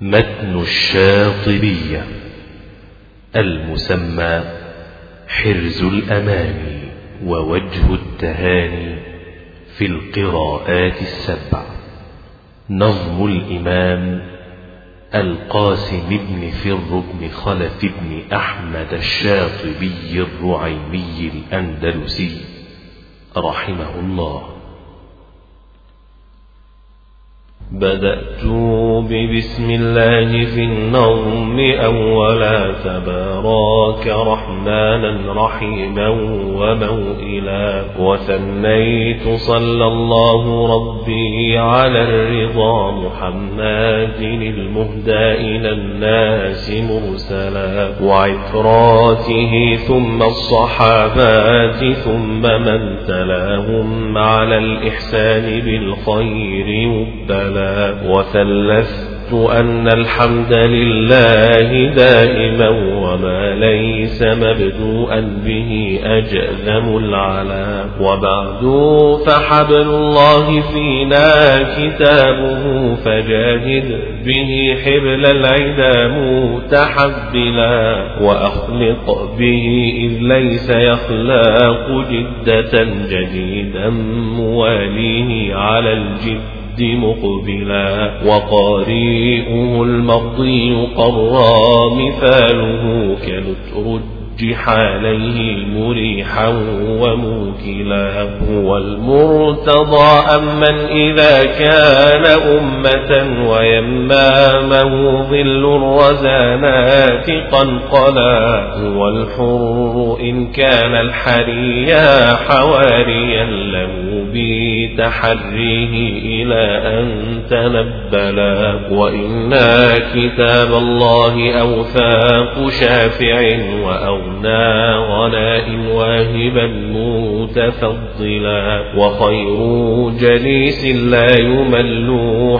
متن الشاطبية المسمى حرز الأماني ووجه التهاني في القراءات السبع. نظم الإمام القاسم بن فر بن خلف بن أحمد الشاطبي الرعيمي الأندلسي رحمه الله. بدأت ببسم الله في النظم أولا تبارك رحمانا رحيما وموئلا. وثنيت صلى الله ربي على الرضا محمد المهدى إلى الناس مرسلا. وعفراته ثم الصحابات ثم من تلاهم على الإحسان بالخير مبتلا. وثلثت أن الحمد لله دائما وما ليس مبدوءا به أجذم العلا. وبعد فحبل الله فينا كتابه فجاهد به حبل العدا متحبلا. وأخلق به إذ ليس يخلاق جدة جديدا مواليه على الجد. الجد مقبلا وقارئه المرضي قرى مثاله كالترج عليه مريحا وموكلا هو المرتضى أمن إذا كان أمة ويمامه ظل الرزانات قنقلا هو الحر إن كان الحريا حواريا له بتحريه إلى أن تنبلا وإنا كتاب الله أوثاق شافع وأغنى غناء واهبا متفضلا وخير جليس لا يمل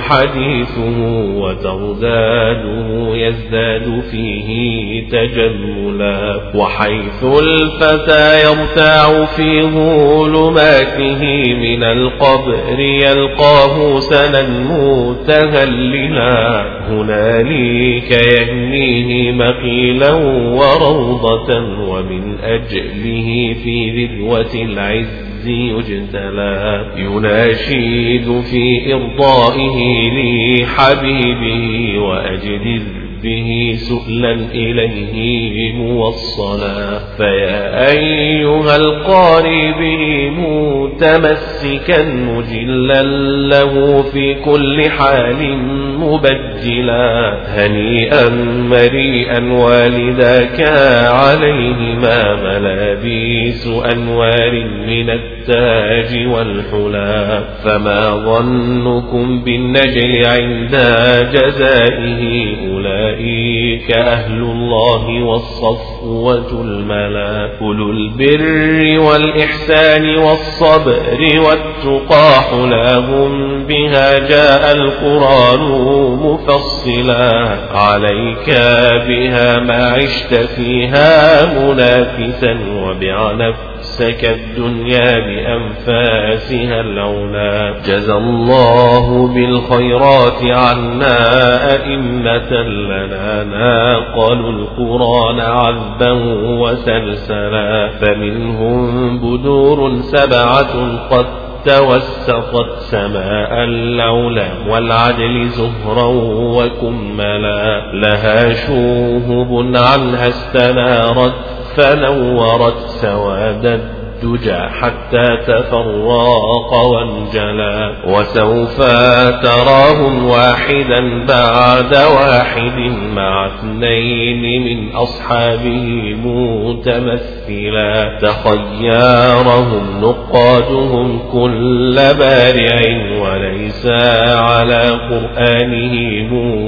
حديثه وترداده يزداد فيه تجملا وحيث الفتى يرتاع في ظلماته من القبر يلقاه سنا متهللا هنالك يهنيه مقيلا وروضة ومن أجله في ذروة العز يجتلى. يناشد في إرضائه لحبيبه وأجدر به سؤلا إليه موصلا فيا أيها القاري به متمسكا مجلا له في كل حال مبجلا هنيئا مريئا والداك عليهما ملابيس أنوار من التاج والحلا فما ظنكم بالنجل عند جزائه أولئك أهل الله والصفوة الملا البر والإحسان والصبر والتقى حلاهم بها جاء القرآن مفصلا عليك بها ما عشت فيها منافسا وبع نفسك الدنيا بأنفاسها العلا. جزى الله بالخيرات عنا أئمة لنا ناقلوا القرآن عذبا وسلسلا. فمنهم بدور سبعة قد توسطت سماء العلا والعدل زهرا وكملا لها شوهب عنها استنارت فنورت سواد الدجى حتى تفرق وانجلى. وسوف تراهم واحدا بعد واحد مع اثنين من أصحابه متمثلا. تخيارهم نقادهم كل بارع وليس على قرآنه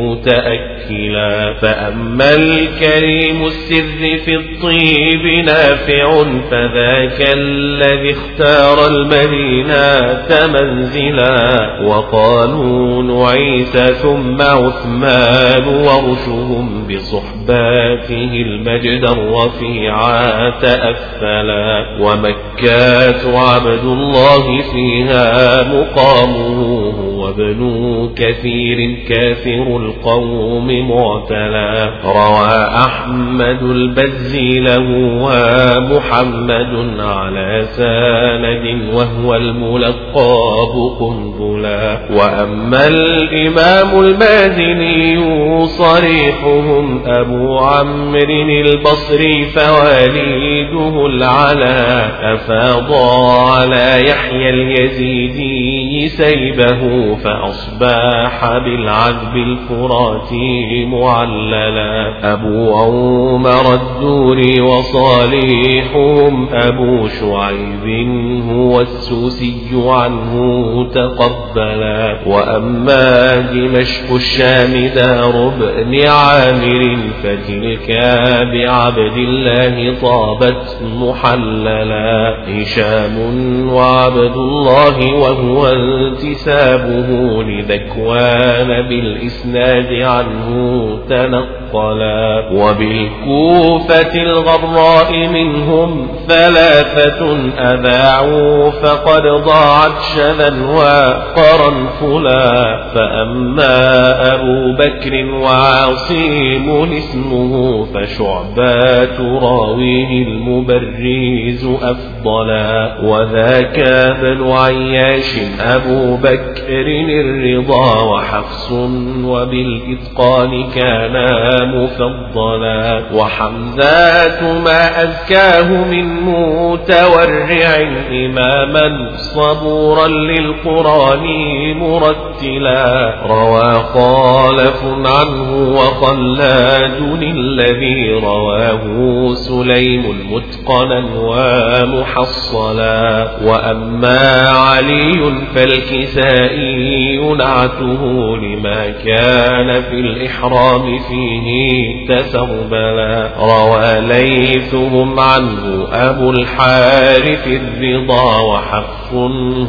متأكلا. فأما الكريم السر في الطيب نافع فذاك الذي اختار المدينة منزلا وقالون عيسى ثم عثمان ورشهم بصحباته المجد الرفيع تأفلا ومكات عبد الله فيها مقامه وابن كثير كافر القوم معتلى روى أحمد البزي له ومحمد على ساند وهو الملقب قنبلا. وأما الإمام المازني صريحهم أبو عمرو البصري فواليده العلا. أفاض على يحيى اليزيدي سيبه فأصبح بالعذب الفراتي معللا. أبو عمر الدوري وصالحهم أبو شعيب هو السوسي عنه تقبلا. وأما دمشق الشام دار ابن عامر فتلك بعبد الله طابت محللا. هشام وعبد الله وهو انتسابه لذكوان بالإسناد عنه تنقلا وبالكوفة الغراء منهم ثلاثة أذاعوا فقد ضاعت شذا وقرنفلا فأما أبو بكر وعاصم اسمه فشعبات راويه المبرز أفضلا وذاك بن عياش أبو بكر الرضا وحفص وبالإتقان كانا مفضلا وحمزات ما أزكاه من متورع إماما صبورا للقرآن مرتلا. روى خالف عنه وخلاد الذي رواه سليم متقنا ومحصلا. وأما علي فالكسائي نعته لما كان في الإحرام فيه. تسربلا روى ليثهم عنه أبو الحارث الرضا وحق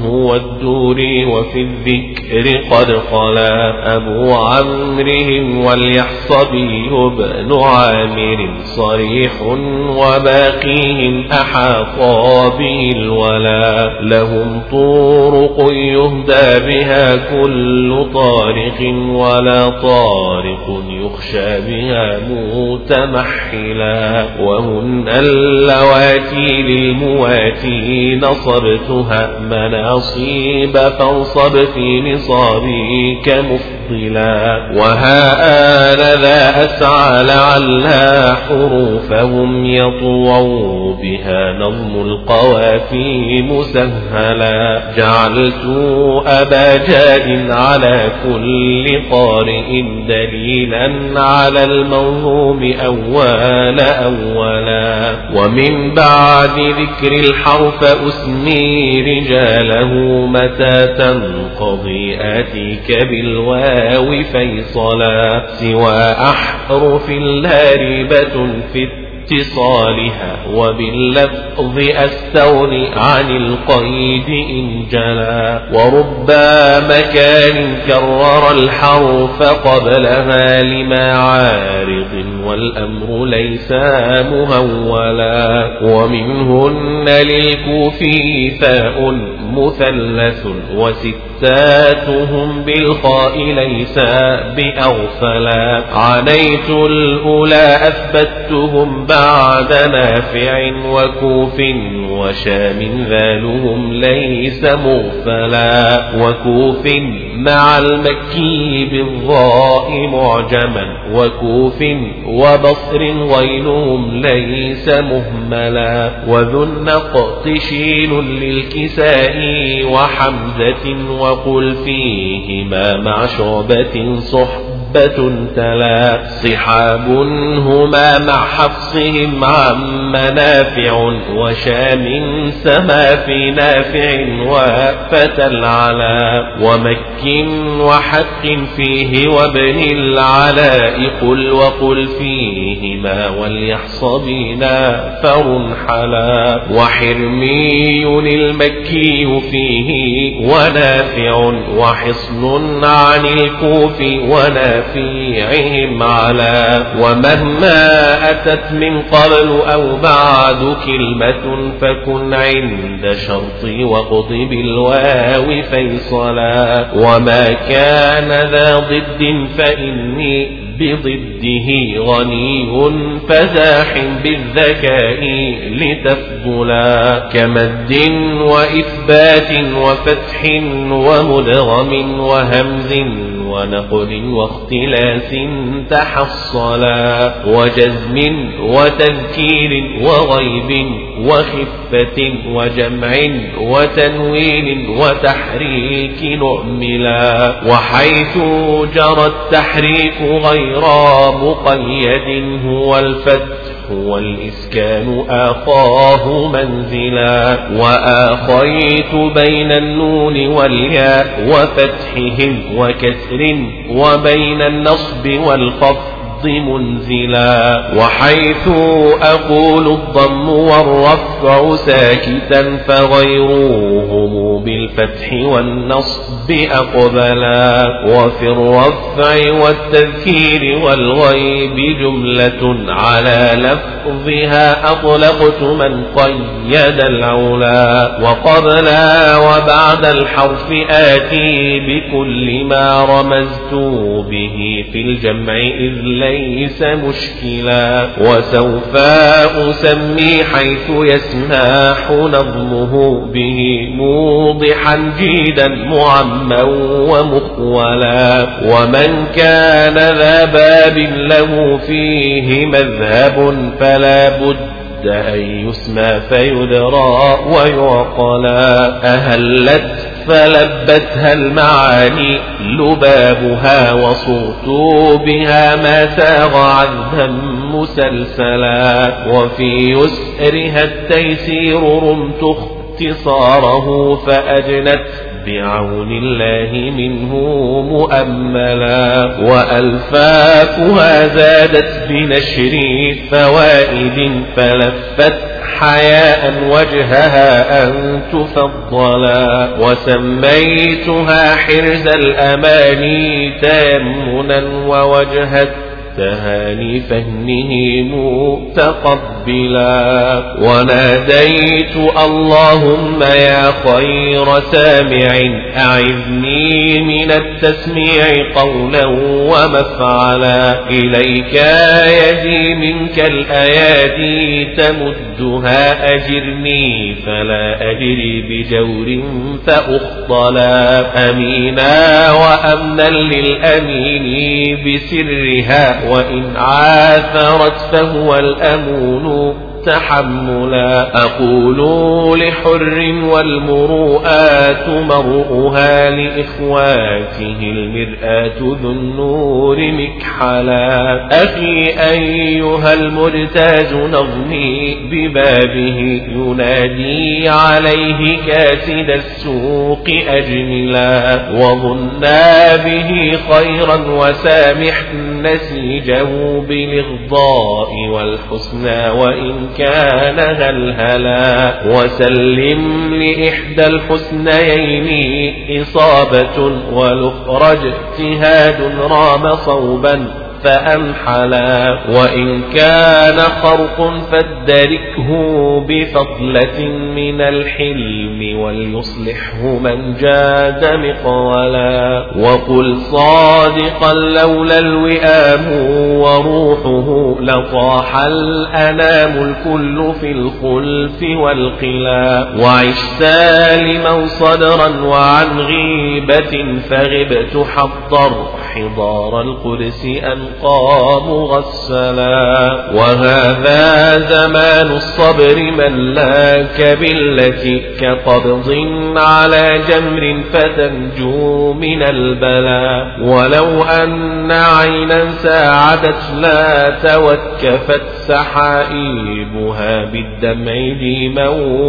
هو الدوري وفي الذكر قد خلا. أبو عمرهم واليحصبي بن عامر صريح وباقيهم أحاطا به الولا. لهم طرق يهدى بها كل طارق ولا طارق يخشى بها متمحلا وهن اللواتي للمواتي نصبتها مناصيب فانصب في نصابك مفضلا. وها آن ذا أسعى لعلا حروفهم يطوعوا بها نظم القوافي مسهلا جعلت أبا جاد على كل قارئ دليلا على الموهوم أول أولا. ومن بعد ذكر الحرف أسمي رجاله متى تنقضي آتيك بالواو فيصلا. سوى أحرف لا ريبة في اتصالها وباللفظ أستغني عن القيد إن جلا ورب مكان كرر الحرف قبلها لما عارض والأمر ليس مهولا. ومنهن للكوفي فاء مثلث وستاتهم بالخاء ليس بأغفلا عنيت الأولى أثبتهم بعد نافع وكوف وشام ذالهم ليس مغفلا. وكوف مع المكي بالضاء معجما. وكوف وبصر غيرهم ليس مهملا وذو النقط شين للكساء وحمزة وقل فيهما مع شعبة صحبة تلا. صحاب هما مع حفصهم عم نافع وشام سما في نافع وفتى العلا. ومك وحق فيه وابن العلاء قل وقل فيهما وليحصبنا فرنحلا وحرمي المكي فيه ونافع. وحصن عن الكوف ونافع ورافعهم على ومهما أتت من قبل أو بعد كلمة فكن عند شرط وقض بالواو فيصلا. وما كان ذا ضد فإني بضده غني فزاح بالذكاء لتفضلا. كمد وإثبات وفتح ومدغم وهمز ونقل واختلاس تحصلا وجزم وتذكير وغيب وخفة وجمع وتنوين وتحريك نؤملا وحيث جرى التحريك غير مقيد هو الفتح والإسكان آخاه منزلا وآخيت بين النون والياء وفتحهم وكسر وبين النصب والخفض منزلا وحيث أقول الضم والرفع ساكتا فغيروهم بالفتح والنصب أقبلا وفي الرفع والتذكير والغيب جملة على لفظها أطلقت من قيد العلا وقبلا وبعد الحرف آتي بكل ما رمزت به في الجمع إذ ليس مشكلا وسوف أسمي حيث يسماح نظمه به موضحا جيدا معما ومخولا ومن كان ذا باب له فيه مذهب فلا بد أن يسمى فيدرى ويعقلا أهلت فلبتها المعاني لبابها وصوت بها ما ساغ عذبا مسلسلا. وفي يسرها التيسير رمت اختصاره فأجنت بعون الله منه مؤملا وألفافها زادت بنشر فوائد فلفت حياء وجهها أن تفضلا. وسميتها حرز الأماني تيمنا ووجهت التهاني فهمه متقبلا. وناديت اللهم يا خير سامع أعذني من التسميع قولا ومفعلا. إليك يدي منك الأيادي تمدها أجرني فلا أجري بجور فأخطلا. أمينا وأمنا للأمين بسرها وإن عاثرت فهو الأمون. تحملا أقول لحر والمروءات مرؤها لإخواته المرآة ذو النور مكحلا. أخي أيها المرتاز نظمي ببابه. ينادي عليه كاسد السوق أجملا. وظنا به خيرا وسامح نسيجه بالإغضاء والحسنى. وإن كان هلهلا وسلم لإحدى الحسنيين إصابة والأخرى اجتهاد رام صوبا. فأنحلا وإن كان خرق فادركه بفضلة من الحلم وليصلحه من جاد مقولا وقل صادقا لولا الوئام وروحه لطاح الأنام الكل في الخلف والقلا وعش سالما صدرا وعن غيبة فغبت حضر حضار القدس أنقى مغسلا وهذا زمان الصبر من لا كبلة كقبض على جمر فتنجو من البلاء ولو أن عينا ساعدت لا توكفت سحائبها بالدمع ديما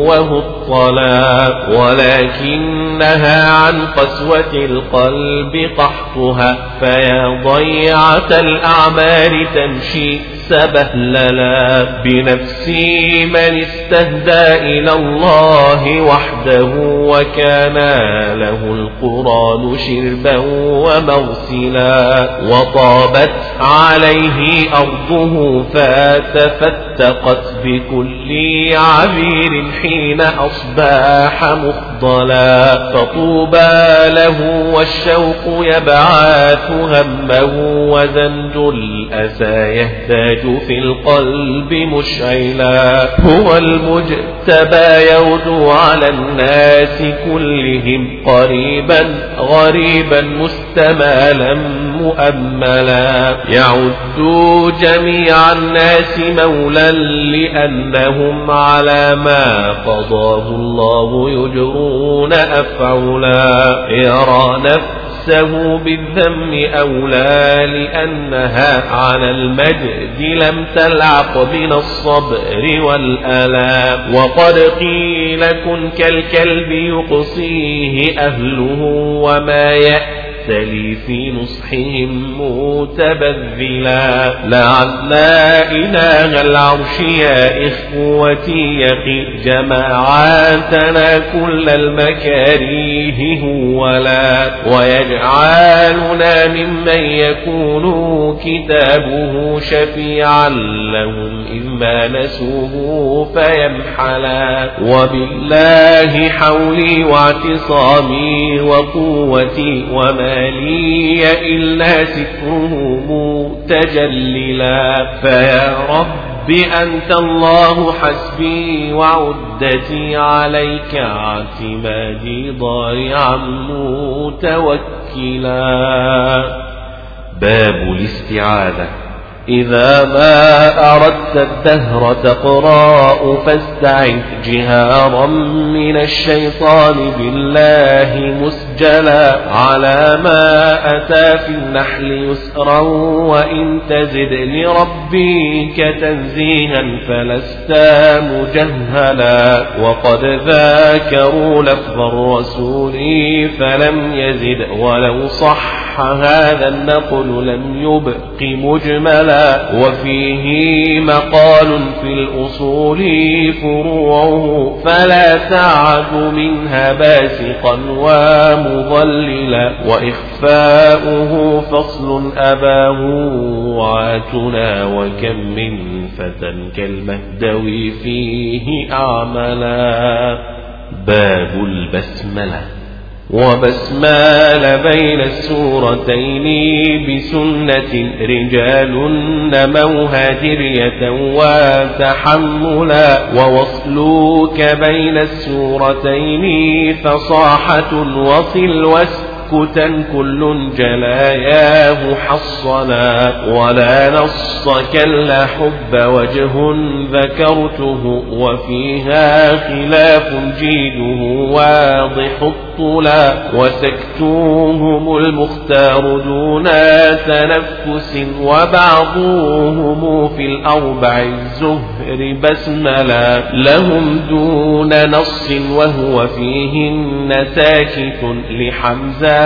وهطلا ولكنها عن قسوة القلب قحطها فيا ضيعة الأعمال تمشي. تبهللا بنفسي من استهدى إلى الله وحده وكان له القرآن شربا ومغسلا وطابت عليه أرضه فتفتقت بكل عبير حين أصباح مخضلا فطوبى له والشوق يبعث همه وزنج الأسى يهتاج في القلب مشعلا. هو المجتبى يغدو على الناس كلهم قريبا غريبا مستمالا مؤملا. يعد جميع الناس مولا لأنهم على ما قضاه الله يجرون أفعلا. يرى نفسه نفسه بالذم أولى لأنها على المجد لم تلعق من الصبر والألام. وقد قيل كن كالكلب يقصيه أهله وما يأتي لي في نصحهم متبذلا. لعل إله العرش يا إخوتي يقي جماعاتنا كل المكاريه ولا ويجعلنا ممن يكون كتابه شفيعا لهم إذ ما نسوه فيمحلا. وبالله حولي واعتصامي وقوتي وما لي إلا ستره متجللا. فيا رب أنت الله حسبي وعدتي عليك اعتمادي ضارعا متوكلا. باب الاستعاذة. إذا ما أردت الدهر تقراء فاستعذ جهارا من الشيطان بالله مسجلا على ما أتى في النحل يسرا وإن تزد لربك تنزيها فلست مجهلا وقد ذاكروا لفظ الرسول فلم يزد ولو صح هذا النقل لم يبق مجملا وفيه مقال في الأصول فروعه فلا تعد منها باسقا ومضللا وإخفاؤه فصل أباه وعاتنا وكم من فتى كالمهدوي فيه أعملا باب البسملة وبسمال بين السورتين بسنة رجال نموها درية وتحملا ووصلوك بين السورتين فصاحة وصل وسط سكتا كل جلاياه حصنا ولا نص كلا حب وجه ذكرته وفيها خلاف جيده واضح الطلا وسكتوهم المختار دون تنفس وبعضهم في الأربع الزهر بسملا لهم دون نص وهو فيهن ساكت لحمزة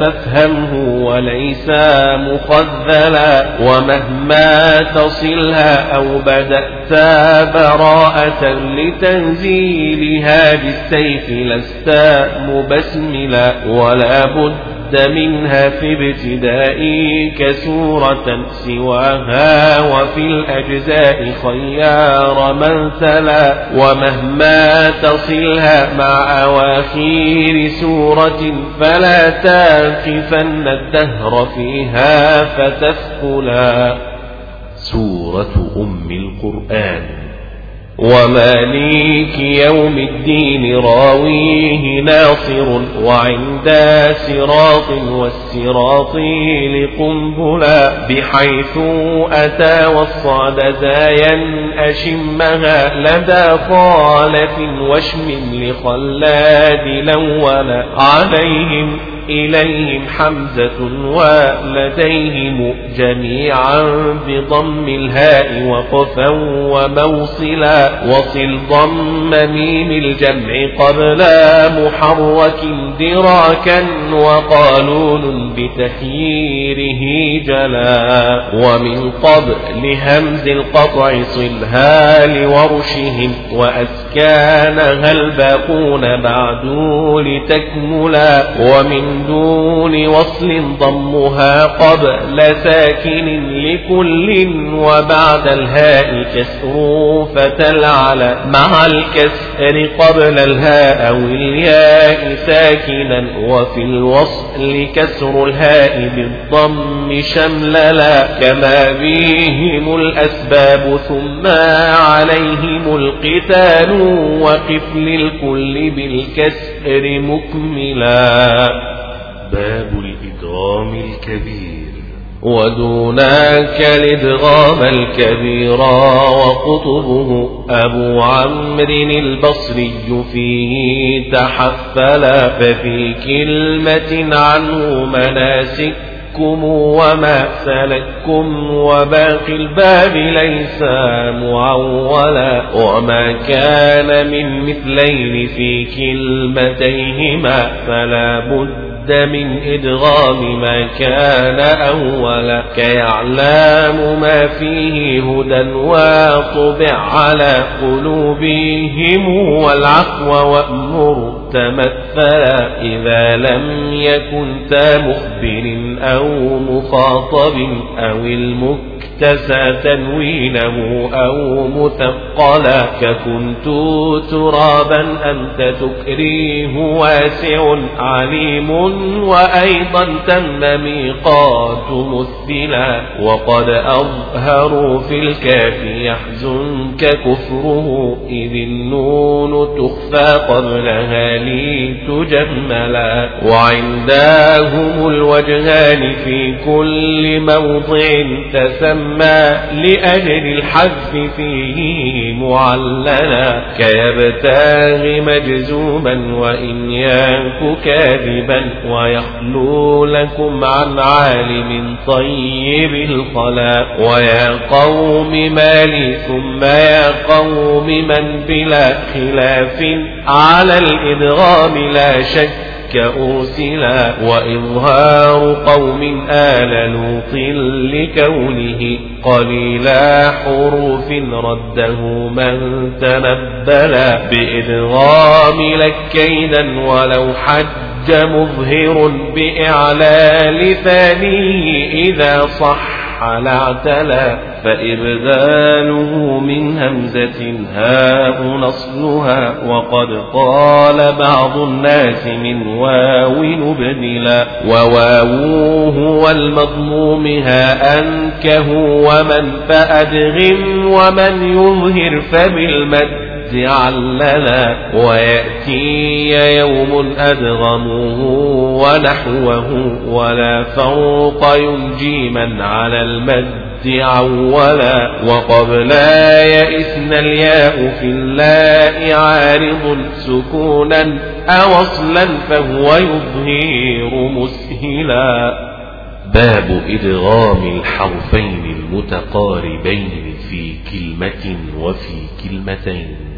فافهمه وليس مخذلا ومهما تصلها أو بدأت براءة لتنزيلها بالسيف لست مبسملا ولا بد منها في ابتدائك سورة سواها وفي الأجزاء خيار من تلا ومهما تصلها مع أواخير سورة فلا تاقفن الدهر فيها فتثقلا. سورة أم القرآن. ومالك يوم الدين راويه ناصر وعند صراط والصراط لقنبلا بحيث أتى والصاد زايا أشمها لدى خالة وشم لخلاد لولا عليهم إليهم حمزة ولديهم جميعا بضم الهاء وقفا وموصلا وصل ضم ميم الجمع قبل محرك دراكا وقالون بتخييره جلا ومن قبل همز القطع صلها لورشهم وأسكانها الباقون بعد لتكملا ومن دون وصل ضمها قبل ساكن لكل وبعد الهاء كسر فتلعل مع الكسر قبل الهاء أو الياء ساكنا وفي الوصل كسر الهاء بالضم شمللا كما بهم الأسباب ثم عليهم القتال وقف للكل بالكسر مكملا باب الإدغام الكبير. ودوناك الإدغام الكبير وقطبه أبو عمرو البصري فيه تحفلا ففي كلمة عنه مناسك سلككم وما سلككم وباقي الباب ليس معولا. وما كان من مثلين في كلمتيهما فلا بد من إدغام ما كان أولا كيعلام ما فيه هدى وطبع على قلوبهم والعفو وأمر تمثلا إذا لم يكن تا مخبر أو مخاطب أو المكتب اكتسى تنوينه أو مثقلا ككنت ترابا أنت تكريه واسع عليم وأيضا تم ميقات مثلا وقد أظهروا في الكاف يحزنك كفره إذ النون تخفى قبلها لتجملا وعندهم الوجهان في كل موضع تسمى لأجل الحذف فيه معللا كيبتاغ مجزوما وإن ياك كاذبا ويخلو لكم عن عالم طيب الخلا. ويا قوم مالي ثم يا قوم من بلا خلاف على الإدغام لا شك كأرسلا وإظهار قوم آل لوط لكونه قليلا حروف رده من تنبلا بإدغام لك كيدا ولو حج مظهر بإعلال ثانية إذا صح على اعتلى فإبداله من همزة هاء نصلها وقد قال بعض الناس من واو نبدلا. وواوه والمضمومها أنكه ومن فأدغم ومن يظهر فبالمد. عللا ويأتي يوم أدغمه ونحوه ولا فوق ينجي من على المد عولا. وقبل يئسن الياء في اللاء عارض سكونا أوصلا فهو يظهر مسهلا. باب إدغام الحرفين المتقاربين في كلمة وفي كلمتين.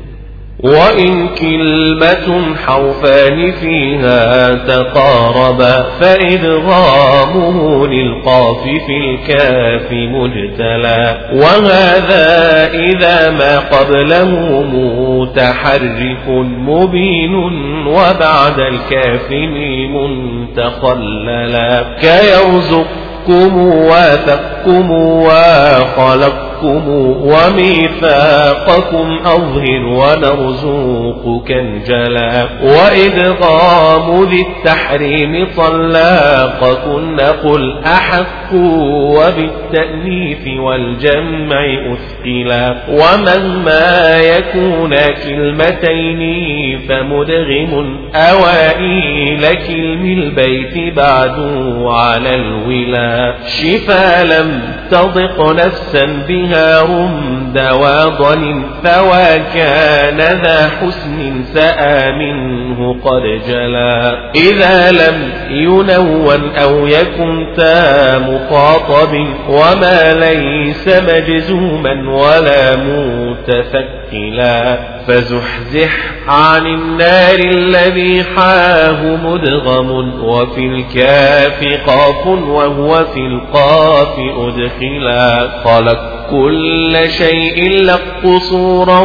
وإن كلمة حرفان فيها تقاربا فإدغامه للقاف في الكاف مجتلى. وهذا إذا ما قبله متحرف مبين وبعد الكاف ميم تخللا كيرزقكم وثقكم وخلقكم ربكم وميثاقكم أظهر ونرزوقك انجلا وإدغام ذي التحريم طلاقكن قل أحق وبالتأنيث والجمع أثقلا ومن ما يكون كلمتين فمدغم أوائل كلم البيت بعد على الولا شفا لم تضق نفسا بها اشتهار دواضل فوا كان ذا حسن سأى منه قد جلا. إذا لم ينون أو يكن تا مخاطب وما ليس مجزوما ولا متفكلا. فزحزح عن النار الذي حاه مدغم وفي الكاف قاف وهو في القاف أدخلا. خلق كل شيء لق قصورا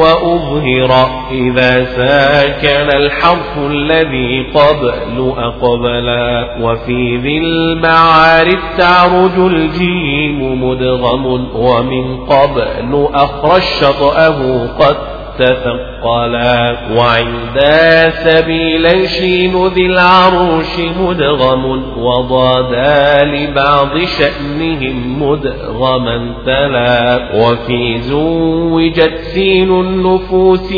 وأظهر إذا ساكن الحرف الذي قبل أقبلا وفي ذي المعارف تعرج الجيم مدغم ومن قبل أخرج شطأه قد تثقلا. وعند سبيلا شين ذي العرش مدغم وضادا لبعض شأنهم مدغما تلا. وفي زوجت سين النفوس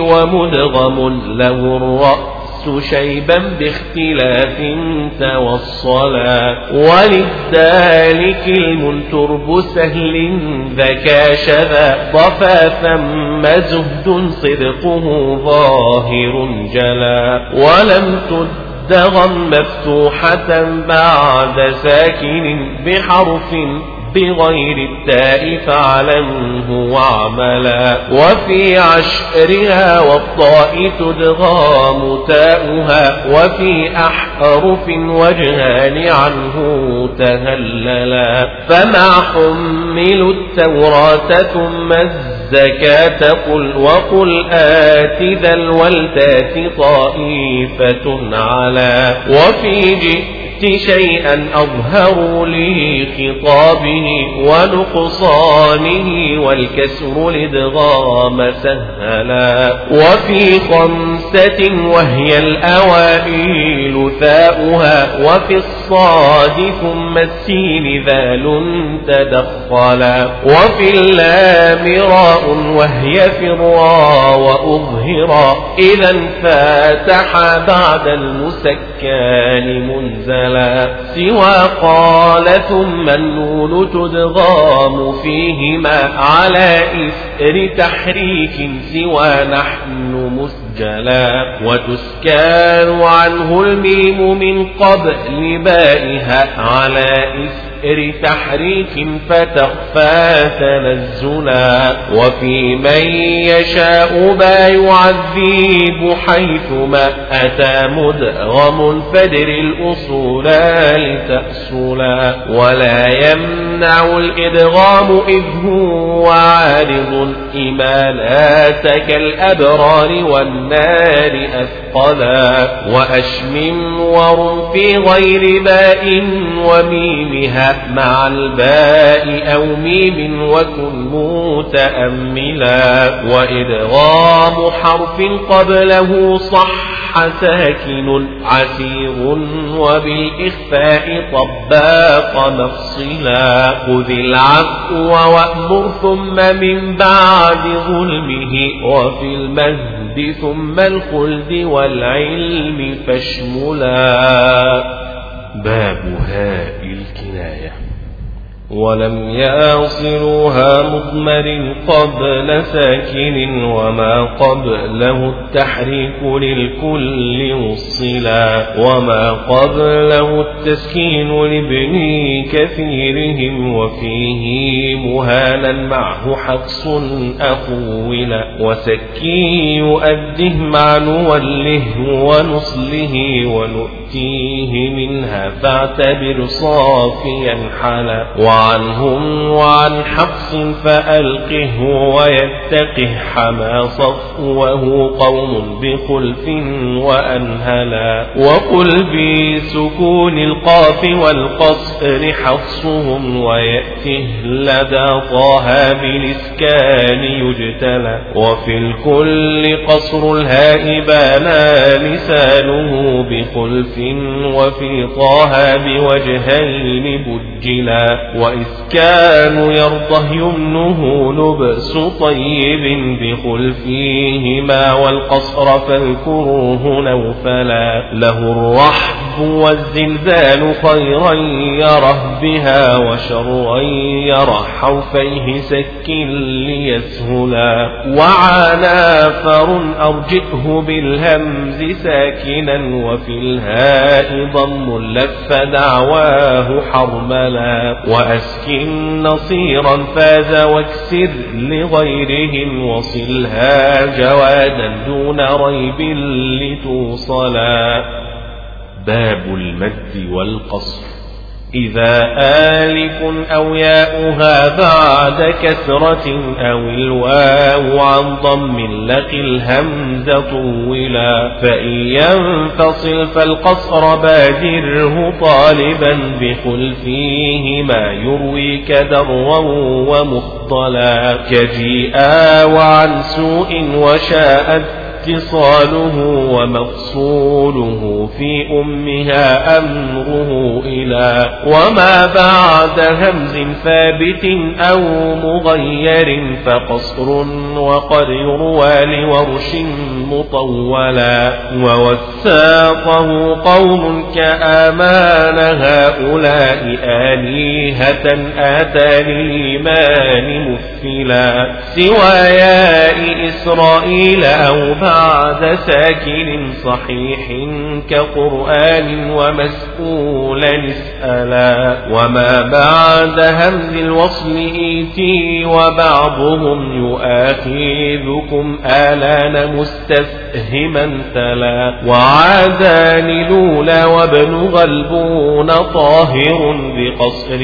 ومدغم له الرأس شيبا باختلاف توصلا. وللدال كلم ترب سهل ذكى شذا. ضفا ثم زهد صدقه ظاهر جلا. ولم تدغم مفتوحة بعد ساكن بحرف بغير التاء فاعلمه واعملا وفي عشرها والطاء تدغام تاؤها وفي أحرف وجهان عنه تهللا. فما حملوا التوراة ثم الزكاة قل وقل آت ذا الولتات طائفة على وفي جئت شيئا أظهروا لي خطابه ونقصانه والكسر الادغام سهلا وفي خمسة وهي الأوائل ثاؤها وفي الصاد ثم السين ذال تدخلا وفي اللام راء وهي الراء وأظهرا إذا فاتح بعد المسكان منزلا. سوى قال ثم النون تدغام فيهما على إثر تحريك سوى نحن مسجلا. وتسكان عنه الميم من قبل بائها على إثر بئر تحريك فتخفى تنزلا. وفي من يشاء ما يعذب حيثما أتى مدغم فدر الأصول لتأصلا ولا يمنع الإدغام إذ هو عارض إمالاتك الأبرار والنار أثقلا. وأشمم ورم في غير باء وميمها مع الباء أو ميم وكن متأملا. وإدغام حرف قبله صح ساكن عسير وبالإخفاء طباق مفصلا. خذ العفو وأمر ثم من بعد ظلمه. وفي المهد ثم الخلد والعلم فاشملا. باب هاء الكناية ولم يصلوها مضمر قبل ساكن وما قبله التحريك للكل وصلا. وما قبله التسكين لابن كثيرهم وفيه مهانا معه حقص أخولا وسكي يؤده مع نوله ونصله ونؤتيه منها فاعتبر صافيا حلا. وعنهم وعن حفص فألقه ويتقه حما صفوه قوم بخلف وأنهلا. وقل بسكون القاف والقصر حفصهم ويأته لدى طه بالإسكان يجتلى. وفي الكل قصر الهاء بانا لسانه بخلف وفي طه بوجهين بجلا وإسكان يرضه يمنه لبس طيب بخلفيهما والقصر فاذكروه نوفلا له الرحب والزلزال خيرا يره بها وشرا يره حوفيه سك ليسهلا وعانافر أرجئه بالهمز ساكنا وفي الهاء ضم لف دعواه حرملا وأسكن نصيرا فاز واكسر لغيرهم وصلها جوادا دون ريب لتوصلا. باب المد والقصر. إذا آلف أو ياؤها بعد كسرة أو الواو عن ضم لق الهمز طولا فإن ينفصل فالقصر بادره طالبا بقل فيه ما يرويك دروا ومخطلا كجيئا وعن سوء وشاءت اتصاله ومفصوله في أمها أمره إلى وما بعد همز ثابت أو مغير فقصر وقد يروى لورش مطولا ووثاقه قوم كآمان هؤلاء آليهة آتى للإيمان مثلا سوى ياء إسرائيل أو بعد ساكن صحيح كقرآن ومسؤولا اسألا وما بعد همز الوصل إيتي وبعضهم يؤاخذكم آلان مستفهما تلا. وعادان لولا وابن غلبون طاهر بقصر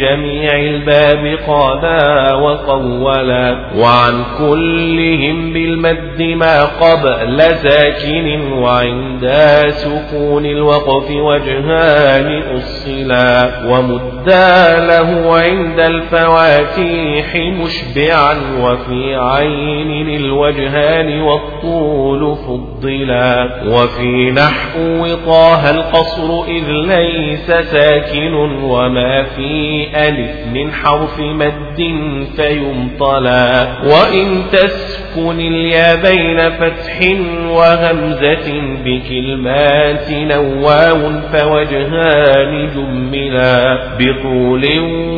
جميع الباب قالا وقولا وعن كلهم بالمد ما قبل ساكن وعند سكون الوقف وجهان أصلا ومدا له عند الفواتيح مشبعا وفي عين الوجهان والطول فضلا وفي نحو طه القصر إذ ليس ساكن وما في ألف من حرف مد فيمطلا وإن تسكن اليا بين فتح وهمزة بكلمات نواو فوجهان جملا بطول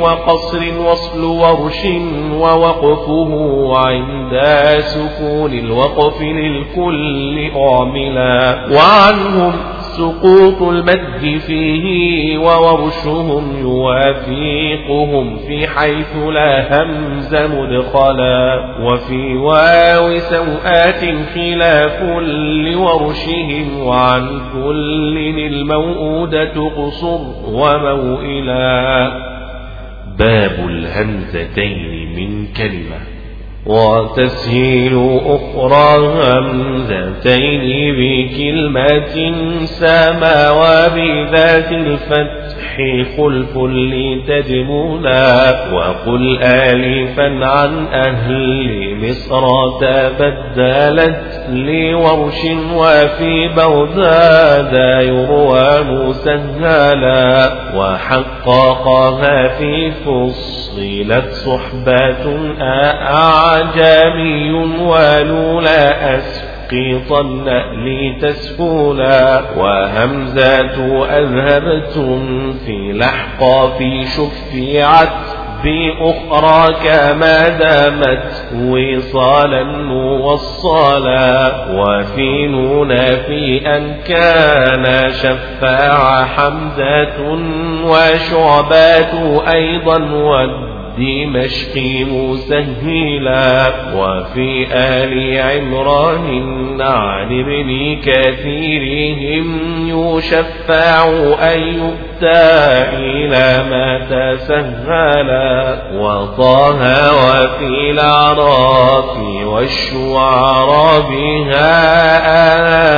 وقصر وصل ورش ووقفه عند سكون الوقف للكل أعملا وعنهم سقوط المد فيه وورشهم يوافقهم في حيث لا همز مدخلا وفي واو سوآت خلاف لورشهم وعن كل الموءودة قصر وموئلا. باب الهمزتين من كلمة. وتسهيل أخرى همزتين بكلمة سما وبذات الفتح خلف لتجملا وقل آلفا عن أهل مصر تبدلت لورش وفي بغداد يروى مسهلا وحققها في فصلت صحبة أعجمي ولولا أسقطن لي تسهولا وهمزات أذهبتم في لحقا في شفعت بأخرى كما دامت وصالا موصلا وفي نون في أن كان شفاع حمزة وشعبات أيضا ود دمشق مسهلا وفي آل عمران عن ابن كثيرهم يشفع أن يؤتى إلى ما تسهلا وطه وفي الأعراف والشعراء بها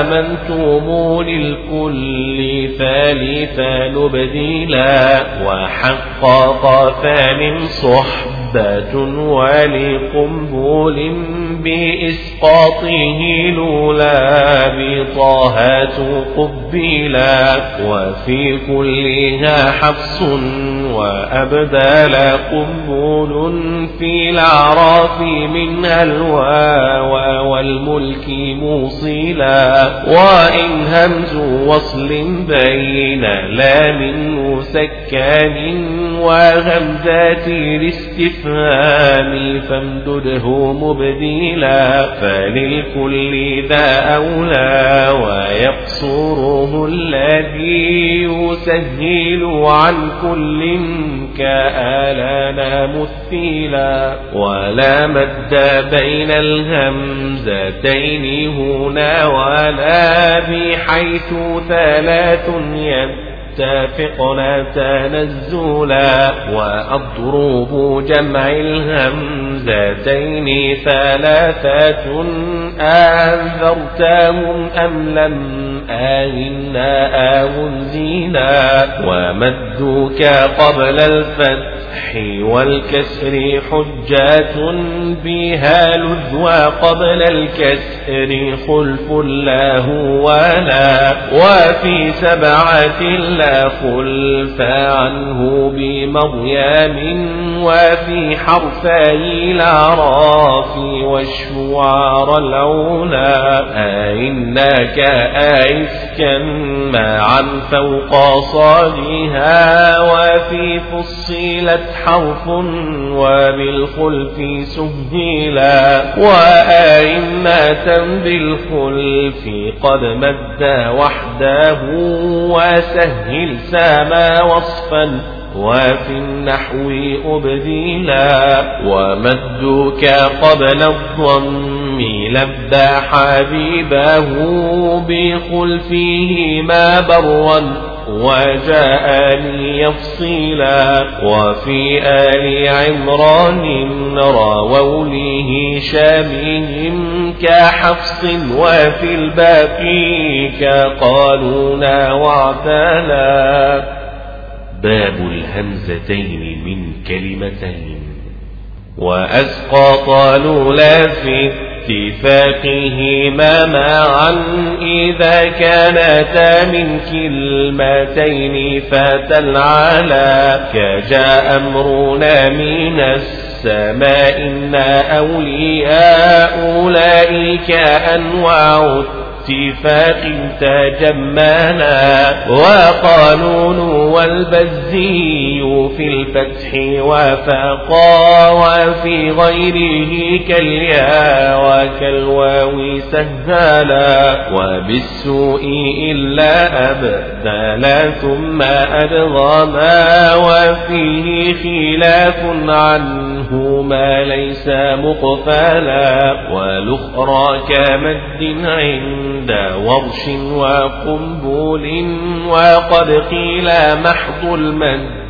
آمنتم للكل ثالثا نبديلا وحقق ثان صحب صحبة ولقنبول بإسقاطه لولا بطاهات قبيلا وفي كلها حفص وأبدال قنبول في الأعراف منها الواو والملك موصلا وإن همز وصل بين لام مسكن وغمزات الاستفهام فامدده مبديلا فللكل ذا أولى ويقصره الذي يسهل عن كل كآلانا مثيلا ولا مد بين الهمزتين هنا ولا بحيث ثلاث يد متفقنا تنزلا وأضروب جمع الهمزتين ثلاثة أنذرتهم أم لم آهنا آه زينا ومدوك قبل الفتح والكسر حجات بها لذوى قبل الكسر خلف الله ولا وفي سبعة خلف عنه بمضيام وفي حرفي الأعراف والشعار العلا أئنك آئفكا معا فوق صادها وفي فصيلت حرف وبالخلف سهيلا. وآئمة بالخلف قد مد وحده وسهل سما وصفا وفي النحو أبديلا ومدك قبل الضم لبى حبيبه بخلفه ما برا وجاءني يفصيلا وفي آل عمران رووا لي هشامهم كحفص وفي الباقي كقالون واعتلا باب الهمزتين من كلمتين. وأسقى طالولا في اتفاقهما معا إذا كانتا من كلمتين فتلعلا. كجاء أمرنا من السماء إنا أولياء أولئك أنواع اتفاق تجمانا وقانون والبزي في الفتح وفقا وفي غيره كاليا وكالواو سهالا وبالسوء إلا أبدالا ثم أدغما وفيه خلاف عنه ما ليس مقفلا والأخرى كمد عند عند ورش وقنبول وقد قيل محض المد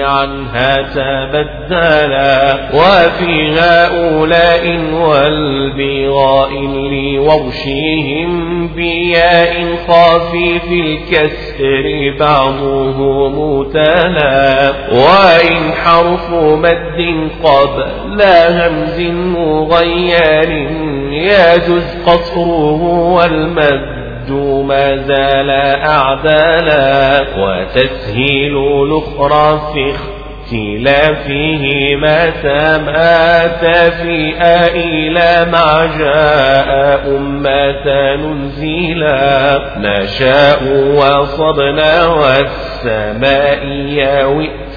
عنها تبدلا وفي هؤلاء والبغاء لورشهم بياء خافي في الكسر بعضه متلا وإن حرف مد قبل همز مغير يجوز قصره والمد ما زال أعدالا وتسهيل الأخرى في اختلافه ما تمات في إلى ما جاء أمة ننزيلا نشاء وصبنا والسماء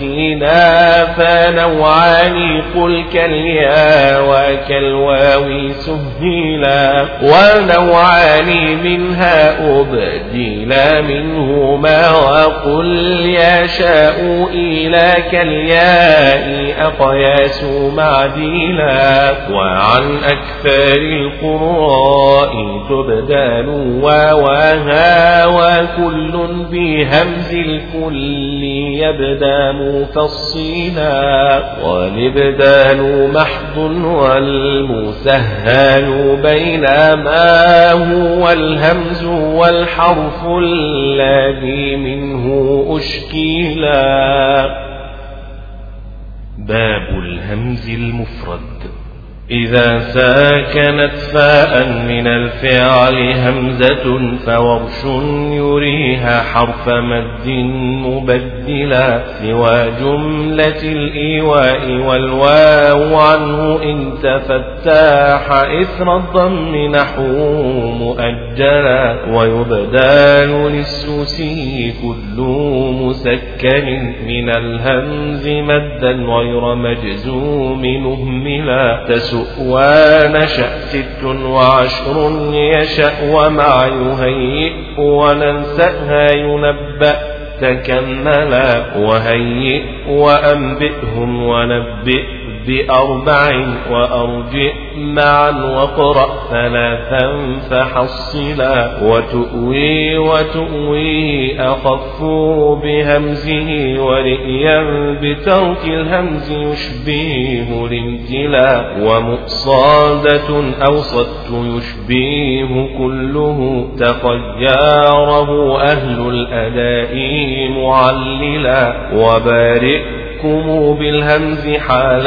وئتنا فنوعان قل كاليا وكالواو سهيلا ونوعان منها أبدلا منهما وقل يشاء إلى كاليا الياء أقياس معديلا وعن أكثر القراء تبدل وواها وكل بهمز الكل يبدأ مفصلا والابدال محض والمسهل بين ما هو الهمز والحرف الذي منه أشكيلا. باب الهمز المفرد. إذا ساكنت فاء من الفعل همزة فورش يريها حرف مد مبدلا سوى جملة الإيواء والواو عنه إن تفتاح إثر الضم نحو مؤجلا ويبدال للسوسي كل مسكن من الهمز مدا غير مجزوم مهملا تسوى ونشأ ست وعشر يشأ ومع يهيئ وننسأها ينبأ تكملا وهيئ وأنبئهم ونبئ بأربع وأرجئ معا وقرأ ثلاثا فحصلا وتؤوي وتؤويه أخف بهمزه ورئيا بترك الهمز يشبيه الامتلاء ومؤصادة أوصدت يشبيه كله تخياره أهل الأداء معللا وبارئ يحكم بالهمز حال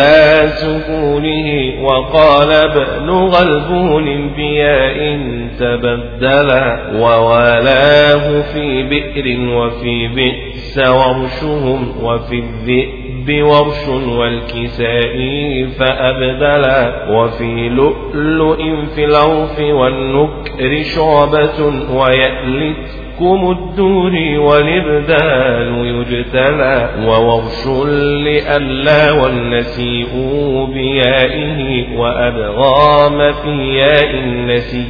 سكونه وقال ابن غلبون بياء تبدلا ووالاه في بئر وفي بئس ورشهم وفي الذئب ورش والكساء فأبدلا وفي لؤلؤ في العوف والنكر شعبة ويألت حكم الدور والإبدال يجتلى وورش لألا والنسيء بيائه وأدغام في ياء النسي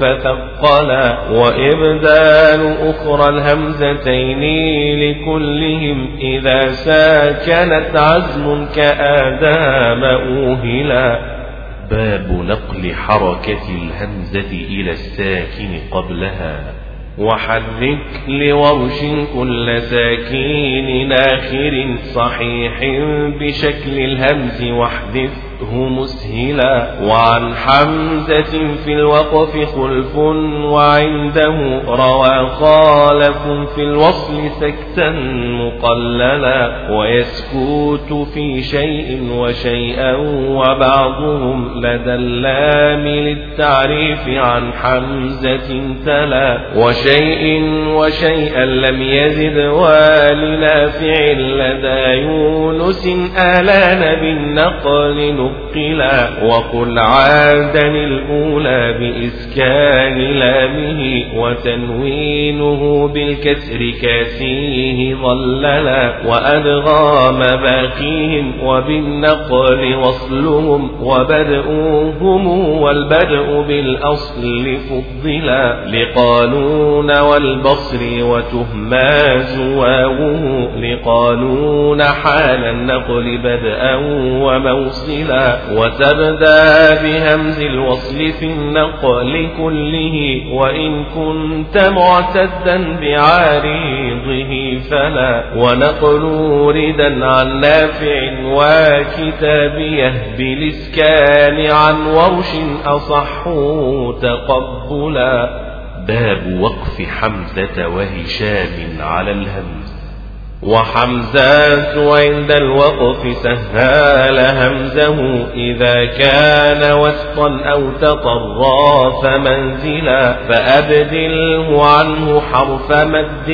فثقلا وإبدال أخرى الهمزتين لكلهم إذا ساكنت عزم كآدام أوهلا باب نقل حركة الهمزة إلى الساكن قبلها وحرك لورش كل ساكين ناخر صحيح بشكل الهمز واحذف وجدته مسهلا. وعن حمزة في الوقف خلف وعنده روى خالف في الوصل سكتا مقللا ويسكوت في شيء وشيئا وبعضهم لدى اللام للتعريف عن حمزة تلا وشيء وشيئا لم يزد ولنافع لدى يونس آلان بالنقل نقلا وقل عادا الأولى بإسكان لامه وتنوينه بالكسر كاسيه ظللا وأدغام باقيهم وبالنقل وصلهم وبدؤهم والبدء بالأصل فضلا لقانون والبصر وتهماز واوه لقانون حال النقل بدءا وموصلا وتبدا بهمز الوصل في النقل كله وإن كنت معتدا بعارضه فلا ونقل ردا عن نافع وكتابيه بالإسكان عن ورش أصح تقبلا باب وقف حمزة وهشام على الهمز وحمزات عند الوقف سهال همزه إذا كان وسطا أو تطرى فمنزلا فأبدله عنه حرف مد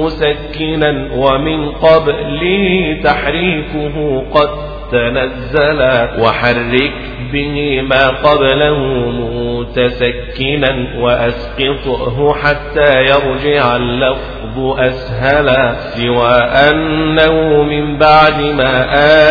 مسكنا ومن قبله تحريكه قد تنزلا وحرك به ما قبله متسكنا وأسقطه حتى يرجع اللفظ أسهلا سوى أنه من بعد ما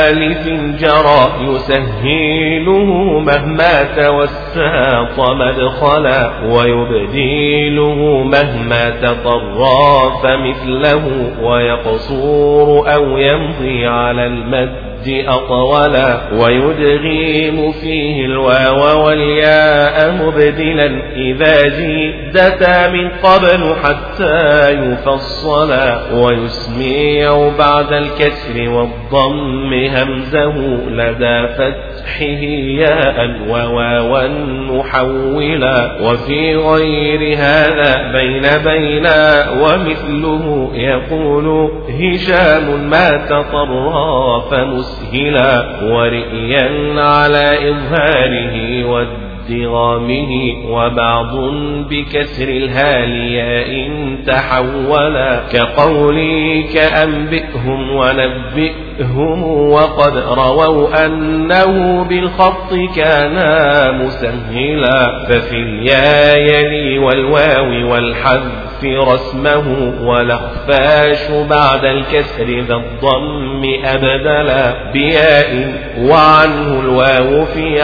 آلف جرى يسهيله مهما توساط مدخلا ويبديله مهما تطرى فمثله ويقصور أو يمضي على المد المد أطولا ويدغيم فيه الواو والياء مبدلا إذا زيدتا من قبل حتى يفصلا ويسميع بعد الكسر والضم همزه لدى فتحه ياء وواوا محولا وفي غير هذا بين بينا ومثله يقول هشام ما تطرى فمسلم مسهلا ورئيا على إظهاره والدين ادغامه وبعض بكسر الهالياء تحولا كقولي كأنبئهم ونبئهم وقد رووا أنه بالخط كان مسهلا ففي اليا يلي والواو والحذف رسمه والأخفاش بعد الكسر ذا الضم أبدلا بياء وعنه الواو في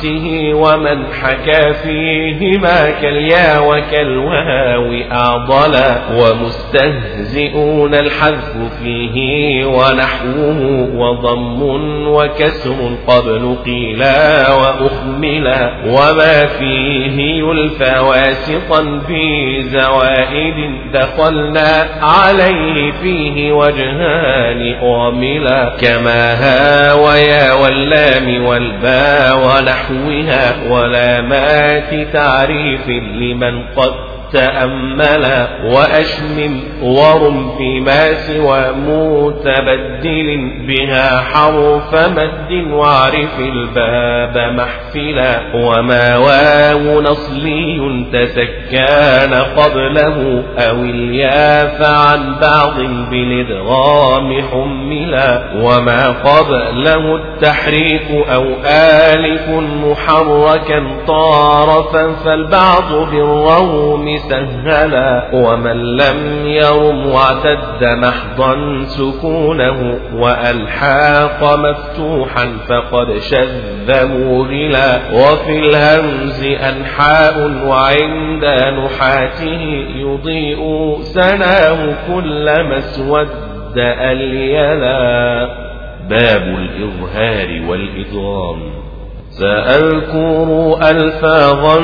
عكسه ومن حكى فيهما كاليا وكالواو أعضلا ومستهزئون الحذف فيه ونحوه وضم وكسر قبل قيلا وأخملا وما فيه يلفى واسطا بزوال زائد دخلنا عليه فيه وجهان أعملا كما ها ويا واللام والباء ونحوها ولامات تعريف لمن قد تأملا وأشمم ورم فيما سوى متبدل بها حرف مد واعرف الباب محفلا وما واو نصلي تسكان قبله أو اليا فعن بعض بالإدغام حملا وما قبله التحريك أو آلف محركا طارفا فالبعض بالروم سهلا ومن لم يرم واعتد محضا سكونه وألحاق مفتوحا فقد شذ مورلا وفي الهمز أنحاء وعند نحاته يضيء سناه كل مسود أليلا. باب الإظهار والإدغام. سأذكر ألفاظا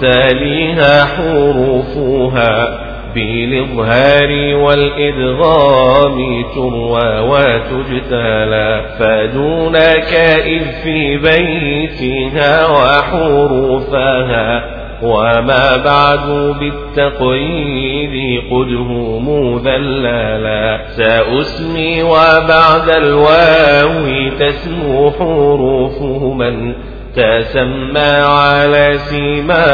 تاليها حروفها بالإظهار والإدغام تروى وتجتلى فدونك إذ في بيتها وحروفها وما بعد بالتقييد قده مذللا سأسمي وبعد الواو تسمو حروف من تسمى على سيما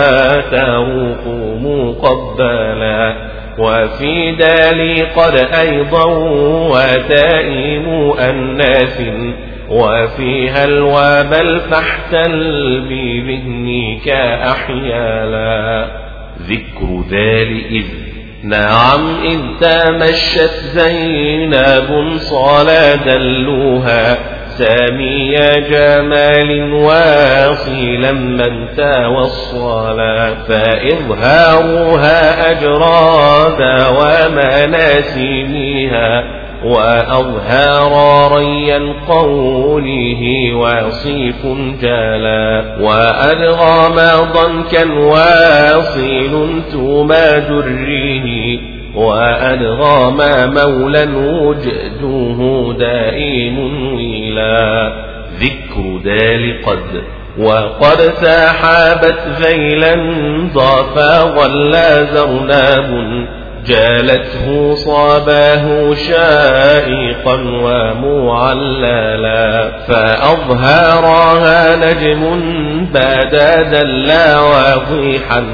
تروق مقبلا وفي دالي قد أيضا وتائم أناس وفيها الواب الفحتل بذهنك أحيالا ذكر ذال إذ نعم إذ تمشت زينب صال دلوها. سامي جمال واصلا من توصلا. فإظهارها أجرى دوام ناسميها وأظهار ريا قوله وصيف جلا وأدغى ما ضنكا واصل توما دريه ما مولا وجده دائم ويلا ذكر دال قد وقد ساحبت ذيلا ضافا ظلا زرناب جالته صاباه شائقا ومعللا فأظهرها نجم بادا دلا وضيحا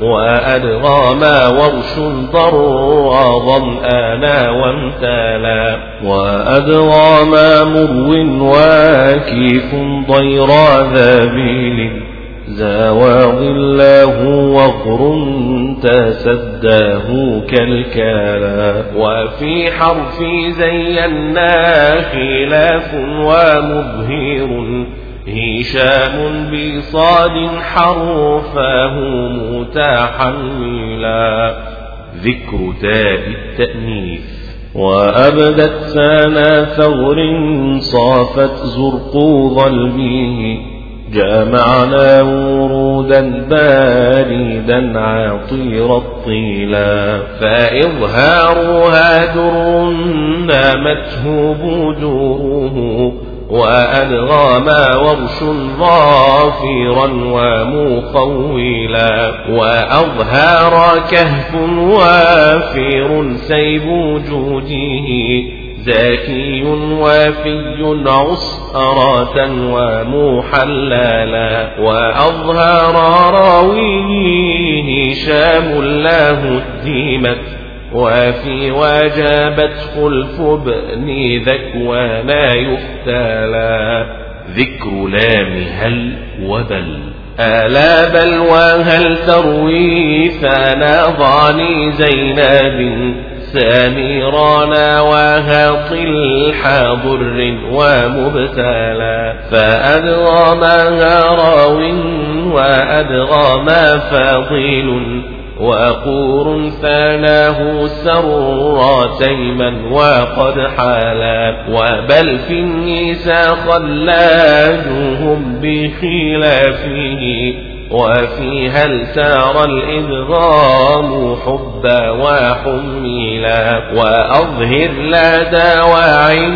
وأدغى ما ورش ضر ظمآنا وامتالا وأدغى ما مرو واكيف ضيرا ذابيل زاوى ظلاه وغر تسداه كالكالا. وفي حرف زينا خلاف ومظهر. هشام بصاد حرفه متحملا. ذكر تاء التأنيث. وأبدت سانا ثغر صافت زرق ظلمه. جامعنا ورودا باردا عطير الطيلا فإظهارها در نامته بجوره وأدغى ما ورش ظافرا ومخولا وأظهار كهف وافر سيب وجوده زاكي وافي عسأرة ومحللا وأظهر راويه هشام له الديمت وفي وجابت خلف ابن ذكوانا يختالا ذكر لام هل وبل ألا بل وهل تروي ثنا ضاني زينب ساميرانا وهاط الحاضر ومبتلى فأدغمها راو وأدغم فاضل وقور ثاناه سرى تيما وقد حالا وبل في النساء خلاجهم بخلافه وفيها التار الإدغام حبا وحميلا وأظهر لا دواعي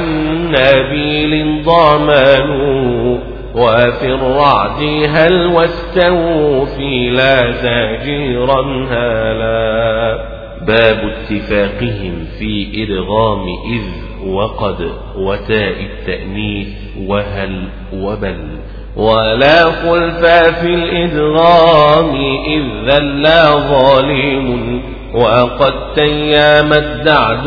نبيل ضمنوا وفي الرعد هل واستوفي لا زاجيرا هالا باب اتفاقهم في إدغام إذ وقد وتاء التأنيث وهل وبل ولا خلف في الإدغام إذ ذل ظالم. وقد تيامت دعد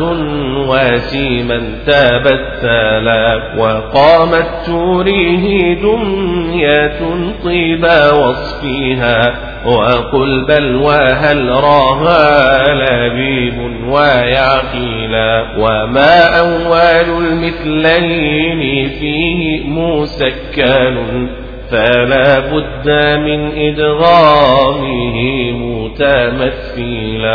واسيما تابت تالا وقامت توريه دنية طيب وصفيها وقل بل وهل راها لبيب ويعقيلا وما أول المثلين فيه مسكان فلا بد من إدغامه متمثلا.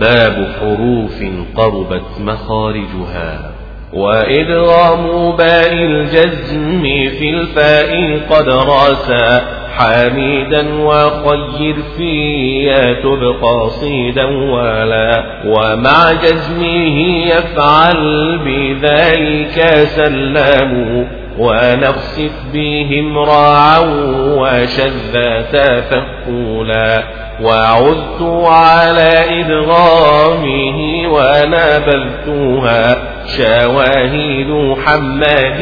باب حروف قربت مخارجها. وإدغام باء الجزم في الفاء قد راسا حميدا وخير فيها تبقى صيدا ولا ومع جزمه يفعل بذلك سلموا ونخسف بهم راعا وشذا تفقولا وعدت على إدغامه ونبذتها شواهد حماد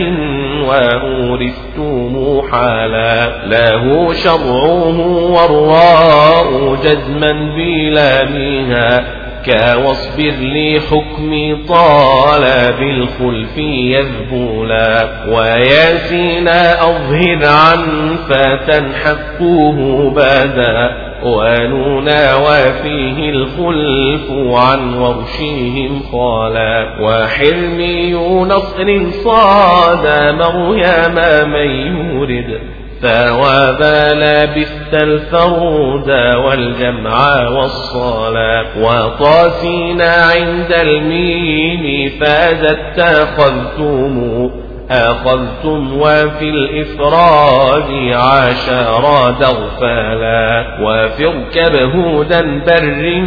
وأورثت محالا له شرعه والراء جزما بلامها كواصبر لحكم طالب الخلف يذبولا وياسينا أظهر عن فتى حقه بدا ونونا وفيه الخلف عن ورشهم خالا وحلمي نصر صاد مريم من يورد ثوابا لبثت الفرود والجمع والصلاة وطاسينا عند المين فازت تأخذتم أخذتم وفي الإفراد عشرة أغفالا وفي اركب هودا بر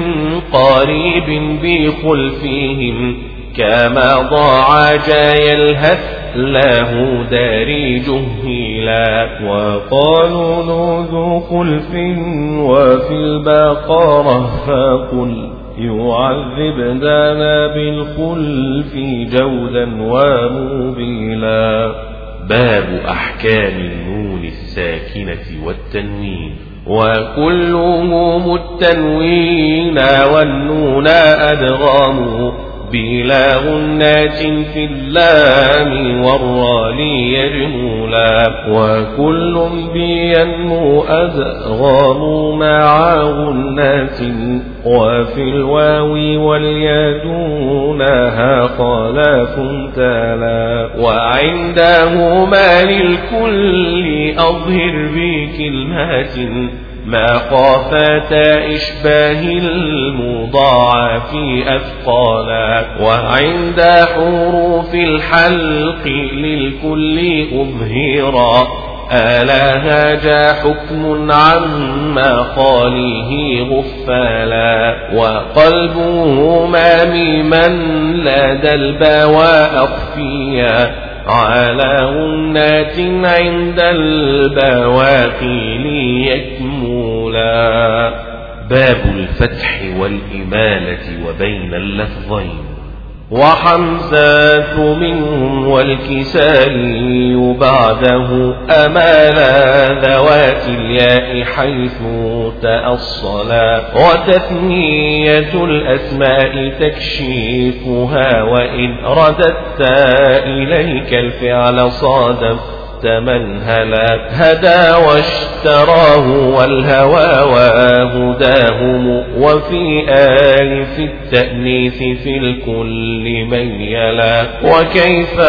قريب بخلفهم كما ضاع جاي الهث له داري جهيلا وقالوا ذو خلف وفي البقرة فقل يعذب دانا بالخلف جودا ومبيلا باب أحكام النون الساكنة والتنوين. وكلهم التنوين والنون أدغام. بلا غنات في اللام والرالي يجمولا وكل بينمو أدغام مع غنات وفي الواو واليدونها خلاف تالا وعندهما للكل أظهر بكلمات ما خافتا إشباه المضاعف أثقالا وعند حروف الحلق للكل أظهرا ألا هاجا حكم عما خاليه غفالا وقلبه ما ممن لدى البوى أخفيا على غنات عند البواقي ليكمولا. باب الفتح والإمالة وبين اللفظين. وحمزة منهم والكسائي بعده أمالا ذوات الياء حيث تأصلا. وتثنية الأسماء تكشيفها وإن رددت إليك الفعل صادف. من هلاك هدى واشتراه والهوى وهداهم وفي آل في التأنيث في الكل من يلا وكيف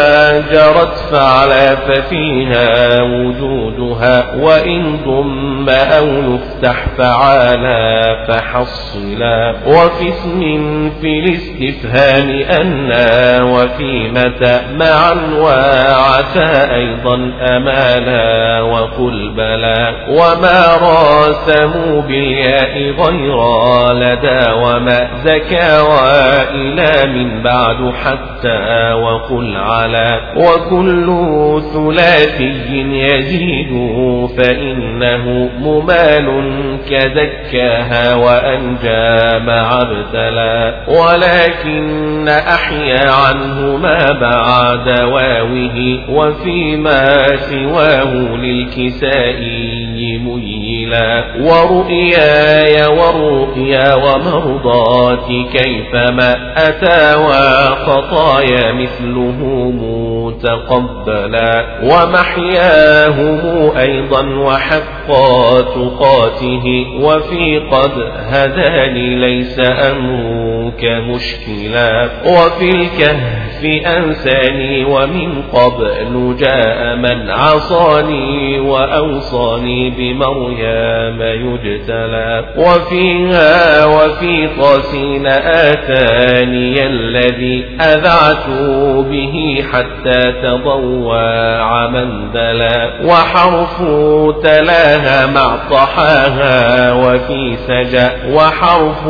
جرت فعلا ففيها وجودها وإن ضم أو نفتح فعالا فحصلا وفي اسم في الاستفهام أنا وفي متى معا وعتا أيضا أمالا وقل بلى وما راسموا بالياء غير لدى وما زكى وإلى من بعد حتى وقل على وكل ثلاثي يزيد فإنه ممال كزكاها وأنجى مع ابتلى ولكن أحيا عنه ما بعد واوه وفيما سواه للكسائي ميلا. ورؤياي ورؤيا ومرضاتي كيفما أتى وخطايا مثله متقبلا. ومحياهم أيضا وحقا تقاته. وفي قد هداني ليس أمرك مشكلا. وفي الكهف أنساني ومن قبل جاء من عصاني وأوصاني بمريم يجتلى. وفيها وفي طاسين آتاني الذي أذعت به حتى تضوع من دلا وحرف تلاها مع طحاها وفي سجى وحرف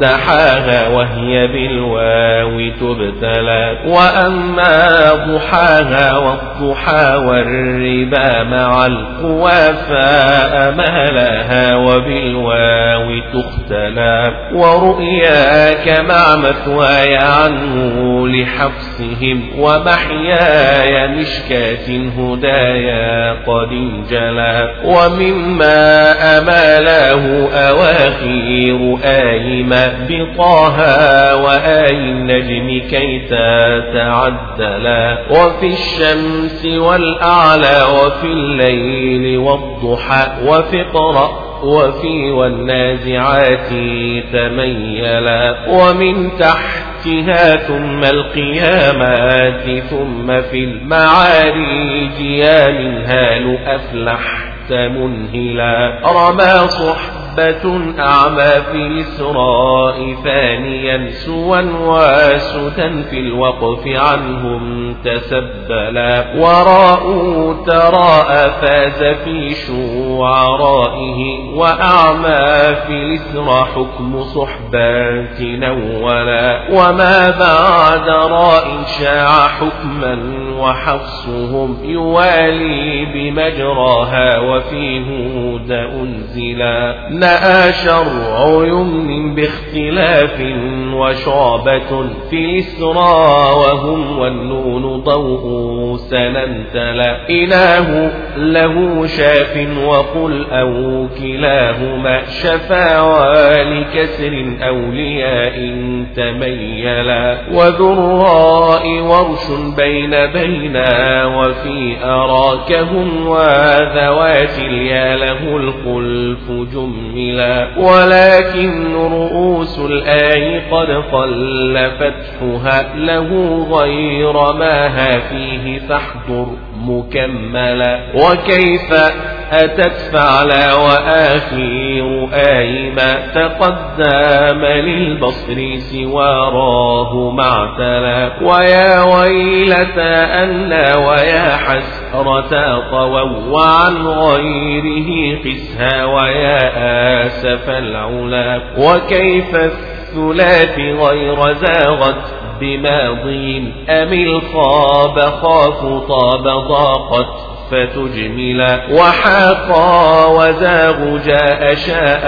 دحاها وهي بالواو تبتلى. وأما ضحاها والضحى والربا مع القوى فأمالها وبالواو تختلى ورؤياك مع مثواي عنه لحفصهم ومحياي مشكاة هدايا قد انجلى ومما أمالاه أواخير آيما بطاها وآي النجم كي تتعدلا وفي الشمس والأعلى وفي الليل والضحى وفي قرأ وفي والنازعات تميلا ومن تحتها ثم القيامات ثم في المعاريج يا منها أفلحت منهلا رمى صحبا حبة أعمى في الإسراء ثانيا سوا واسدا في الوقف عنهم تسبلا وراء تراء فاز في شعرائه وأعمى في الإسراء حكم صحبات نولا وما بعد راء شاع حكما وحفصهم يوالي بمجراها وفي هود أنزلا نأى شرع يمن باختلاف وشعبة في إسرى وهم والنون ضوء سننتلا إله له شاف وقل أو كلاهما شفا ولكسر أولياء تميلا وذراء ورش بين بينا وفي أراكهم وذوات اليا له الخلف جملا ولكن رؤوس الآي قد قل فتحها له غير ما ها فيه فاحضر مكملا. وكيف أتت فعلا وآخير آي ما تقدم للبصر سواراه معتلا ويا ويلتى أنا ويا حسرة طووا وعن غيره قسها ويا آسف العلا. وكيف الثلاث غير زاغت بماضين أم الخاب خاف طاب ضاقت فتجملا. وحاقا وزاغ جاء شاء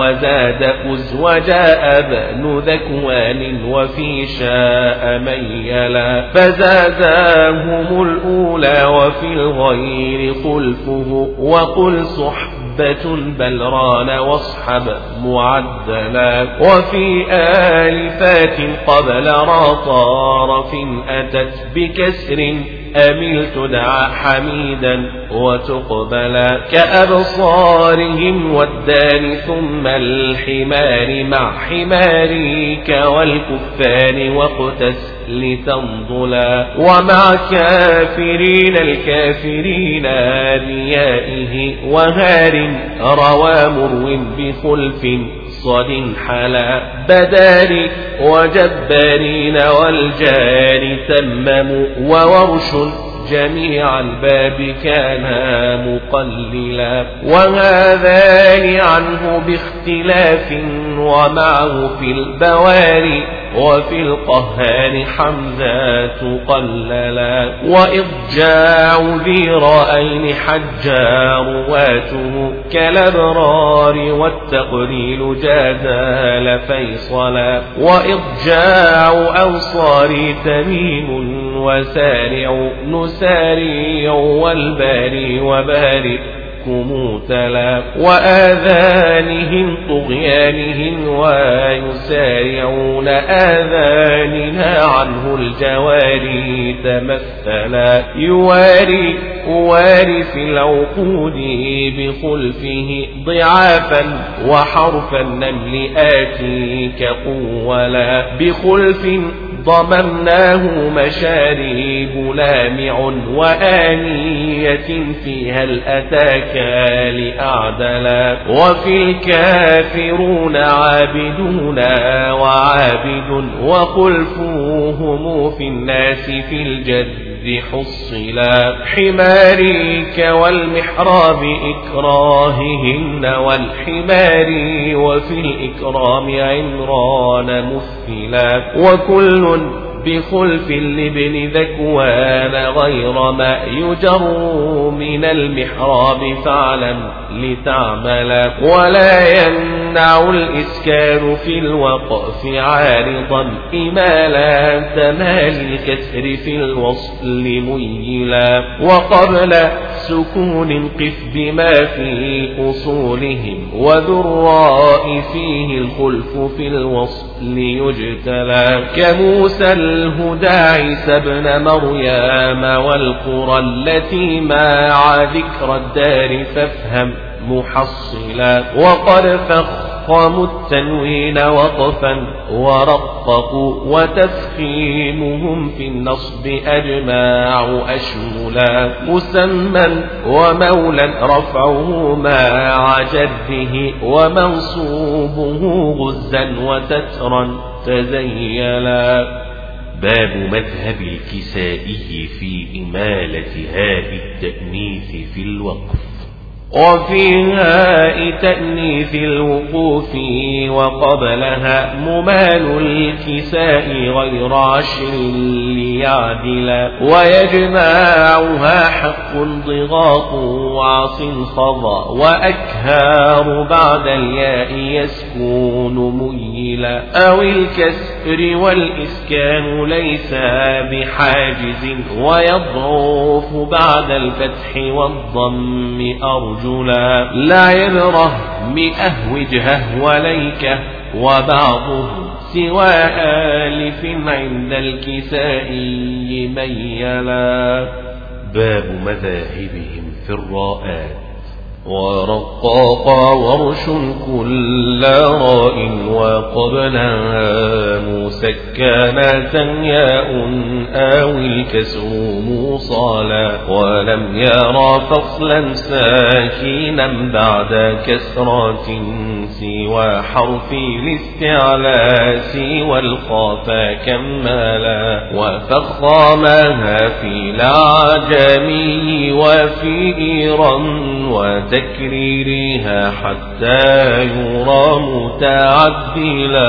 وزاد أز وجاء بن ذكوان وفي شاء ميلا. فزاداهم الأولى وفي الغير خلفه وقل حبة بل ران واصحب معدلا. وفي آلفات قبل راطارف أتت بكسر أمل تدعى حميدا وتقبلا كأبصارهم والدان ثم الحمار مع حماريك والكفان واقتس لتنضلا ومع كافرين الكافرين ريائه وهار روى مرو بخلف صد حلا. بدار وجبارين والجار تمموا وورش جميع الباب كان مقللا. وهذان عنه باختلاف ومعه في البواري. وفي القهار حمزة قللا وإضجاع ذي رأين حجار واته كالأبرار والتقليل جادال فيصلا وإضجاع أنصار تميم وسارع نسارع والباري وبارئ منكم تلا وآذانهم طغيانهم ويسارعون آذانها عنه الجواري تمثلا يواري واري في العقود بخلفه ضعافا وحرف النمل آتيك قولا بخلف ضممناه مشاريب لامع وآنية فيها الأتاك لأعدلا وفي الكافرون عابدون وعابد وخلفوهم في الناس في الجد حصلا حماريك والمحراب إكراههن والحمار وفي الإكرام عمران مثلا وكل بخلف لابن ذكوان غير ما يجر من المحراب فاعلم لتعمل. ولا يمنع الإسكان في الوقف عارضا إمالا تمال الكسر في الوصل ميلا. وقبل سكون قف بما في أصولهم وذراء فيه الخلف في الوصل يجتلى. كموسى الهدى عيسى ابن مريم والقرى التي مع ذكر الدار فافهم محصلا. وقد فخموا التنوين وقفا ورققوا وتفخيمهم في النصب أجماع أشملا. مسمى ومولا رفعه مع جده ومنصوبه غزا وتترا تزيلا. باب مذهب الكسائي في إمالة هاء التأنيث في الوقف. وفيها تأنيث الوقوف وقبلها ممال الكساء غير عشر ليعدل ويجمعها حق ضغاط وعص خضى وأكهار بعد الياء يسكون ميلا أو الكسر والإسكان ليس بحاجز ويضعف بعد الفتح والضم أرجو رجلا لا يبره مئة وجهه وليكه وبعضه سوى آلف عند الكسائي ميلا. باب مذاهبهم في الراءات. ورقاق ورش كل راء وقبلها مسكنات ياء أو الكسر موصالا ولم يرى فصلا ساكنا بعد كسرات سوى حرف الاستعلاس والخافا كمالا وفخامها في العجمي وفي إيران ودى وتكريرها حتى يرى متعدلا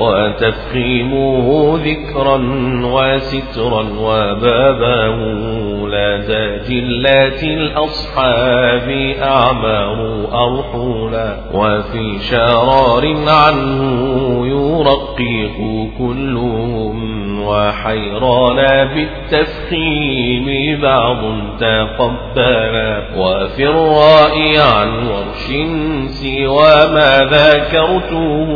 وتفخيمه ذكرا وسترا وبابه لدى جلات الأصحاب أعمار أرحولا وفي شرار عنه يرقق كلهم وحيران بالتفخيم بعض تقبلا وفي عن ورش سوى ما ذكرته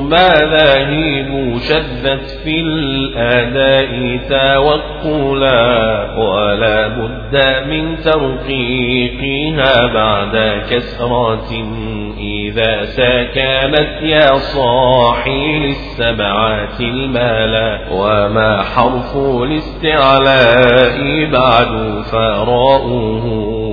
ما ذاهب شدت في الأداء توكلا ولا بد من ترقيقها بعد كسرة إذا سكنت يا صاحي للسبعات المالا وما حرف الاستعلاء بعد فراؤه؟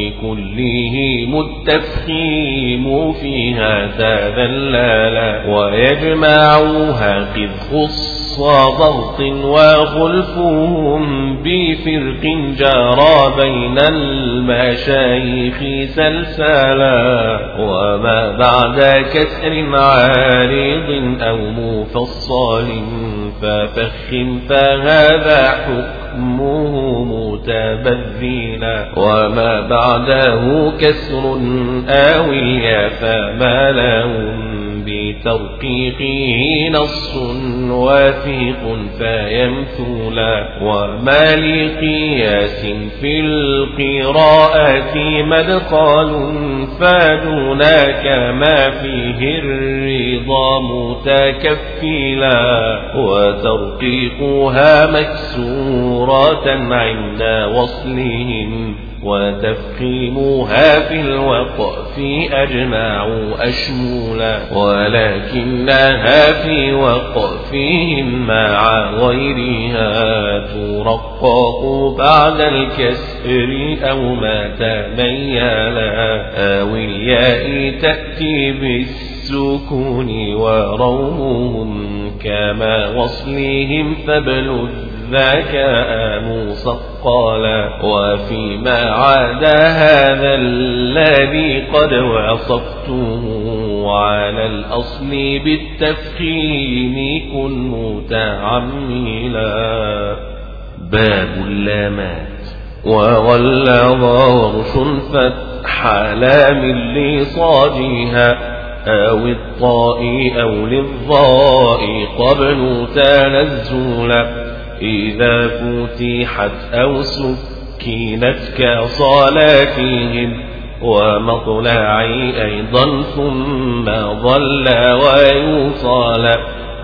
لكلهم التفخيم فيها تذللا ويجمعها قد خص ضغط وخلفهم بفرق جرى بين المشايخ سلسلا وما بعد كسر عارض أو مفصل ففخم فهذا حكمه متبذلا وما بعده كسر آوية فما لهم بترقيقه نص وثيق فيمثولا وما لقياس في القراءة مدخل فدوناك ما فيه الرضا متكفلا وترقيقها مكسورة عند وصلهم وتفخيمها في الوقف أجمع أشمولا ولكنها في وقفهم مع غيرها ترقق بعد الكسر أو ما تميلا. أو الياء تأتي بالسكون ورومهم كما وصلهم فبلغ ذاك مثقلا وفيما عدا هذا الذي قد وصفته على الأصل بالتفخيم كن متعملا. باب اللامات. وغلظ ورش فتح لام لصادها أو الطاء أو للضاء قبل تنزلا إذا فتحت أو سكنت كصلاتهم ومطلعي أيضا ثم ظل ويوصل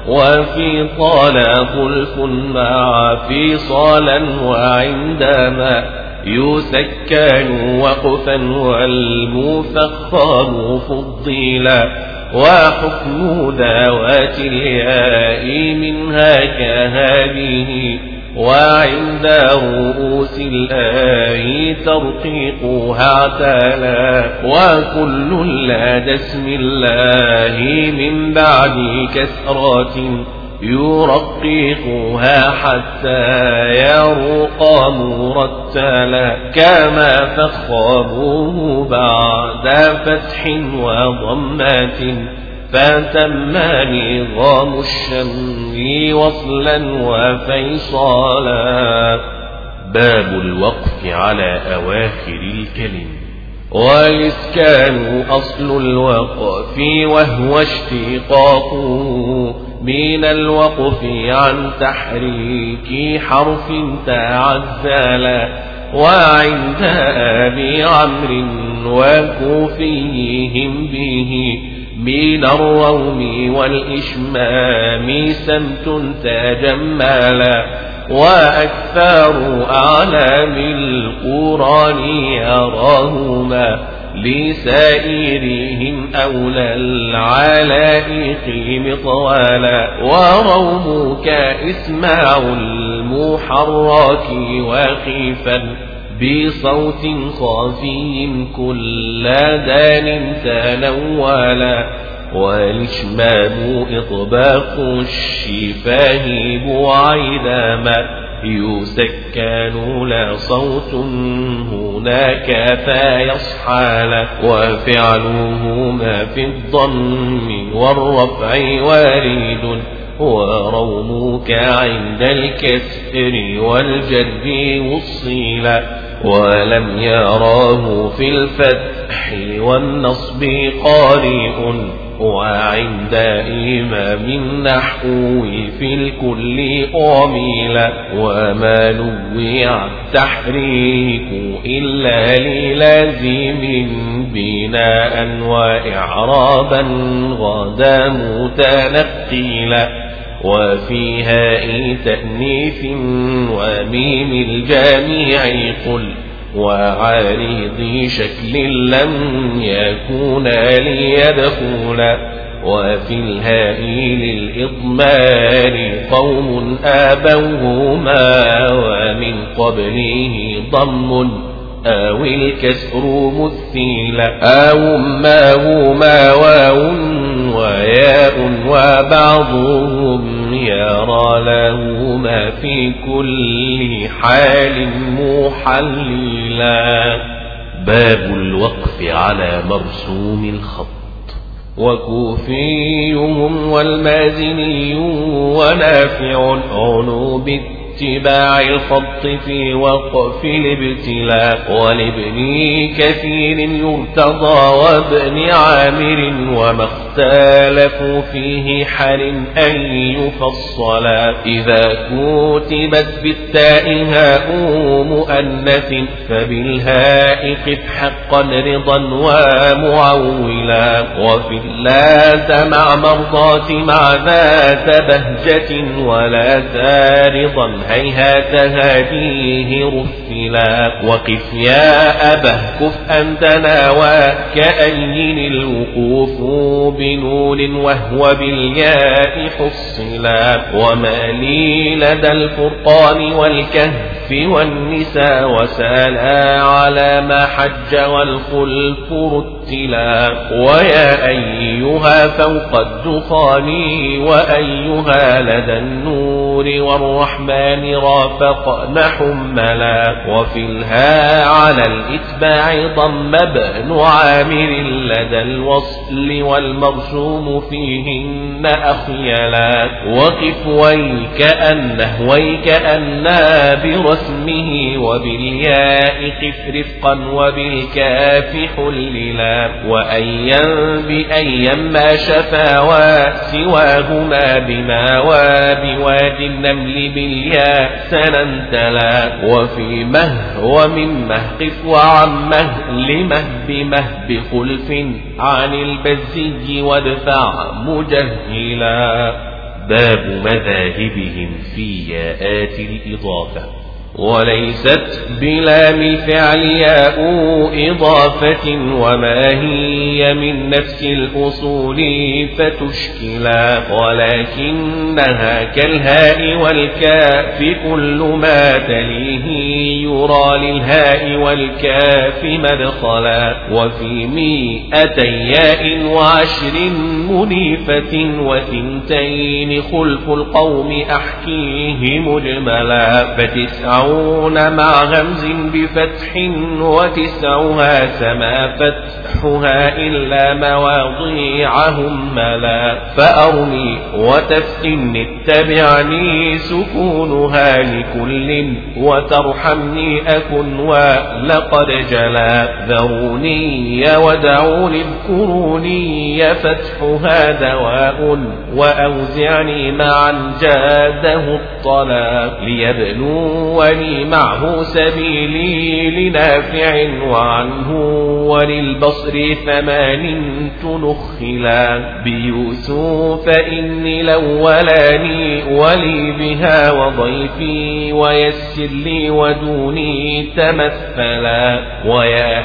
وفي طال خلف مع في صالا وعندما يسكن وقفا والمفخر فضيلا وحكم ذوات الياء منها كهذه وعند رؤوس الآي ترقيقها اعتلا وكل لدى اسم الله من بعد كسرات يرققها حتى يرقى مرتلا كما فخابوه بعد فتح وضمات فتم نظام الشمل وصلا وفيصالا. باب الوقف على أواخر الكلم. والإسكان أصل الوقف وهو اشتقاقه. من الوقف عن تحريك حرف تعزلا وعند أبي عمرو وكوفيهم به من الروم والإشمام سمت تجملا وأكثر أعلام القرآن يراهما لسائرهم أولى العلائق مطوالا ورومك إسماع المحرك وخيفا بصوت خافي كل دان تنولا والإشمام إطباق الشفاه بعيدا ما يسكن لا صوت هناك فيصحى وفعله ما في الضم والرفع وارد ورومك عند الكسر والجر وصيلا ولم يراه في الفتح والنصب قارئ وعند إمام النحو في الكل أعميلا وما نوع التحريك إلا للازم بناء وإعرابا غدا متنقلا وفيها تأنيث وميم الجامع قل وعارض شكل لم يكون ليدخل وفي الهاء للإضمار قوم آبوهما ومن قبله ضم أو الكسر مثيلا أو ما هما واو وياء وبعضهم يرى له ما في كل حال محللا. باب الوقف على مرسوم الخط. وكوفيهم والمازني ونافع عنوب اتباع الخط في وقف الابتلاء ولابن كثير يرتضى وابن عامر وما اختلفوا فيه حال أن يفصلا. إذا كتبت بالتاء هاء مؤنث فبالهاء قف حقا رضا ومعولا. وفي اللات مع مرضات مع ذات بهجة ولا رضا هيهات هديه رفلا وقف يا أبه كف أنت ناوى كأين الوقوف بنون وهو بالياء حصلا. وما لي لدى الفرقان والكهف والنساء وسالا على ما حج والخلف رتلا. ويا أيها فوق الدخان وأيها لدى النور والرحمن رافقن حملا. وفي الها على الإتباع ضم ابن عامر لدى الوصل والمرسوم فيهن أخيلا. وقف ويك أنه ويك أنا برسمه وبالياء قف رفقا وبالكاف حللا وأيا بأيا ما شفا وسواهما بما وبواد النمل بالياء سننتلا وفي مه ومن مه قف وعن مه لمه بمه بخلف عن البزي وادفع مجهلا باب مذاهبهم في ياءات الإضافة وليست بلام الفعل ياء إضافة وما هي من نفس الأصول فتشكلا ولكنها كالهاء والكاف كل ما تليه يرى للهاء والكاف مدخلا وفي مئتي ياء وعشر منيفة وثنتين خلف القوم أحكيه مجملا فتسع تسعون مع غمز بفتح وتسعها سما فتحها إلا مواضيعهم ملا فأرني وتفتن اتبعني سكونها لكل وترحمني أكن ولقد جلا ذروني ودعوني اذكروني فتحها دواء وأوزعني معا جاده الطلا ليبلوا ولي معه سبيلي لنافع وعنه وللبصر ثمان تنخلا بيوسف إني الأولاني ولي بها وضيفي ويسر لي ودوني تمثلا ويا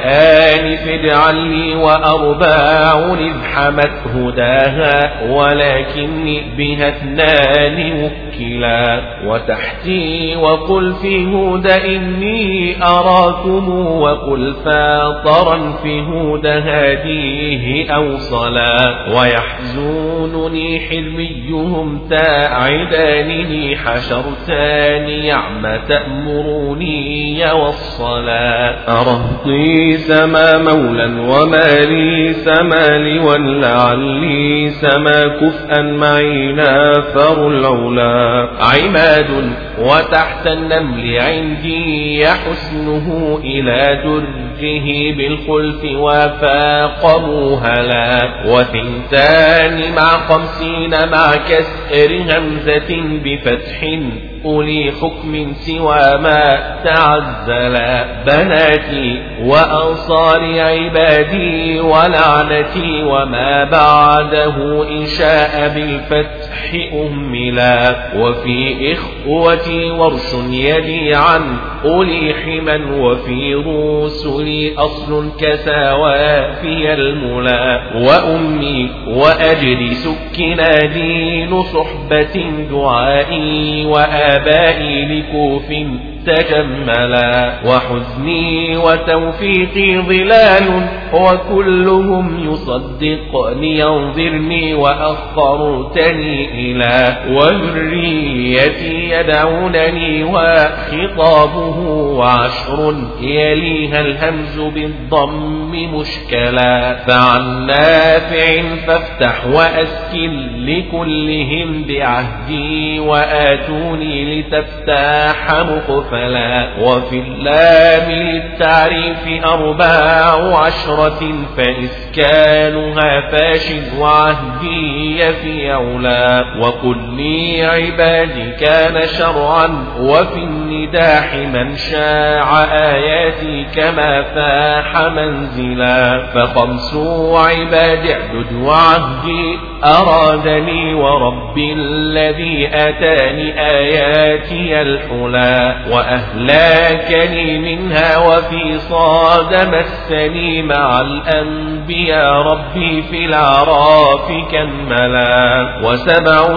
آنف اجعل لي وأرباع إذ حمت هداها ولكني بها اثنان وكلا وتحتي وقل في هود إني أراكم وقل فاطرا في هود هاديه أوصلا ويحزونني حلميهم تاعدانه حشرتان يعم تأمروني والصلاة أرهطي سما مولا وما لي سما لعلي سما كفءا معي نافر العلا عماد وتحت النمل عندي حسنه إلى درجه بالخلف وفاق موهلا وثنتان مع خمسين مع كسر همزة بفتح أولي حكم سوى ما تعزلا بناتي وأنصار عبادي ولعنتي وما بعده إن شاء بالفتح أهملا وفي إخوتي ورش يدي عن أولي حما. وفي رسلي أصل كساوى في الملا. وأمي وأجري سكنا دين صحبة دعائي وآبائي لكوف تجملا وحزني وتوفيقي ظلال وكلهم يصدقني ينظرني وأخرتني إلى. وذريتي يدعونني وخطابه وعشر يليها الهمز بالضم مشكلا. فعن نافع فافتح وأسكن لكلهم بعهدي وآتوني لتفتح مقفلا فلا وفي اللام للتعريف أرباع عشرة فإسكانها فاش وعهدي في أولى. وقل لي عبادي كان شرعا وفي النداح من شاع آياتي كما فاح منزلا. فخمس عباد اعدد وعهدي أرادني ورب الذي أتاني آياتي الحلا. وأهلاكني منها وفي صاد مسني مع الأنبياء ربي في الأعراف كملا. وسبع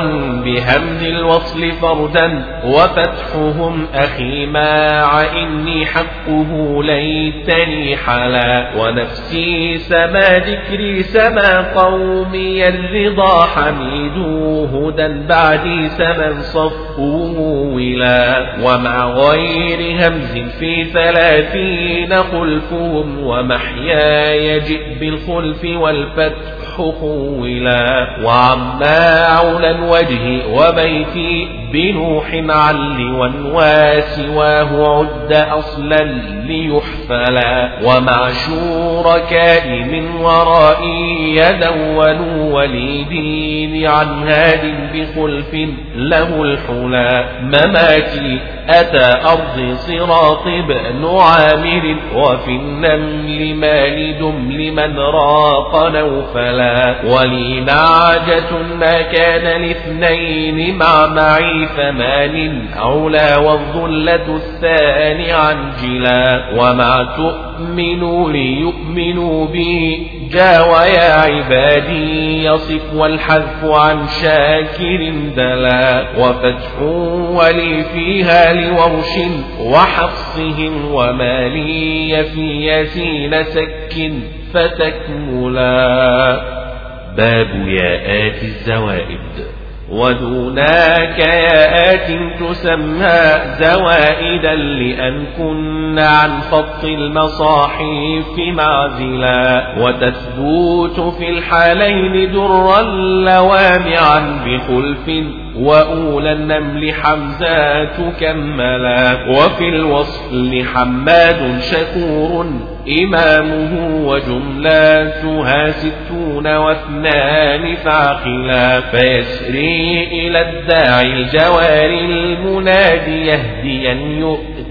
بهمد الوصل فردا وفتحهم أخي ماع إني حقه ليتني حلا. ونفسي سما ذكري سما قومي الرضا حميدو هدى بعدي سما صفوه ولا ومع همز في ثلاثين خلفهم ومحياي جئ بالخلف والفتح خولا وعما عولا وجهي وبيتي بنوح عل وسواه عد أصلا ليحفلا ومع شركاء من ورائي يدونوا وليدين عن هاد بخلف له الحلا مماتي أتى أرض صراط بن عامر وفي النمل مال دمل من راق نوفلا. ولي نعجة ما كان لاثنين مع معي ثمان علا والظلة الثاني عنجلا. ومع تؤمنوا ليؤمنوا بي جاء ويا عبادي يصف والحذف عن شاكر دلا. وفتح ولي فيها لورش وحفصهم وما لي في ياسين سك فتكملا. باب ياءات الزوائد. ودوناك ياءات تسمى زوائدا لأن كن عن خط المصاحف معزلا. وتثبت في الحالين درا لوامعا بخلف وأولى النمل حمزات كملا. وفي الوصل حماد شكور إمامه وجملاتها ستون واثنان فاقلا فيسري إلى الداعي الجوار المنادي يهديا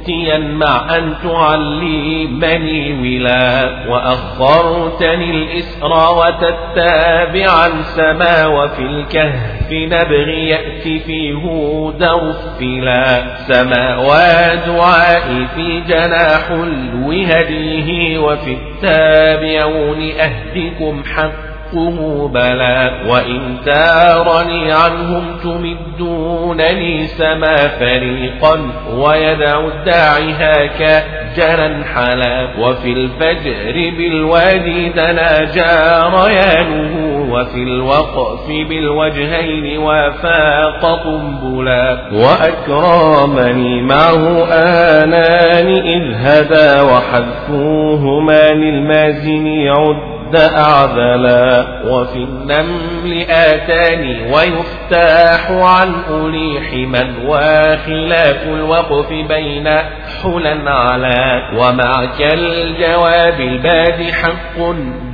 يؤتيا مع أن تعلمني ولا وأخرتني الإسرى وتتابعا سما وفي الكهف نبغي يأتي في هود رفلا. سما ودعائي في جناح الوهديه وفي التابعون أهدكم حق حقه بلا وإن تارني عنهم تمدونني سما فريقا ويدع الداعي هاك جرا حلا وفي الفجر بالوادي دنا جاريانه وفي الوقف بالوجهين وفاق قنبلا وأكرمني معه آنان إذ هدى وحذفوهما للمازن عد أعذلا وفي النمل آتاني ويفتاح عن أولي حما وخلاف الوقف بين حلا على ومعك الجواب الباد حق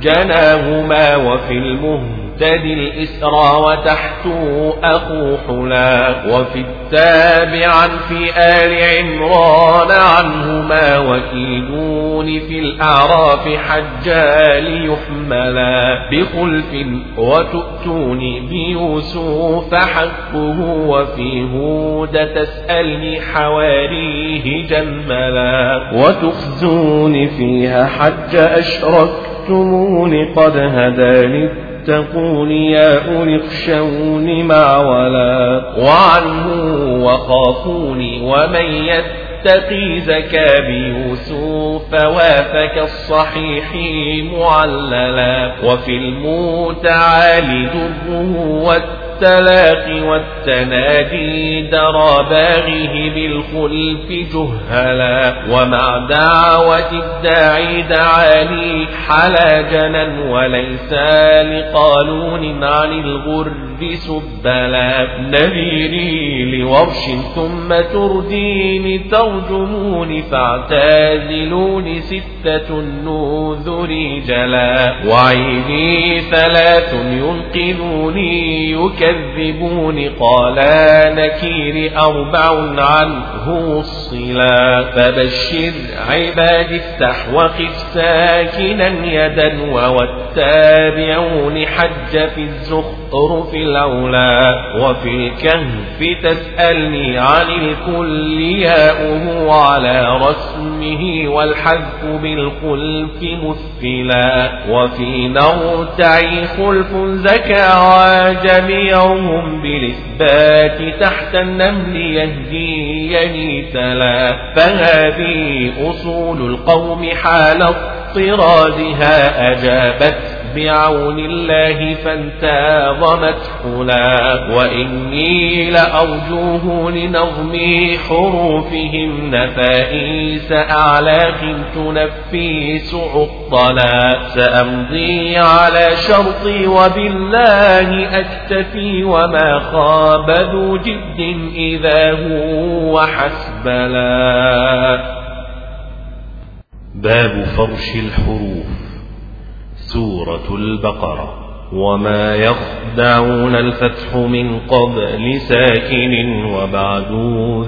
جناهما وفي المهد مهتدي الإسرى وتحت أخو حلا وفي التابعا في آل عمران عنهما وكيدون في الأعراف حجا ليحملا بخلف وتؤتوني بيوسف حقه وفي هود تسألني حواريه جملا وتخزوني فيها حج أشركتموني قد هداني اتقون يا أولي اخشوني مع ولا وعنه وخافوني ومن يتقي زكى بيوسف وافك الصحيح معللا وفي المتعالي دره التلاقي والتنادي درى باغيه بالخلف جهلا ومع دعوة الداعي دعاني حلا جنا وليس لقالون عن الغر سبلا نذيري لورش ثم ترديني ترجموني فاعتازلوني ستة النذر جلا وعيني ثلاث ينقذوني يكذب يكذبون قال نكير أربع عنه الصلا فبشر عباد افتح وقف ساكنا يدا والتابعون حج في الزخرف الأولى وفي الكهف تسألني عن الكل ياؤه على رسمه والحذف بالخلف مثلا. وفي نرتعي خلف زكى جميع يوم بالإثبات تحت النمل يهديني تلا فهذه أصول القوم حال اضطرادها أجابت بعون الله فانتظمت حلا وإني لأرجوه لنظم حروفهم نفائس أعلاق تنفيس عطلا. سأمضي على شرطي وبالله أكتفي وما خاب ذو جد إذا هو حسبلا. باب فرش الحروف. سورة البقرة. وما يخدعون الفتح من قبل ساكن وبعد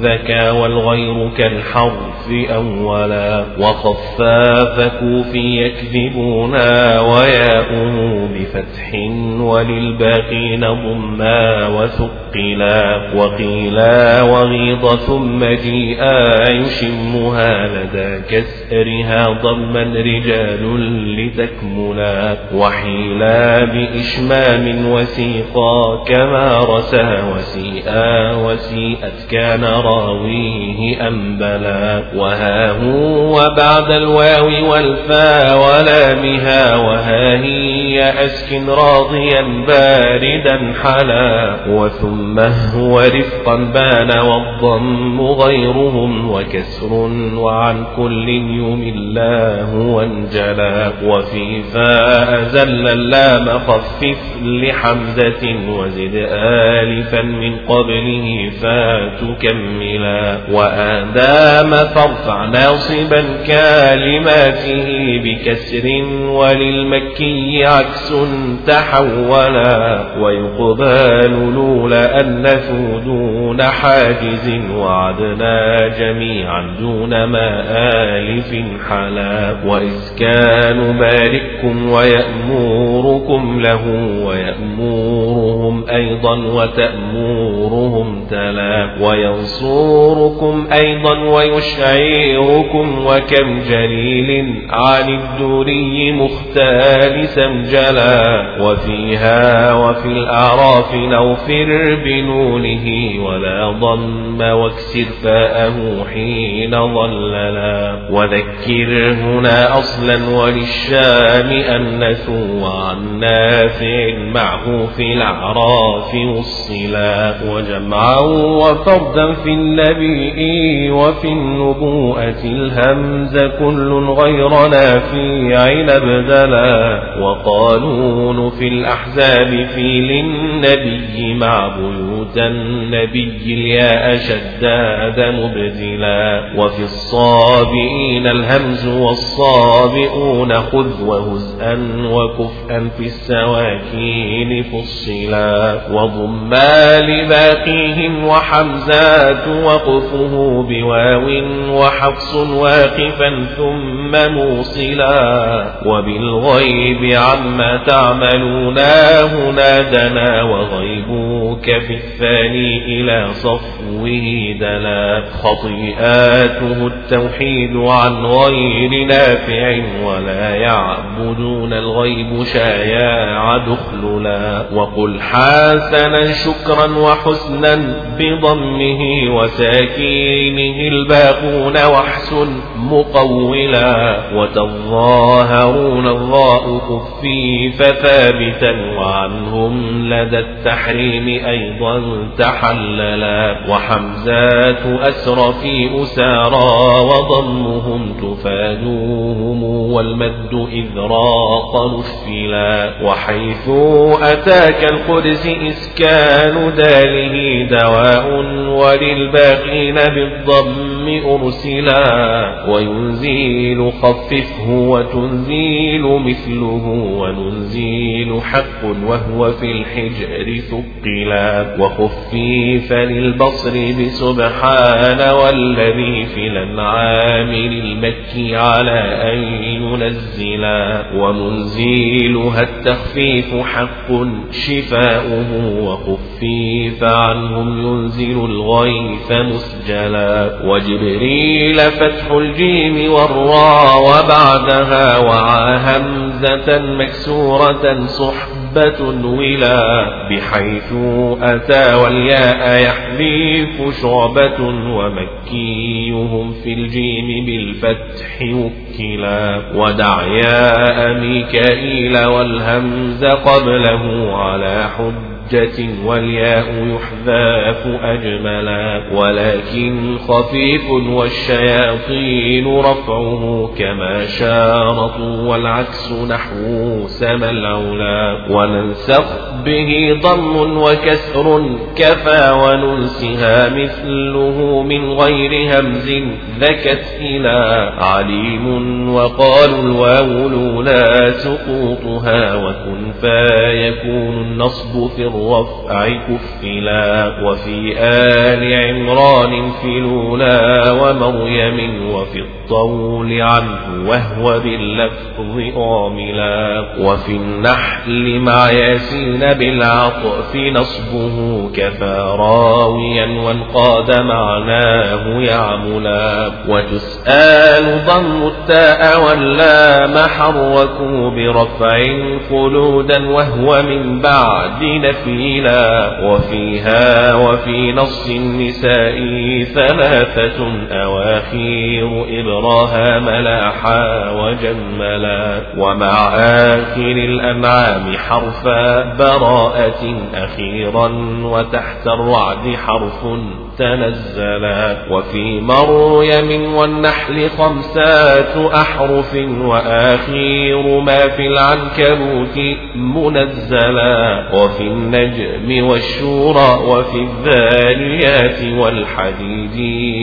ذكى والغير كالحرف أولا وخفاف كوف يكذبون وياؤه بفتح وللباقين ضما وثقلا وقيلا وغيض ثم جيءا يشمها لدى كسرها ضما رجال لتكملا وحيلا بإشمام وسيقا كما رسى وسيئا وسيئت كان راويه أنبلا وها هو بعد الواو والفا ولامها وها هي أسكن راضيا باردا حلا وثم هو رفقا بان والضم غيرهم وكسر وعن كل يوم الله وانجلا وفي فاء زل اللام خفف لحمزة وزد آلفا من قبله فتكملا وآدام فارفع ناصبا كلماته بكسر وللمكي عكس تحولا. ويقبال لولا أنثوا دون حاجز وعدنا جميعا دون ما آلف حلا. وإسكان بارككم ويأمركم لا له ويأمورهم أيضا وتأمورهم تلا وينصركم أيضا ويشعركم وكم جليل عن الدوري مختال سمجلا وفيها وفي الأعراف نوفر بنونه ولا ضم واكسر فاءه حين ضللا وذكر هنا أصلا وللشام أنثوا وعن نافع معه في الأعراف والصلا وجمعا وفردا في النبي وفي النبوءة الهمز كل غير نافع نبدلا وقالون في الأحزاب في للنبي مع بيوت النبي الياء شداد مبدلا. وفي الصابئين الهمز والصابئون خذ وهزءا وكفءا في السواكين فصلا وضما لباقيهم وحمزات وقفه بواو وحفص واقفا ثم موصلا وبالغيب عما تعملون هنا دنا وغيبك في الثاني إلى صفوه دلا خطيئاته التوحيد عن غير نافع ولا يعبدون الغيب دخللا وقل حسنا شكرا وحسنا بضمه وساكينه الباقون واحسن مقولا وتظاهرون الضاء خفيف ثابتا وعنهم لدى التحريم أيضا تحللا وحمزات أسر في أسارى وضمهم تفادوهم والمد إذ راق نشفلا وحيث أتاك القدس إسكان داله دواء وللباقين بالضم أرسلا وينزيل خففه وتنزيل مثله وننزيل حق وهو في الحجر ثقلا وخفيف للبصر بسبحان والذي في الأنعام للمكي على أن ينزلا ومنزيلها التخفيف حق شفاؤه وخفيف عنهم ينزل الغيث مسجلا وجبريل فتح الجيم والراء وبعدها وعى همزة مكسورة صحبة ولا بحيث أتى والياء يحذيف شعبة ومكيهم في الجيم بالفتح وكلا. ودع ياء ميكائيل والهمز قبله على حد والياء يحذاف أجملا ولكن خفيف والشياطين رفعه كما شارطوا والعكس نحو سما العلا. وننسخ به ضم وكسر كفى وننسها مثله من غير همز ذكت إلى. عليم وقالوا الواو لولا سقوطها وكن فيكون النصب في الرفع كفلا وفي آل عمران في لولا ومريم وفي الطول عنه وهو باللفظ آملا وفي النحل مع ياسين بالعطف نصبه كفى راويا وانقاد معناه يعملا وتسأل ضم التاء واللام حركوا برفع خلودا وهو من بعد نفيلا وفيها وفي نص النساء ثلاثة أواخير إبراهام لاحا وجملا ومع آخر الأنعام حرفا براءة أخيرا وتحت الرعد حرف تنزلا وفي مريم والنحل خمسات أحرف وآخير ما في العنكبوت منزلا وفي النجم والشورى وفي الذاريات والحديد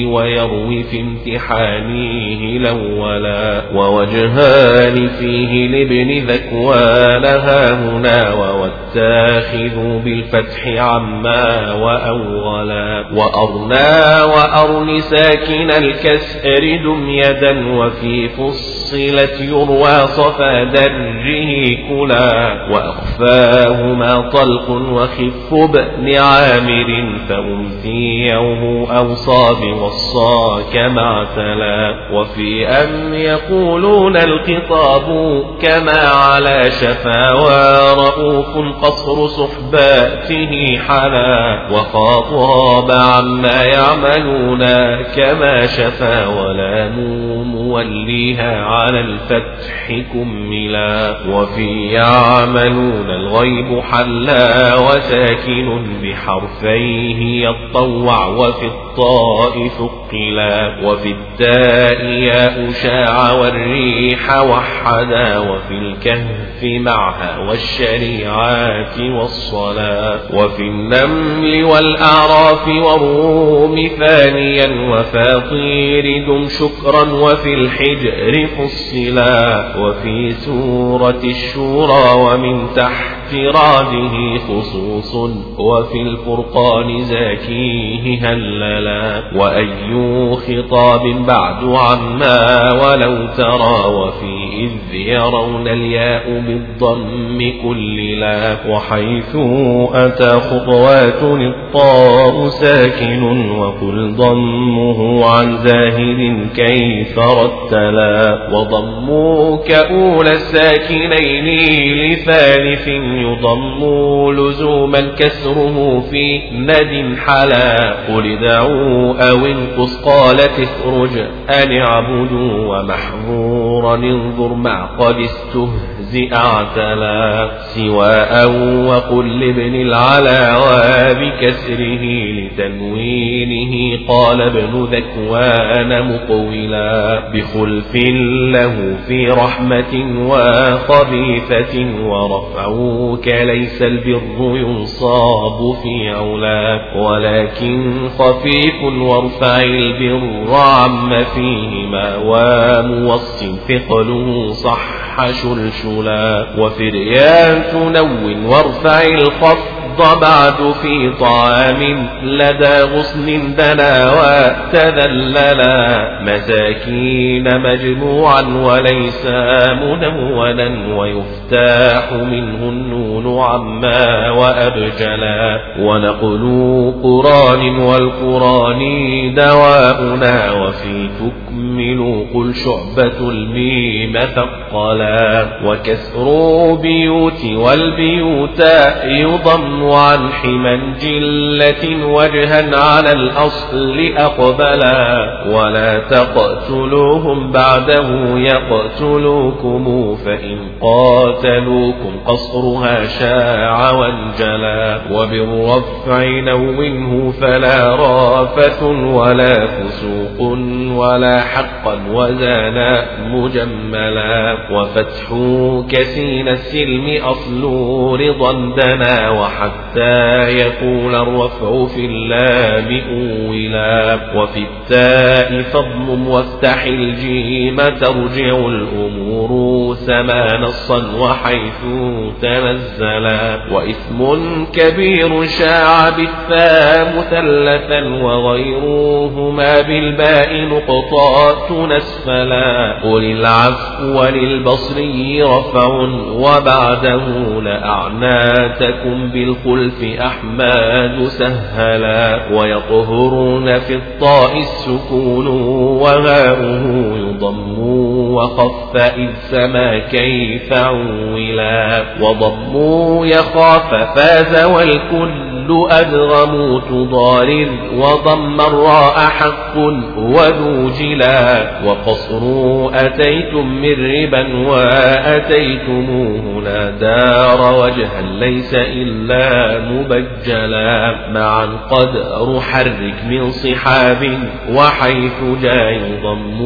ويروي في امتحانه الأولا ووجهان فيه لابن ذكوان هاهنا والتاخذ بالفتح عما وأولا وأرنا وأرن ساكن الكسر دم يدا وفي فصلت يروى صفا دره كلا وأخفاهما طلق وخف بن عامر فأمثيه أوصى بوصاك مع تلا وفي أم يقولون الخطاب كما على شفا ورؤوف قصر صحباته حلا وخاطاب عما يعملون كما شفا ولا موليها على الفتح كملا وفي يعملون الغيب حلا وساكن بحرفيه يطوع وفي الطاء ثقلا وفي التاء ياء شاع والريح وحدا وفي الكهف معها والشريعات والصلاة وفي النمل والأعراف والروم ثانيا وفاطير دم شكرا وفي الحجر فصلا وفي سورة الشورى ومن تحت انفراده خصوص وفي الفرقان زاكيه هللا وأي خطاب بعد عما ولو ترى وفي إذ يرون الياء بالضم كل لا وحيث أتى خطوات الطاء ساكن وقل ضمه عن زاهد كيف رتلا وضموك أولى الساكنين لثالث يضم لزوما كسره في ند حلا قل دعوا أو انقص قالت اخرج أن اعبدوا ومحظورا انظر مع قد استهزئ اعتلا سواء وقل لابن العلا وبكسره لتنوينه قال ابن ذكوان مقولا بخلف له في رحمة وخبيثة ورفعوك ليس البر ينصاب في علاك ولكن خفيف وارفع البر عم فيهما وموص ثقله صح شلشلا وفريان تنون وارفع بعد في طعام لدى غصن دنا وتذللا. مساكين مجموعا وليس منونا ويفتاح منه النون عما وأبجلا. ونقل قران والقران دواؤنا وفي تكمل قل شعبة الميم ثقلا. وكسر بيوت والبيوت يضم عن حما جلة وجها على الأصل أقبلا. ولا تقتلوهم بعده يقتلوكم فإن قاتلوكم قصرها شاع وانجلا. وبالرفع نونه فلا رافة ولا فسوق ولا حقا وزانا مجملا. وفتح كسين السلم أصل رضا دنا وحتى يكون الرفع في اللام أولا وفي التاء فضم وافتح الجيم ترجع الأمور سما نصا وحيث تنزلا. وإثم كبير شاع بالثاء مثلثا وغيرهما بالباء نقطات نسفلا. قل العفو وللبصري رفع وبعده لأعناتكم بالخلف أحماد سهلا ويطهرون في الطاء السكون وهاؤه يضم وخف إذ سما كيف عولا وضموا يخاف فاز والكل أدغموا تضارر وضم الراء حق وذو جلا وقصروا أتيتم من ربا وأتيتموه دار وجها ليس إلا مبجلا معا قدر حرك من صحاب وحيث جاء يضم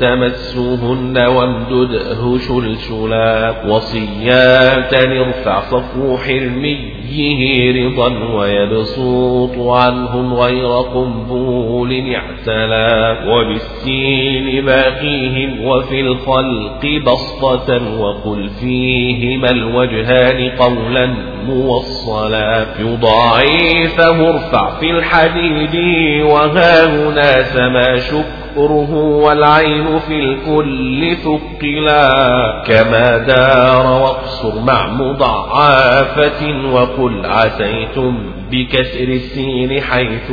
تمسهن وامدده شلشلا وصياتا ارفع صفو حرميه رضا ويبسط عنهم غير قنبول اعتلى وبالسين باقيهم وفي الخلق بسطة وقل فيهما الوجهان قولا موصلا يضاعفه ارفع في الحديد وها هنا سما شك شكره والعين في الكل ثقلا كما دار واقصر مع مضاعفة وقل عسيتم بكسر السين حيث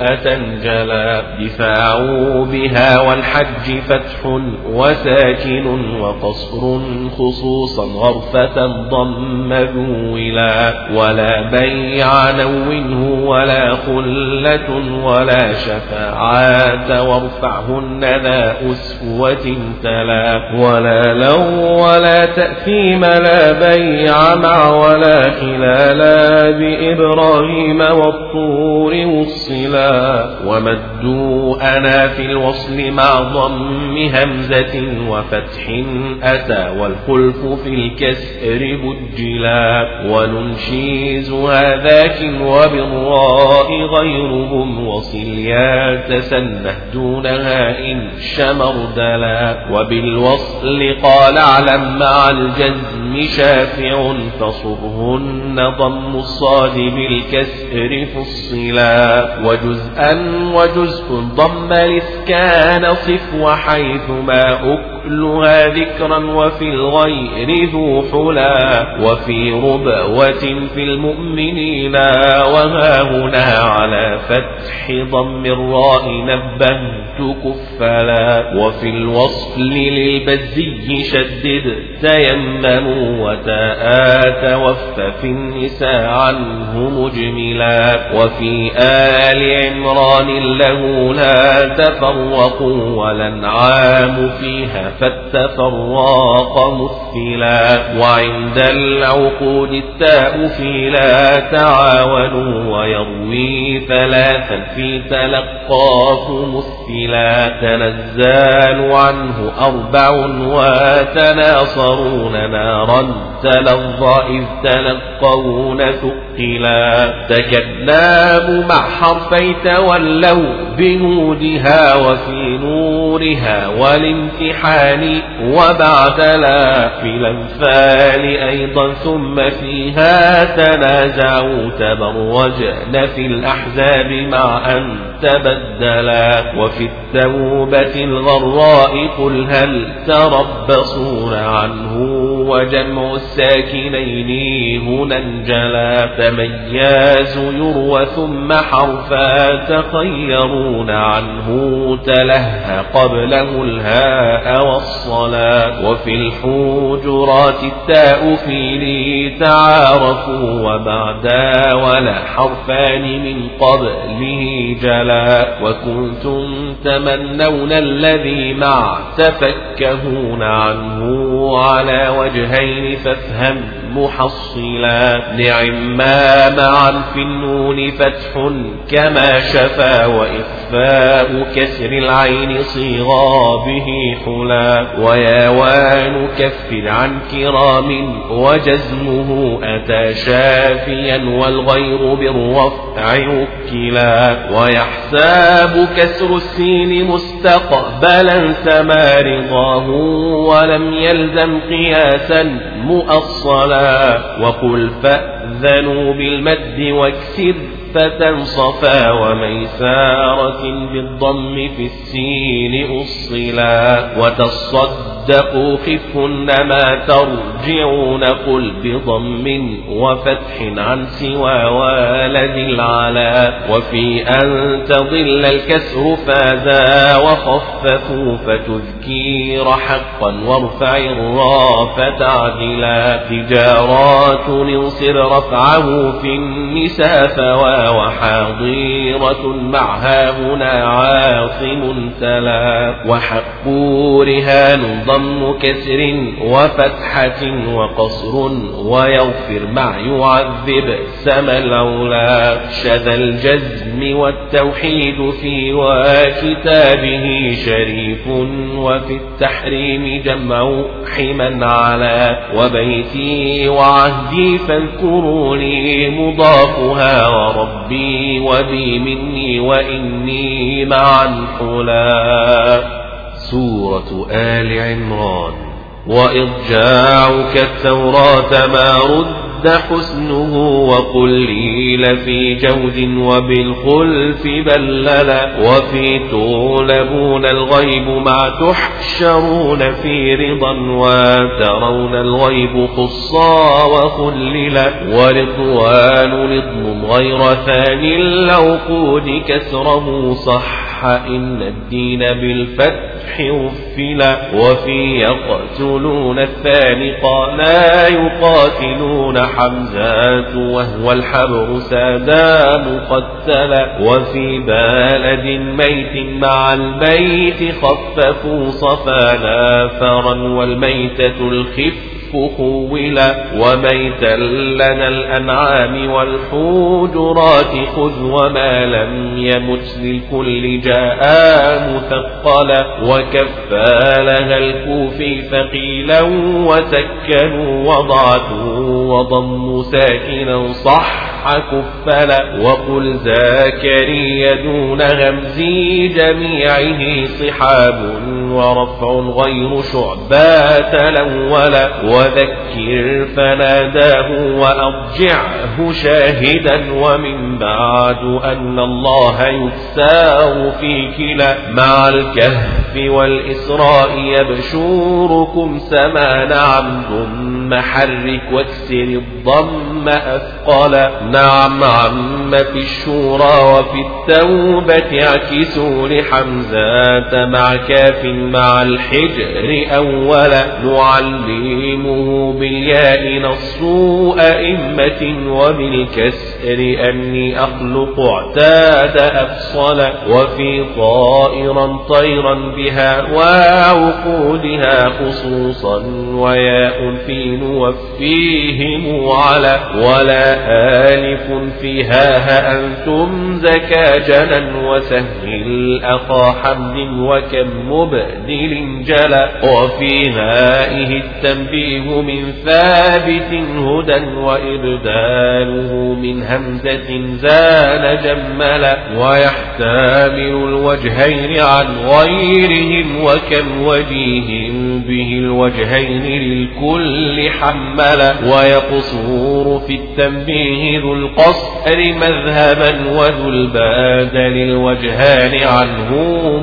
أتنجلا دفاعوا بها والحج فتح وساكن وقصر خصوصا غرفة ضم ذولا ولا بيع نونه ولا خلة ولا شفاعات وارفعهن ذا أسوة تلا. ولا لو ولا تأثيم لا بيع مع ولا خلالا بإبراهيم إبراهيم والطور وصلا ومدوا أنا في الوصل مع ضم همزة وفتح أتى والخلف في الكسر بجلا وننشيز هذاك وبالراء غيرهم وصل تسنه دونها إن شمردلا وبالوصل قال اعلم مع الجزم شافع فصرهن ضم الصاد بالكسر الكسر فصلا وجزءا وجزء ضم الإسكان صف وحيثما أكلها ذكرا وفي الغير ذو حلا وفي ربوة في المؤمنين وها هنا على فتح ضم الراء نبهت كفلا وفي الوصل للبزي شدد تيمموا وتآت وف في النساء عنه مجمل جملا وفي آل عمران له لا تفرقوا والانعام فيها فالتفراق مثلا وعند العقود التاء في لا تعاونوا ويروي ثلاثا في تلقاف مثلا تنزال عنه أربع وتناصرون نارا تلظى إذ تلقون ثقلا تكلام مع حرفي تولوا بنودها وفي نورها والامتحان وبعد لا في الأنفال أيضا ثم فيها تنازعوا تبرجن في الأحزاب مع أن تبدلا وفي التوبة الغراء قل هل تربصون عنه وجمع الساكنين هنا انجلا تمياز يروى ثم حرفا تخيرون عنه تلهى قبله الهاء والصلاة. وفي الحجرات التاء في لي تعارفوا وبعدا ولا حرفان من قبله جلا. وكنتم تمنون الذي مع تفكهون عنه على وجهين فافهم محصلا. نعم ما معا في النون فتح كما شفا. وإخفاء كسر العين صيغا به حلا. وياوان كفر عن كرام وجزمه أتى شافيا والغير بالرفع وكلا ويحساب كسر السين مستقبلا سما رضاه ولم يلزم قياسا مؤصلا وقل فأذنوا بالمد واكسر فتى صفا وميسارة بالضم في السين أصلا وتصدقوا خفهن ما ترجعون قل بضم وفتح عن سوى والد العلا وفي أن تضل الكسر فازا وخففوا فتذكير حقا وارفع الراء فتعدلا تجارات انصر رفعه في النساء فوا وحاضيرة معها هنا عاصم تلا وحق رهان ضم كسر وفتحة وقصر ويغفر مع يعذب سما الأولى شذا الجزم والتوحيد في وكتابه شريف وفي التحريم جمع حما على وبيتي وعهدي فاذكر لي مضافها وربي وبي مني وإني معا حلا سورة آل عمران. وإضجاعك التوراة ما رد حسنه وقل لي لفي جود وبالخلف بللا وفي تغلبون الغيب ما تحشرون في رضا وترون الغيب خصا وخللا ورضوان لضم غير ثاني العقود كسره صح إن الدين بالفتح وفلا وفي يقتلون الثاني لا يقاتلون حمزات وهو الحبر سادا مقتلا وفي بلد ميت مع الميت خففوا صفا نافرا والميتة الخف خولا وميتا لنا الأنعام والحجرات خذ وما لم يمت للكل جاء مثقلا وكفى لها الكوفي ثقيلا وسكنوا وضعتوا وضموا ساكنا صح كفلا وقل زاكري دون همزي جميعه صحاب ورفع غير شعبات الأول وذكر فناداه وأضجعه شاهدا ومن بعد أن الله يفساه في كلا مع الكهف والإسراء يبشوركم سما نعم ثم حرك واكسر الضم أثقل نعم عم في الشورى وفي التوبة اعكسوا لحمزات مع كاف مع الحجر أولا نعلمه بالياء نص أئمة وبالكسر أني أخلق اعتاد أفصل وفي طائرا طيرا بها وعقودها خصوصا وياء في نوفيهم على ولا آلف فيها هأنتم زكاجلا وسهل أخا حمد وكم مبدل جلا وفي هائه التنبيه من ثابت هدى وإبداله من همزة زال جملا ويحتمل الوجهين عن غيرهم وكم وجيه به الوجهين للكل حملا ويقصور في التنبيه ذو القصر مذهبا وذو البادل الوجهان عنه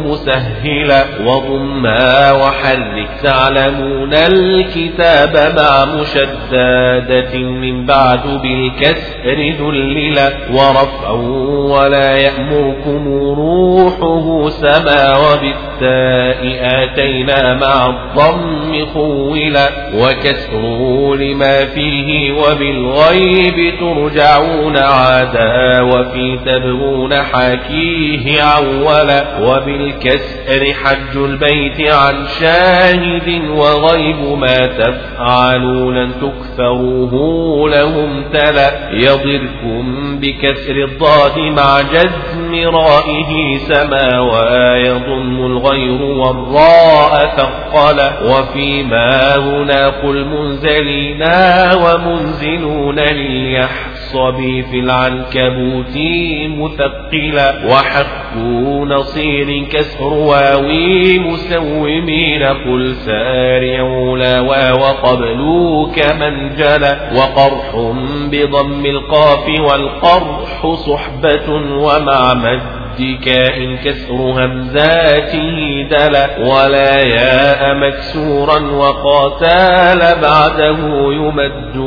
مسهلا وضما وحرك تعلمون الكتاب مع مشدادة من بعد بالكسر ذللا ورفع ولا يأمركم روحه سما وبالتاء آتينا مع الضم خولا وكسر لما فيه وبالغيب ترجعون عادا وفي تبغون حاكيه عولا وبالكسر حج البيت عن شاهد وغيب ما تفعلون تكثروه لهم تلا يضركم بكسر الضاد مع جزم رائه سما ويضم الغير والراء ثقلا وفيما هنا قل منزلنا ومنزلون لليحصب في العنكبوت مثقلا وحق نصير كسر واوي مسومين قل سارعوا لا وقبلوا كمن جلا وقرح بضم القاف والقرح صحبة ومع مد كائن كسر همزاته دلا ولا ياء مكسورا وقاتال بعده يمد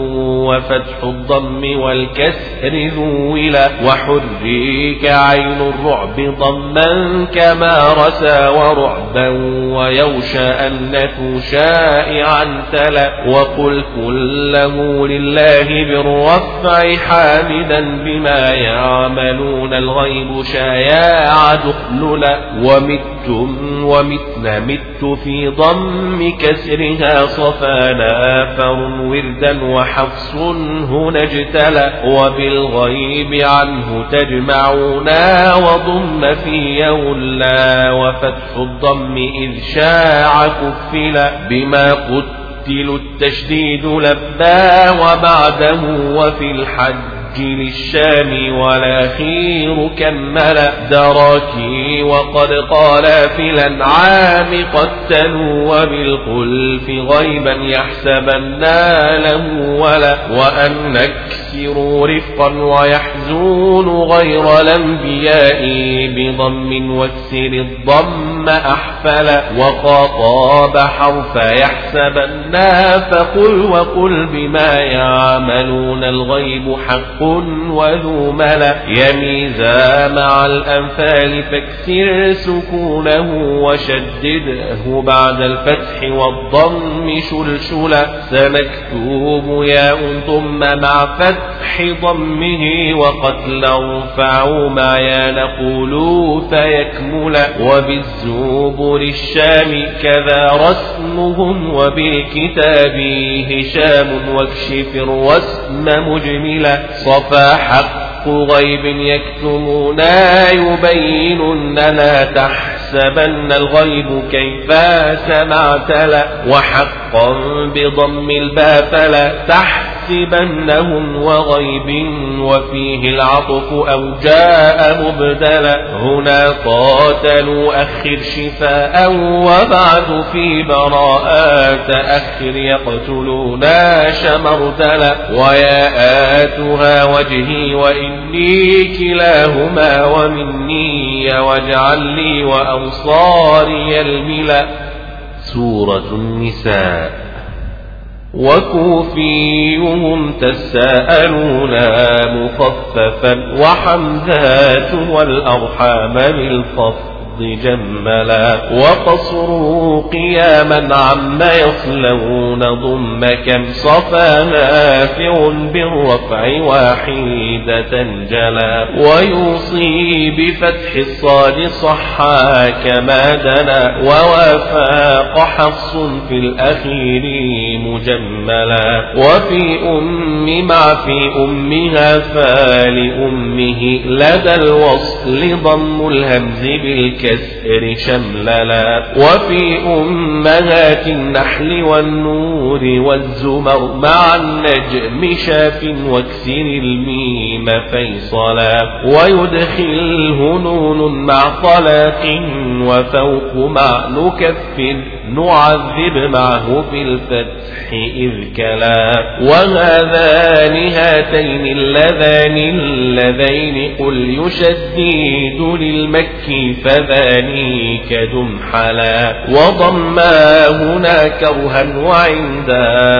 وفتح الضم والكسر ذولا وحريك عين الرعب ضما كما رسى ورعبا ويوشى أنه شائعا تلا وقل كله لله بالرفع حامدا بما يعملون الغيب شايا دخللا ومتم ومتنا مت في ضم كسرها صفا نافر وردا وحفص هنا اجتلى وبالغيب عنه تجمعونا وضم في يولا وفتح الضم إذ شاع كفلا بما يبدل التشديد لبا وبعده وفي الحج للشام والأخير كمل دراكي وقد قال في الأنعام قتلوا وبالخلف غيبا يحسبن له ولا وأن نكسر رفقا ويحزون غير الأنبياء بضم واكسر الضم أحفل وخاطاب حرف يحسبن فقل وقل بما يعملون الغيب حق وذو ملأ يميزا مع الأنفال فاكسر سكونه وشدده بعد الفتح والضم شلشلا سنكتوب ياء ثم مع فتح ضمه وقتل ارفعوا ما يا نقول فيكمل وبالزبر الشام كذا رسمهم وبالكتاب هشام واكشف الرسم مجملا صفى حق غيب يكتمونا يبينن لا تحسبن الغيب كيف سمعت لا وحقا بضم الباء فلا تحت يحسبنهم وغيب وفيه العطف أو جاء مبدلا. هنا قاتلوا أخر شفاء وبعد في براءات أخر يقتلون شمردلا وياءاتها وجهي وإني كلاهما ومني واجعل لي وأنصاري الملا سورة النساء. وكوفيهم تساءلون مخففا وحمزات والأرحام بالخف. الأرض جملا وقصروا قياما عما يصلون ضم كم صفى نافع بالرفع واحدة جلا ويوصي بفتح الصاد صحا كما دنا ووافاق حفص في الأخير مجملا وفي أم مع في أمها فالأمه لدى الوصل ضم الهمز بالكسر الكسر شمللا وفي أمهات النحل والنور والزمر مع النجم شاف واكسر الميم فيصلا ويدخله نون مع طلاق وفوق مع نكف نعذب معه بالفتح إذ كلا. وهذان هاتين اللذان اللذين قل يشديد للمكي فذانيك دمحلا وضما هنا كرها وعند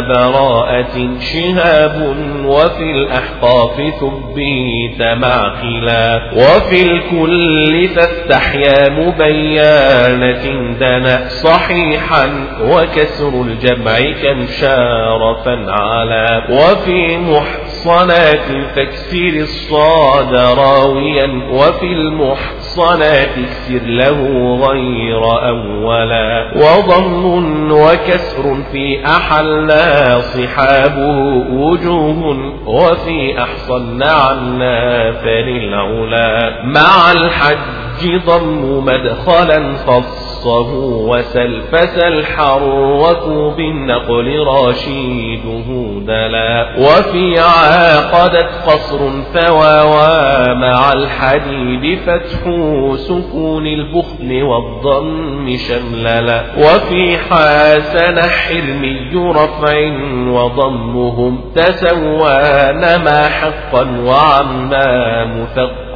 براءة شهاب وفي الأحقاف ثبيت معقلا وفي الكل فافتحيا مبيانة دنا صحيحا وكسر الجمع كم شارفا على وفي محصنات تكسير الصاد راويا وفي المحصنات اكسر له غير أولا وضم وكسر في أحلى صحابه وجوه وفي أحصن عنا فللعلا مع الحج ضم مدخلا خصه وسل فسل حركوا بالنقل راشيده دلا وفي عاقدت قصر فواوى مع الحديد فتح سكون البخل والضم شمللا وفي حاسن حرمي رفع وضمهم تسوان ما حقا وعما مثقلا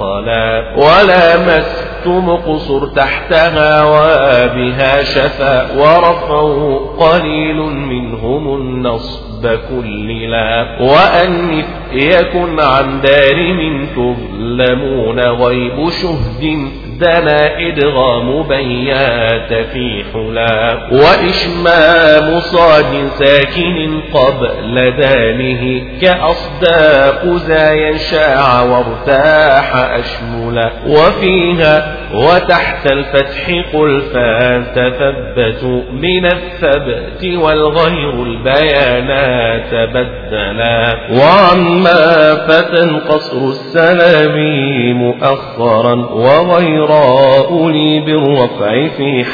ولا مست مقصر تحتها وبها شفا ورفعوا قليل منهم النصب كل لا وأنف يكن عن دار من تظلمون غيب شهد دنا إدغام بيات في حلا. وإشمام صاد ساكن قبل دانه كأصداق زايا شاع وارتاح أشملا. وفيها وتحت الفتح قل فتثبتوا من الثبت والغير البيانات بدلا. وعما فتنقصر السلام مؤخرا وغير أولي بالرفع في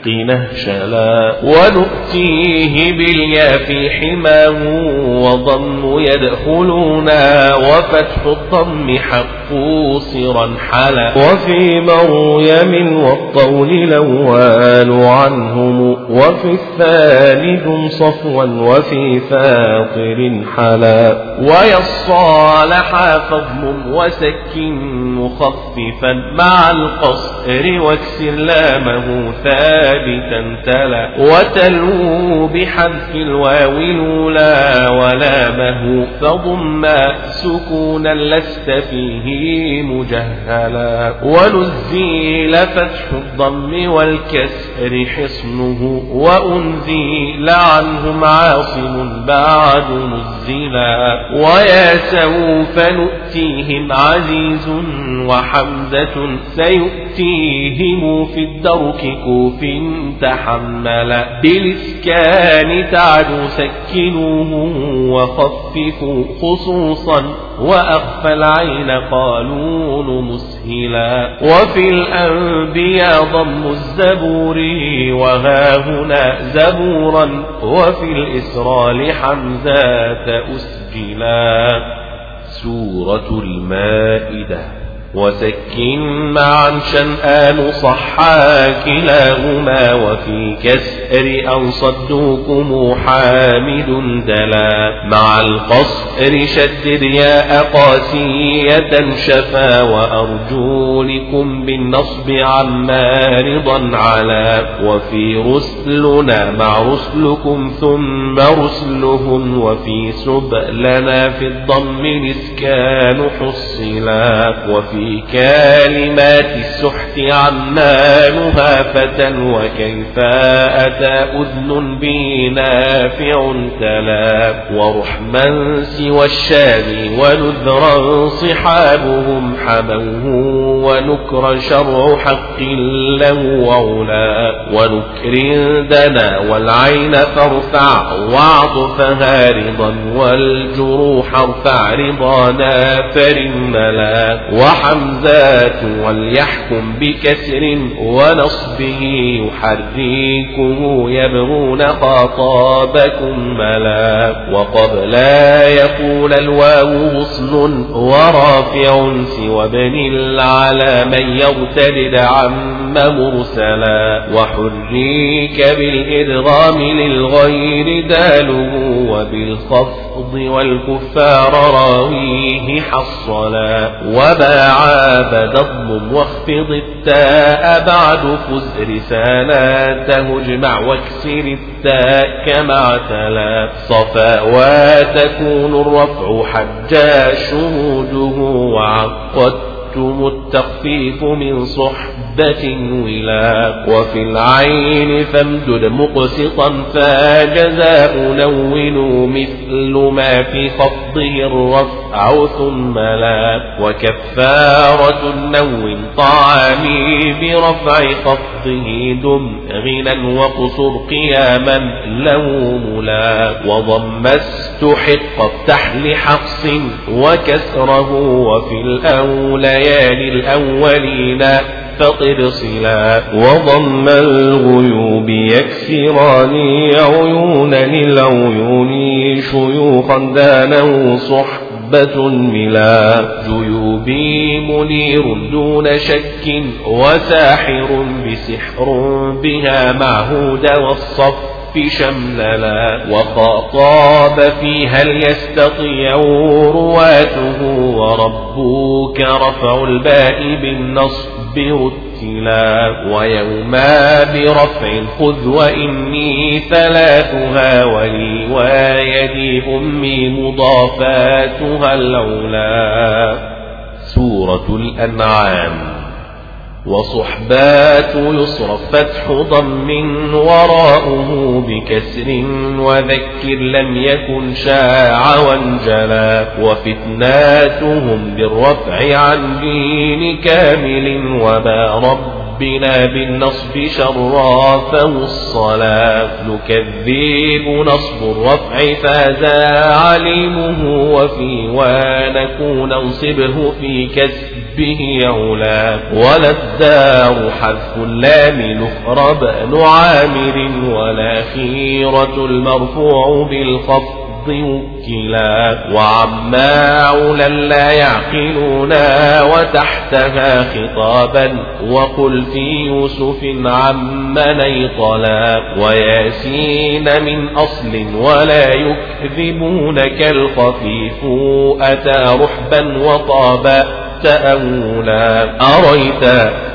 حد نهشلا ونؤتيه باليا في حماه وضم يدخلنا وفتح الضم حق صرا حلا وفي مريم والطول الأول عنهم وفي الثالث صفوا وفي فاطر حلا ويصالح فضل وسك مخففا مع القصر واكسر لامه ثابتا تلا. وتلو بحذف الواو الأولى ولامه فضم سكونا لست فيه مجهلا. ونزيل فتح الضم والكسر حصنه. وأنزيل عنهم عاصم بعد نزلا. ويا سوف نؤتيهم عزيز وحمزة. سيؤتيهم في الدرك كوف تحملا بالإسكان تعدوا سكنوه وخففوا خصوصا وأخفى العين قالون مسهلا وفي الأنبياء ضم الزبور وها هنا زبورا وفي الإسرى لحمزات أسجلا سورة المائدة وسكن معا شنآن صحا كلاهما وفي كسر أن صدوكم حامد دلا. مع القصر شدد يا قاسية شفا وأرجولكم بالنصب عما رضا على وفي رسلنا مع رسلكم ثم رسلهم وفي سبلنا في الضم الإسكان حصلا. وفي في كلمات السحت عمانها فتى وكيف أتى أذن بي نافع تلا. ورحما سوى الشام ونذرا صحابهم حموه ونكر شرع حق له علا ونكر دنا والعين فارفع وعطفها رضا والجروح ارفع رضانا فرملا وحمزات وليحكم بكسر ونصبه يحركه يبغون خطابكم ملا وقبل يقول الواو غصن ورافع سوى ابن العلا من يغتدد عم مرسلا وحريك بالإدغام للغير داله وبالخفض والكفار راويه حصلا وما عابد الضم واخفض التاء بعد فز رسالاته اجمع واكسر التاء كما اعتلى. صفا وتكون الرفع حجا شهوده وعقدت أردتم التخفيف من صحبة ولا وفي العين فامدد مقسطا فجزاء نون مثل ما في خفضه الرفع ثم لا وكفارة نون طعامي برفع خفضه دم غنى وقصر قياما له ملا وضم استحق افتح لحفص وكسره وفي الأولى الليالي الأولين فطر صلا. وضم الغيوب يكسران عيونا العيون شيوخا دانه صحبة ملا. جيوبي منير دون شك وساحر بسحر بها معهود والصف. شمللا وخاطاب في هل يستطيع رواته وربك رفع الباء بالنصب رتلا ويوما برفع خذ وإني ثلاثها ولي ويدي أمي مضافاتها الأولى سورة الأنعام وصحبات يصرف فتح ضم وراءه بكسر وذكر لم يكن شاع وانجلا وفتناتهم بالرفع عن دين كامل وما رب ربنا بالنصب شرافه الصلاة. نكذب نصب الرفع فاز عليمه وفي ونكون انصبه في كسبه علا. ولا الدار حذف اللام نخرب نعامر ولا خيرة المرفوع بالخفض. وكلا وعما علا لا يعقلونا وتحتها خطابا وقل في يوسف عم نيطلا وياسين من أصل ولا يكذبونك الخفيف أتى رحبا وطابا تأولا. أريت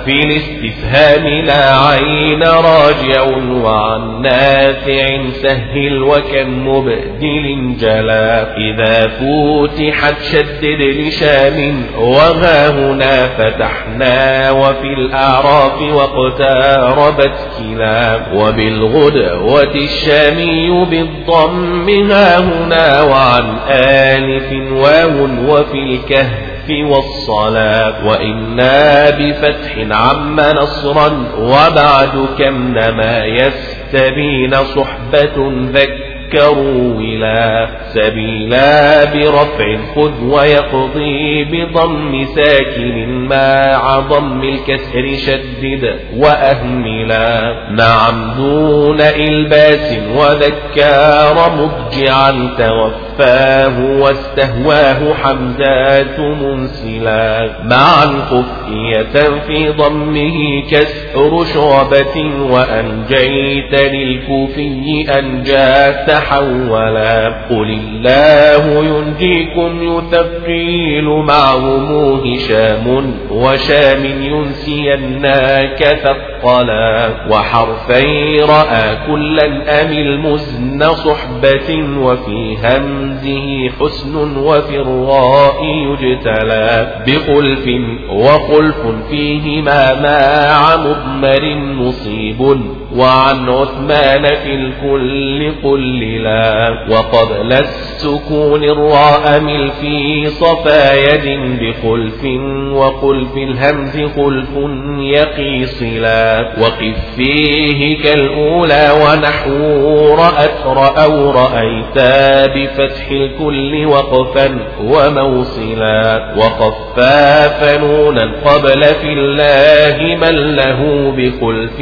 في الاستفهام لا عين راجع وعن نافع سهل وكم مبدل جلا. إذا فتحت شدد لشام وها هنا فتحنا وفي الأعراف واقتاربت كلا. وبالغدوة الشامي بالضم ها هنا وعن آلف واو وفي الكهف والصلاة وإنا بفتح عم نصرا وبعد كم نما يستبين صحبة ذك ذكروا ولا سبيلا برفع خذ ويقضي بضم ساكن مع ضم الكسر شدد وأهملا نعم دون إلباس وذكار مضجعا توفاه واستهواه حمزات منسلا معا خفية في ضمه كسر شعبة وأنجيت للكوفي أنجات تحولا قل الله ينجيكم يثقيل معهم هشام وشام ينسيناك ثقلا وحرفي رأى كلا أم المزن صحبة وفي همزه حسن وفي الراء يجتلى بخلف وخلف فيهما مع مضمر مصيب وعن عثمان في الكل قللا وقبل السكون الراء مل في صفا يد بخلف وقل في الهمز خلف يقي صلا وقف فيه كالأولى ونحو رأت رأوا رأيتا بفتح الكل وقفا وموصلا وخفاف نونا قبل في الله من له بخلف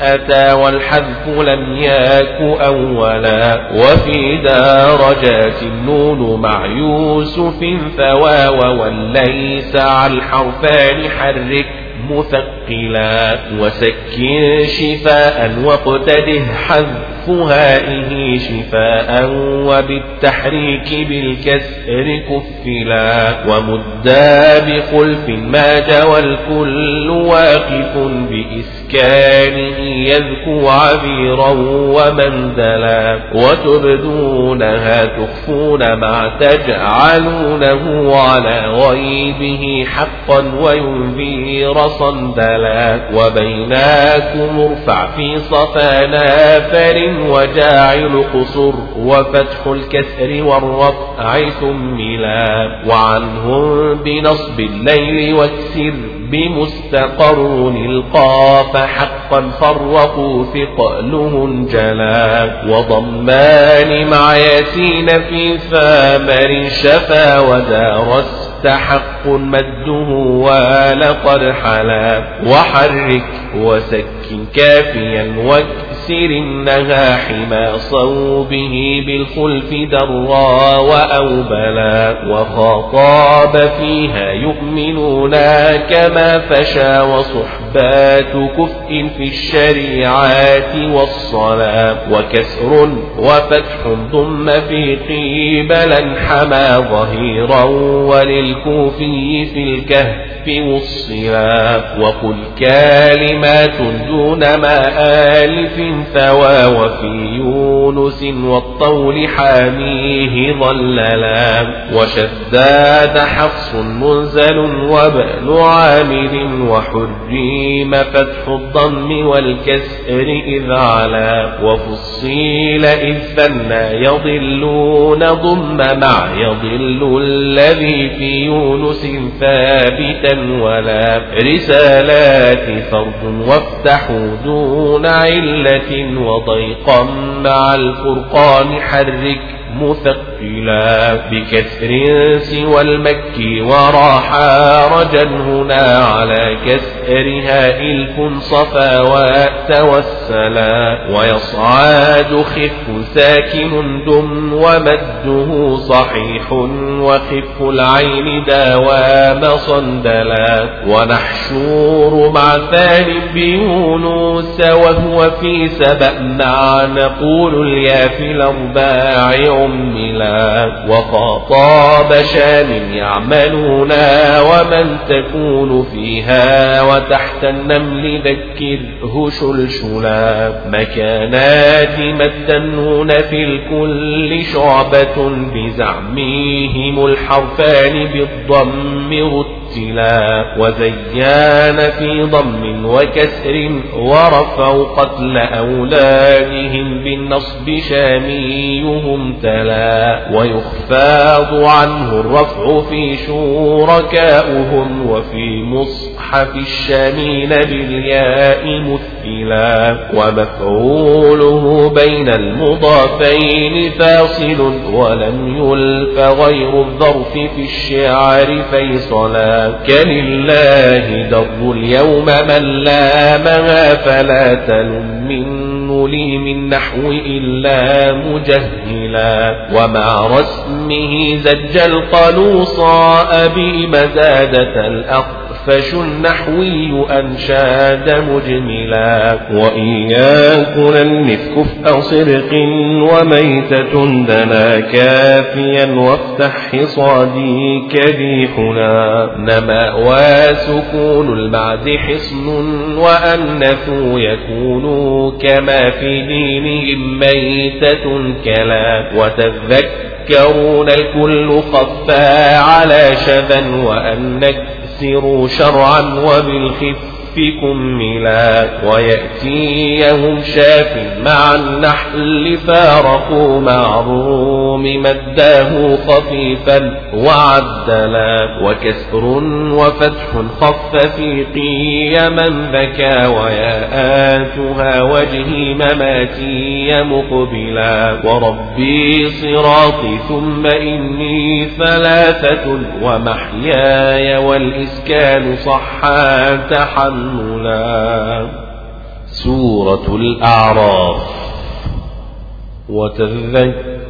أتى والحذف لم ياك أولا وفي درجات النون مع يوسف ثوى وليس على الحرفان حرك مثقلا وسكن شفاء واقتده حذف هائه شفاء وبالتحريك بالكسر كفلا ومدا بخلف ما جوى الكل واقف بإسكانه يذكو عبيرا ومندلا وتبدونها تخفون ما تجعلونه على غيبه حقا وينذي صندلا وبيناكم ارفع في صفا نافر وجاعل قصر وفتح الكسر والرفع ثملا وعنهم بنصب الليل واكسر بمستقر القاف حقا فرقوا ثقله انجلا وضمان مع ياسين في ثامر شفا ودارس حق مده ولقد حلا وحرك وسكن كافيا واكسر النها حما صوبه بالخلف درا وأوبلا وخطاب فيها يؤمنون كما فشى وصحبات كفء في الشريعات والصلاة وكسر وفتح ضم في قيبلا حما ظهيرا وللكوفي في الكهف والصلاة وقل كلمات دون ما آلف ثوى وفي يونس والطول حاميه ظللا وشداد حفص منزل وبأل عامر وحريم فتح الضم والكسر إذ علا وفصيل إذ ثنى يضلون ضم مع يضل الذي في يونس ثابتا ولا رسالات فرض وافتحوا دون علة وضيقا مع الفرقان حرك. مثقلا بكسر سوى المكي وراحا رجا هنا على كسرها إلف صفا وتوسلا ويصعد خف ساكن دم ومده صحيح وخف العين داوام صندلا ونحشور مع ثاني بيونس وهو في سبأ مع نقول اليا في الأرباع عملا وخطاب شام يعملونا ومن تكون فيها وتحت النمل ذكره شلشلا مكانات مدنون في الكل شعبة بزعمهم الحرفان بالضم رتلا وزيان في ضم وكسر ورفعوا قتل أولادهم بالنصب شاميهم تلا ويخفاض عنه الرفع في شركاؤهم وفي مصحف الشامين بالياء مثلا ومفعوله بين المضافين فاصل ولم يلف غير الظرف في الشعر فيصلا كلله در اليوم من لامها فلا تلم من لي من نحو إلا مجهلا ومع رسمه زج القلوصا أبي مزادة الأقل الأخفش النحوي أنشاد مجملا وإياكن النفك صدق وميتة دنا كافيا وافتح حصادي كديحنا نما وسكون المعد حصن وأنثوا يكونوا كما في دينهم ميتة كلا وتذكرون الكل خفى على شذا وأنك يسروا شرعا وبالخف كملا ويأتيهم شاف مع النحل فارقوا مع الروم مداه خفيفا وعدلا وكسر وفتح خف في قيما ذكى وياءاتها وجهي مماتي مقبلا وربي صراطي ثم إني ثلاثة ومحياي والإسكان صحا تحملا سورة الأعراف.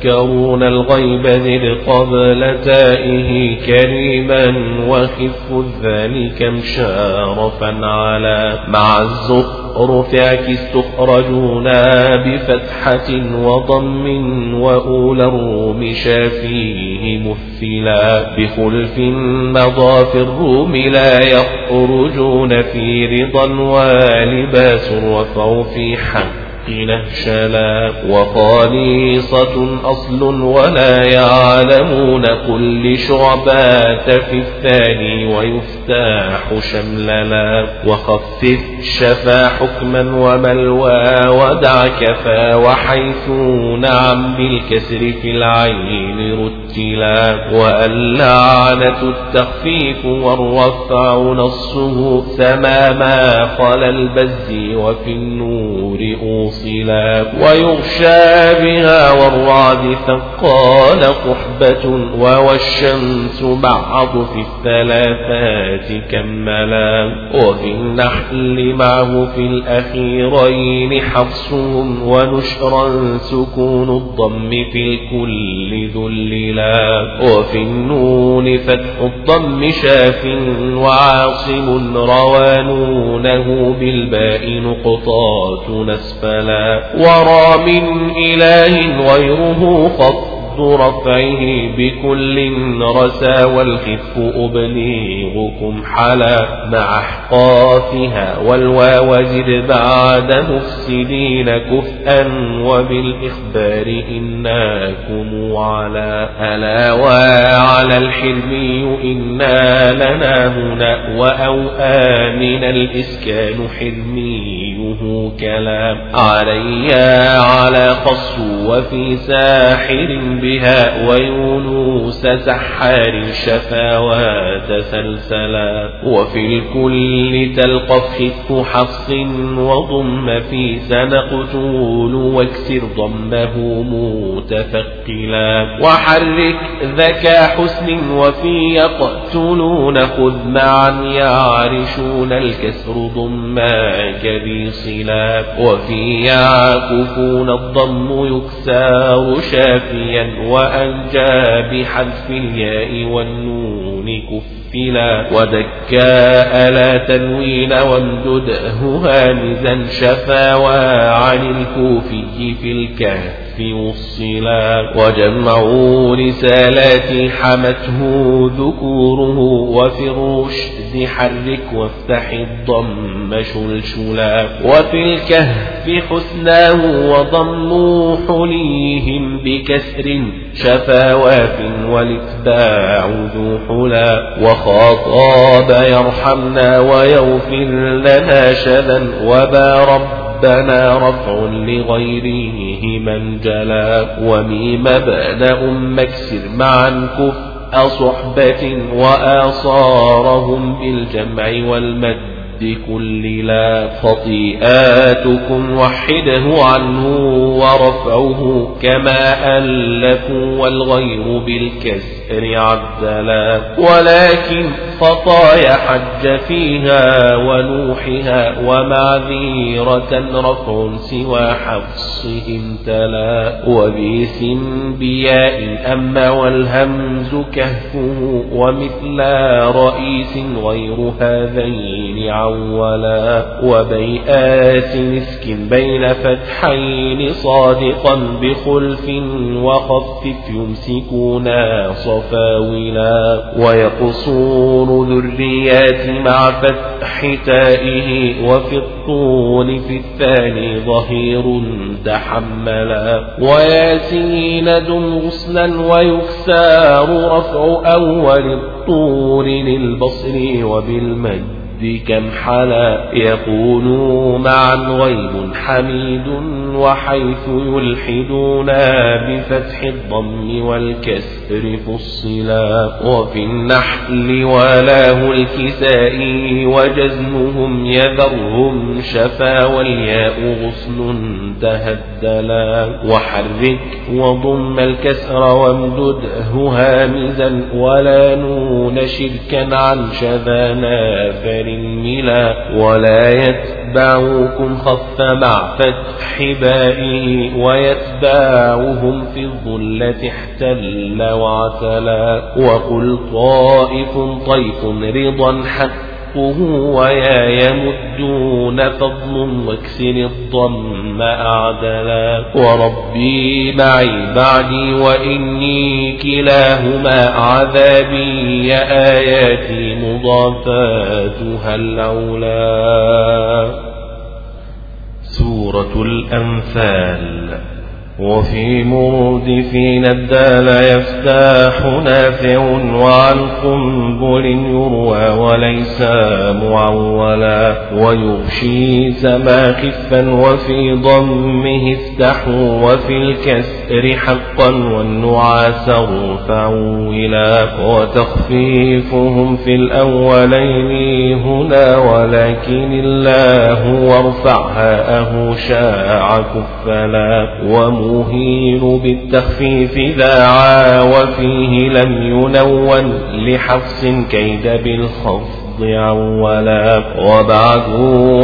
وتذكرون الغيب ذي قبل تائه كريما وخف ذلك مشارفا على مع الزخرف عكس تخرجون بفتحة وضم وأولى الروم شافيه مثلا بخلف مضى في الروم لا يخرجون في رضا ولباس وفوا في نهشلا وخالصة أصل ولا يعلمون كل شعبات في الثاني ويفتاح شمللا وخفف شفا حكما وملوى ودع كفى وحيث نعم بالكسر في العين رتلا واللعنة التخفيف والرفع نصه ثماما خل البز وفي النور أوصى موصلا ويغشى بها والرعد ثقال قحبة وهو الشمس بعض في الثلاثات كملا وفي النحل معه في الأخيرين حفصهم ونشرا سكون الضم في الكل ذللا وفي النون فتح الضم شاف وعاصم روانونه بالباء نقطات نسفلا ورى من إله غيره وخفض رفعه بكل رسى والخف أبليغكم حلا مع أحقافها والواو زد بعد مفسدين كفءا وبالإخبار إناكم على ألا وعلى الحلمي إنا لنا هنا وأوآمن الإسكان حلميه كلام علي على خص وفي ساحر بها ويونس سحار شفاوات سلسلا وفي الكل تلقف خف حفص وضم في سنقتول واكسر ضمه متثقلا وحرك ذكى حسن وفي يقتلون خذ معا يعرشون الكسر ضما كذي صلا وفي يعكفون الضم يكسار شافيا وأنجى بحذف الياء والنون كف فلا ودكاء لا تنوين وامدده هامزا شفا وعن الكوفي في الكهف. وصلا وجمعوا رسالات حمته ذكوره وفي الرشد حرك وافتح الضم شلشلا. وفي الكهف حسناه وضموا حليهم بكسر شفاوات والاتباع ذو حلا. وخاطاب يرحمنا ويغفر لنا شذا وبا ربنا رفع لغيره من جلا وميم بدا مكسر معا كف صحبة وآصارهم بالجمع والمد بكل لا خطيئاتكم وحده عنه ورفعه كما ألفوا والغير بالكسر عدلا. ولكن خطايا حج فيها ونوحها ومعذيرة رفع سوى حفصهم تلا. وبيس بياء أما والهمز كهفه ومثل رئيس غير هذين عولا وبيئات مسك بين فتحين صادقا بخلف وخفف يمسكونا صفاولا ويقصور ذريات مع فتح تائه وفي الطول في الثاني ظهير تحملا وياسين دم غسلا ويكسار رفع أول الطور للبصر وبالمد كم حلا يكون معا غيب حميد وحيث يلحدون بفتح الضم والكسر فصلا وفي النحل ولاه الكسائي وجزمهم يذرهم شفا والياء غصن تهدلا وحرك وضم الكسر وامدده هامزا ولا نون شركا عن شذانا فرملا ولا يتبعوكم خف مع فتح بائه ويتباعهم في الظلة احتل وعتلا وقل طائف طيف رضا حتى حقه ويا يمدون فضل واكسر الضم أعدلا. وربي معي بعدي وإني كلاهما عذابي يا آياتي مضافاتها الأولى. سورة الأنفال. وفي مردفين الدال يفتاح نافع وعن قنبل يروى وليس معولا ويغشي سما خفا وفي ضمه افتحوا وفي الكسر حقا والنعاس فعولا وتخفيفهم في الأولين هنا ولكن الله وارفعها أهو شاع كفلا ومهين بالتخفيف ذاعا وفيه لم ينون لحفص كيد بالخفض عولا وبعد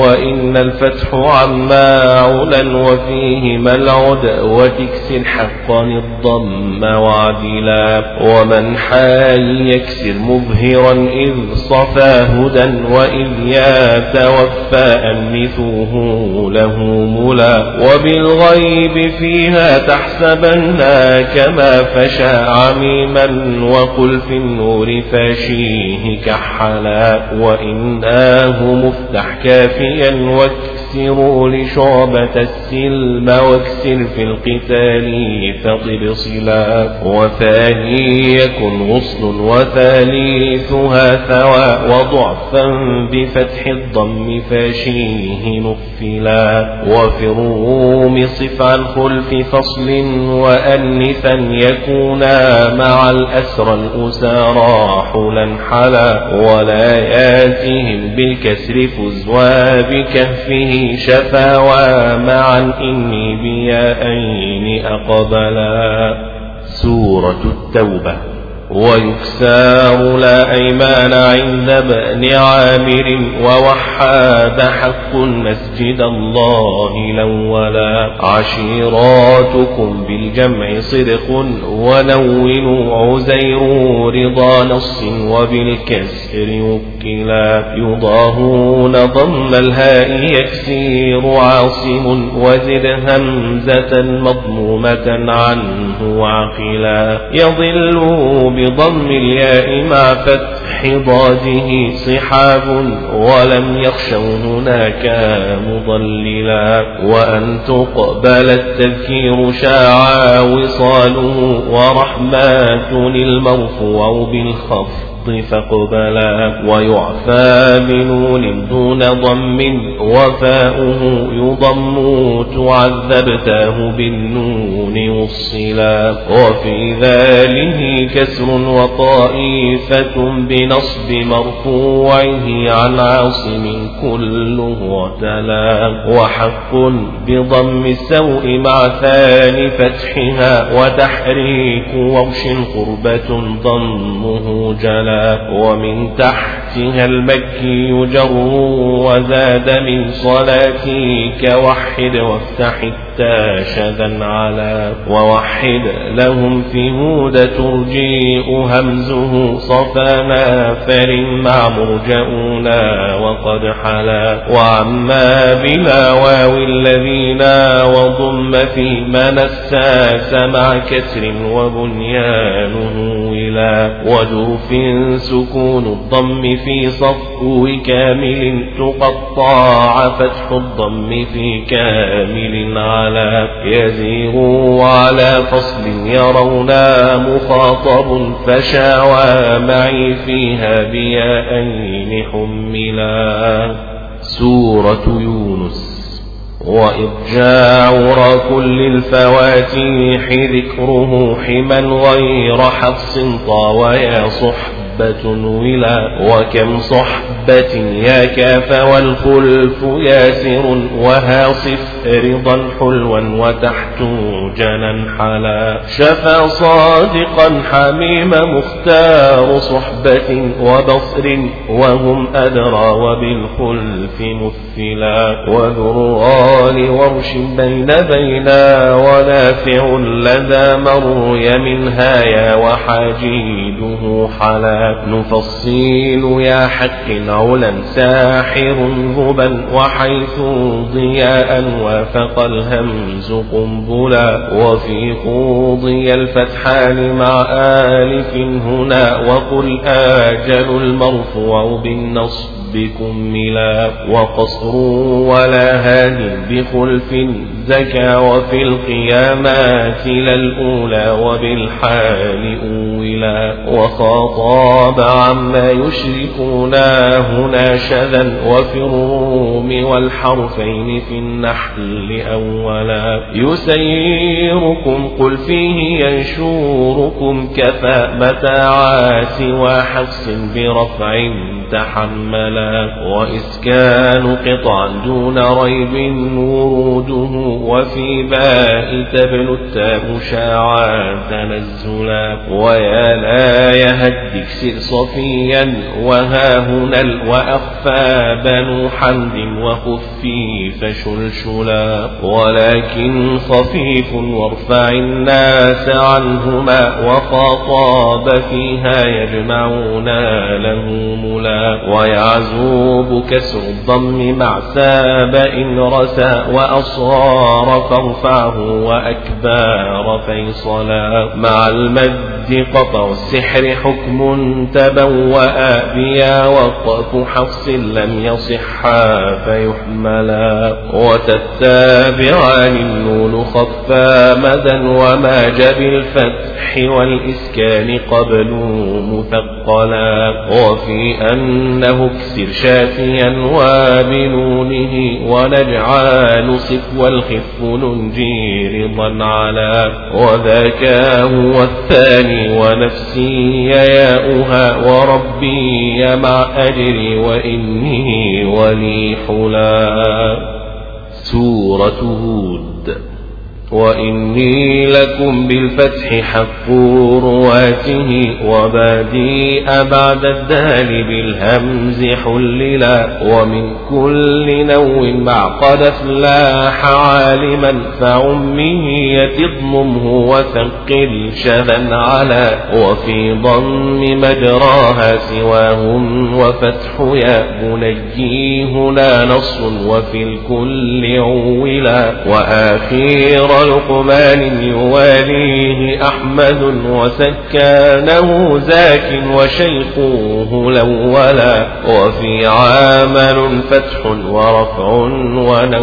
وإن الفتح عما علا وفيه ملعد وتكسر حقا الضم وعدلا ومن حال يكسر مبهرا إذ صفى هدى وإذ يتوفى أنثوه له ملا وبالغيب فيها تحسبنا كما فشى عميما وقل في النور فاشيه كحلا. وإناه مفتح كافيا واكسروا لشعبة السلم واكسر في القتال فطب صلا وثاني يكن غصن وثالثها ثوى وضعفا بفتح الضم فاشيه نفلا. وفي الروم صف عن خلف فصل وأنثا يكونا مع الأسرى الأسارى حلا حلا. ولا ياتهم بالكسر فزوا بكهفه شفاوى معا إني بيائين أقبلا. سورة التوبة. ويكسار لا أيمان عند ابن عامر ووحاد حق مسجد الله الأولا عشيراتكم بالجمع صدق ونونوا عزير رضا نص وبالكسر وكلا. يضاهون ضم الهاء يكسير عاصم وزد همزة مضمومة عنه عقلا يضل بضم الياء مع فتح ضاده صحاب ولم يخشوا هناك مضللا وأن تقبل التذكير شاعا وصاله ورحمات المرفوع بالخفض. فاقبلا ويعفى بنون دون ضم وفاؤه يضم تعذبته بالنون والصلا وفي ذاله كسر وطائفة بنصب مرفوعه عن عاصم كله اعتلا وحق بضم السوء مع ثاني فتحها وتحريك وغش قربة ضمه جلا ومن تحتها المكي جر وزاد من صلاتك وحد وافتح التا شذا على ووحد لهم في هود ترجيء همزه صفانا فر مع مرجؤنا وقد حلا وعما بلا واو الذين وضم في من الساس مع كسر وبنيانه إلى ودوف سكون الضم في صفو كامل تقطع فتح الضم في كامل على يزيغ على فصل يرونا مخاطب فشاوى معي فيها بيائين حملا. سورة يونس. وإرجاع كل الفواتيح ذكره حما غير حفص طاويا صحب صحبة ولا وكم صحبة يا كاف والخلف ياسر وها صف رضا حلوا وتحت جنا حلا. شفى صادقا حميم مختار صحبة وبصر وهم أدرى وبالخلف مثلا. وذرى ورش بين بينا ونافع لدى مريم هايا وحاجيده حلا. نفصيل يا حق علا ساحر هبا وحيث ضياء وافق الهمز قنبلا وفي قوضي الفتحان مع آلف هنا وقل آجل المرفوع بالنصب بكملا وقصر ولا هاد بخلف زكى وفي القيامات للأولى وبالحال أولا وخاطاب عما يشركونا هنا شذا وفي الروم والحرفين في النحل أولا يسيركم قل فيه ينشوركم كفى متاعات وحفص برفع تحملا وإسكان قطعا دون ريب وروده وفي باء تبل التاء شاعا تنزلا ويا لا يهدك سر صفيا وها هنا وأخفى بنو حمد وخفيف شلشلا ولكن خفيف وارفع الناس عنهما وخطاب فيها يجمعون له ملا ويعزوب كسر الضم مع ساب إن رسى وأصغار فارفعه وأكبار فيصلا مع المد قطع السحر حكم تبوأ بيا وقف حفص لم يصحا فيحملا وتتابعان النون خفا مدا وما جب الفتح والإسكان قبل مثقلا وفي أنه اكسر شافيا وبنونه ونجعل صف والخف ننجي رضا على وذاك هو الثاني ونفسي ياؤها وربي مع أجري وإني ولي حلا. سورة هود. وإني لكم بالفتح حق رواته وباديء بعد الدال بالهمز حللا ومن كل نو مع قد افلاح عالما فعمه يتضممه وثقل شذا على وفي ضم مجراها سواهم وفتح يا بني هنا نص وفي الكل عولا وآخير لقمان يواليه أحمد وسكانه زاك وشيخوه لولا وفي عامل فتح ورفع ونون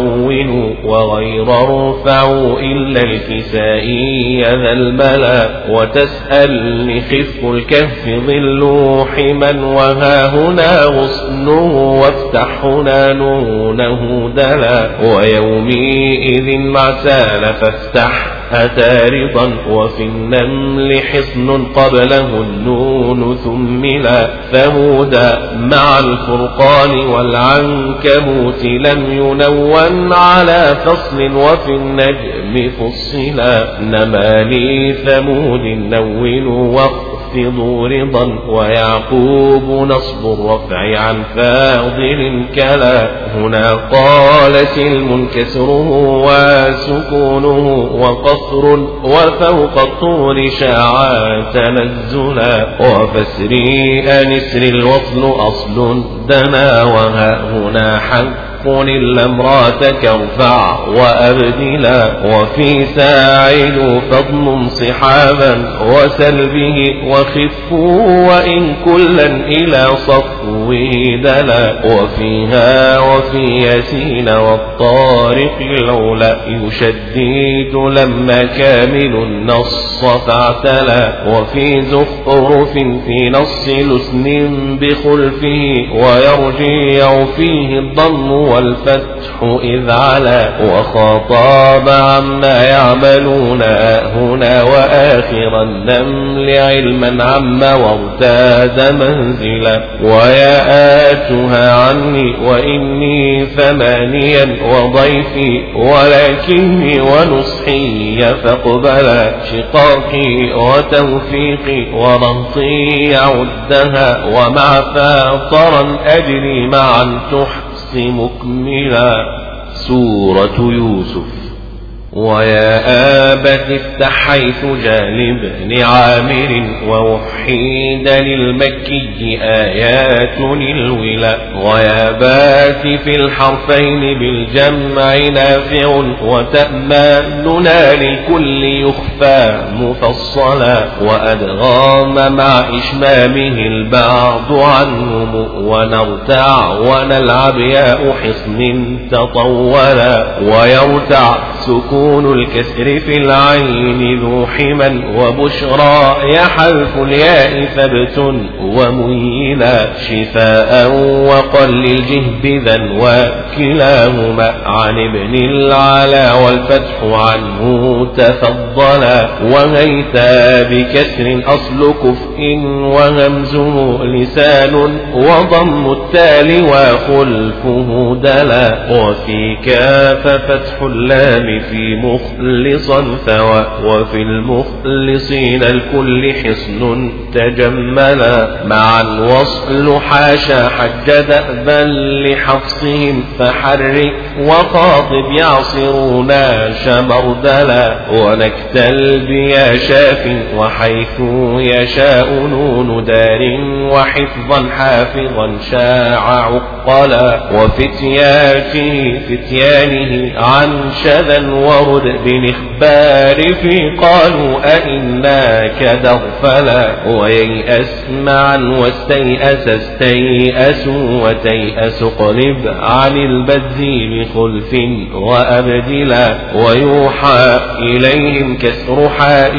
وغير رفع إلا الكسائي ذا البلا وتسأل لخف الكهف ظل حما وها هنا غصنه وافتح هنا نونه دلا ويومئذ مع سال فافتح أتى رضا وفي النمل حصن قبله النون ثملا ثمودا مع الفرقان والعنكبوت لم ينون على فصل وفي النجم فصلا نمالي ثمود نون واخفضوا رضا ويعقوب نصب الرفع عن فاضل كلا. هنا قال سلم كسره وسكونه وقصر وفوق الطور شاعا تنزلا. وفسري أنسر الوصل أصل دنا وها هنا حق قل الأمرات كرفع وأبدلا وفي ساعد فضم صحابا وسلبه وخفوا وإن كلا إلى صفوه دلا وفيها وفي ياسين والطارق لولا يشدد لما كامل النص فاعتلى وفي زخرف في نص لسن بخلفه ويرجع فيه الضم والفتح إذ علا وخطاب عما يعملون هنا وآخر النمل علما عما وارتاد منزلا وياءاتها عني وإني ثمانيا وضيفي ولكني ونصحي فاقبلا شقاقي وتوفيقي ورهطي عدها ومع فاطرا أجري معا مكملا. سورة يوسف. ويا آبت افتح حيث جانب بن عامر ووحيد للمكي آيات الولا ويا بات في الحرفين بالجمع نافع وتأماننا للكل يخفى مفصلا وأدغام مع إشمامه البعض عنهم ونرتع ونلعب ياء حصن تطولا ويرتع سكون سكون الكسر في العين ذو حما وبشرى. يحلف الياء ثبت وميلا شفاء وقل الجهب ذا وكلاهما عن ابن العلا والفتح عنه تفضلا. وهيتا بكسر أصل كفء وهمزه لسان وضم التالي وخلفه دلا. وفي كاف فتح اللام في مخلصا ثوى وفي المخلصين الكل حصن تجملا مع الوصل حاشا حج دأبا لحفصهم فحرك وخاطب يعصرونا شمردلا ونكتل بيا شاف وحيث يشاء نون دار وحفظا حافظا شاع عقلا وفتياته فتيانه عن شذا ورد بالإخبار في قالوا أئناك دغفلا وييأس معا واستيأس استيأسوا وتيأس قلب عن البذي بخلف وأبدلا ويوحى إليهم كسر حاء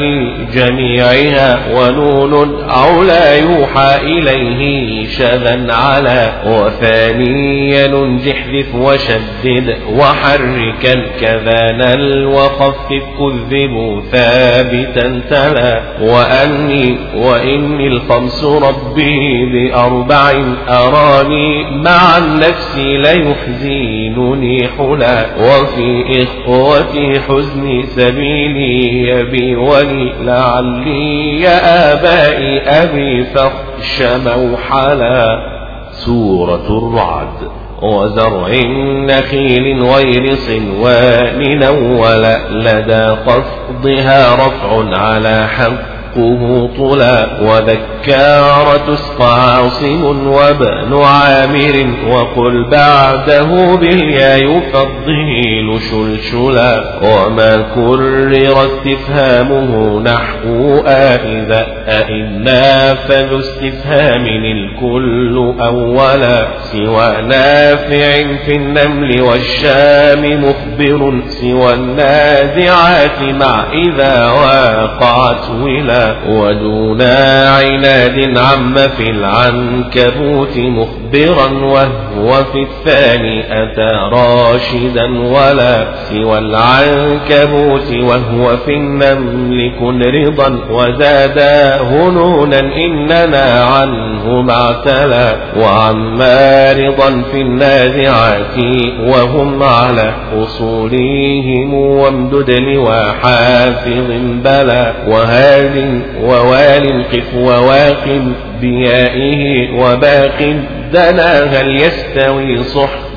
جميعها ونون أو لا يوحى إليه شذا على وثانيا جحذف وشدد وحركا كذا نل وخفف كذبوا ثابتا تلا. وأني وإني الخمس ربي بأربع أراني مع النفس ليحزنني حلا. وفي إخوتي حزني سبيلي يبي ولي لعلي يا آبائي أبي فخش موحلا سورة الرعد. وزرع نخيل غير صنوان ولا لدى قصدها رفع على حق. حقه طلا وذكار تسقى عاصم وابن عامر وقل بعده باليا يفضل شلشلا وما كرر استفهامه نحو آئذا أئنا فذو استفهام الكل أولا سوى نافع في النمل والشام مخبر سوى النازعات مع إذا واقعت ولا ودون عناد عم في العنكبوت مخبرا وهو في الثاني أتى راشدا ولا سوى العنكبوت وهو في النمل كن رضا وزادا هنونا إننا عنه معتلا وعما رضا في النازعات وهم على أصولهم وامدد لوحافظ بلا وهذه ووال قف وواق بيائه وباق دنا هل يستوي صحبة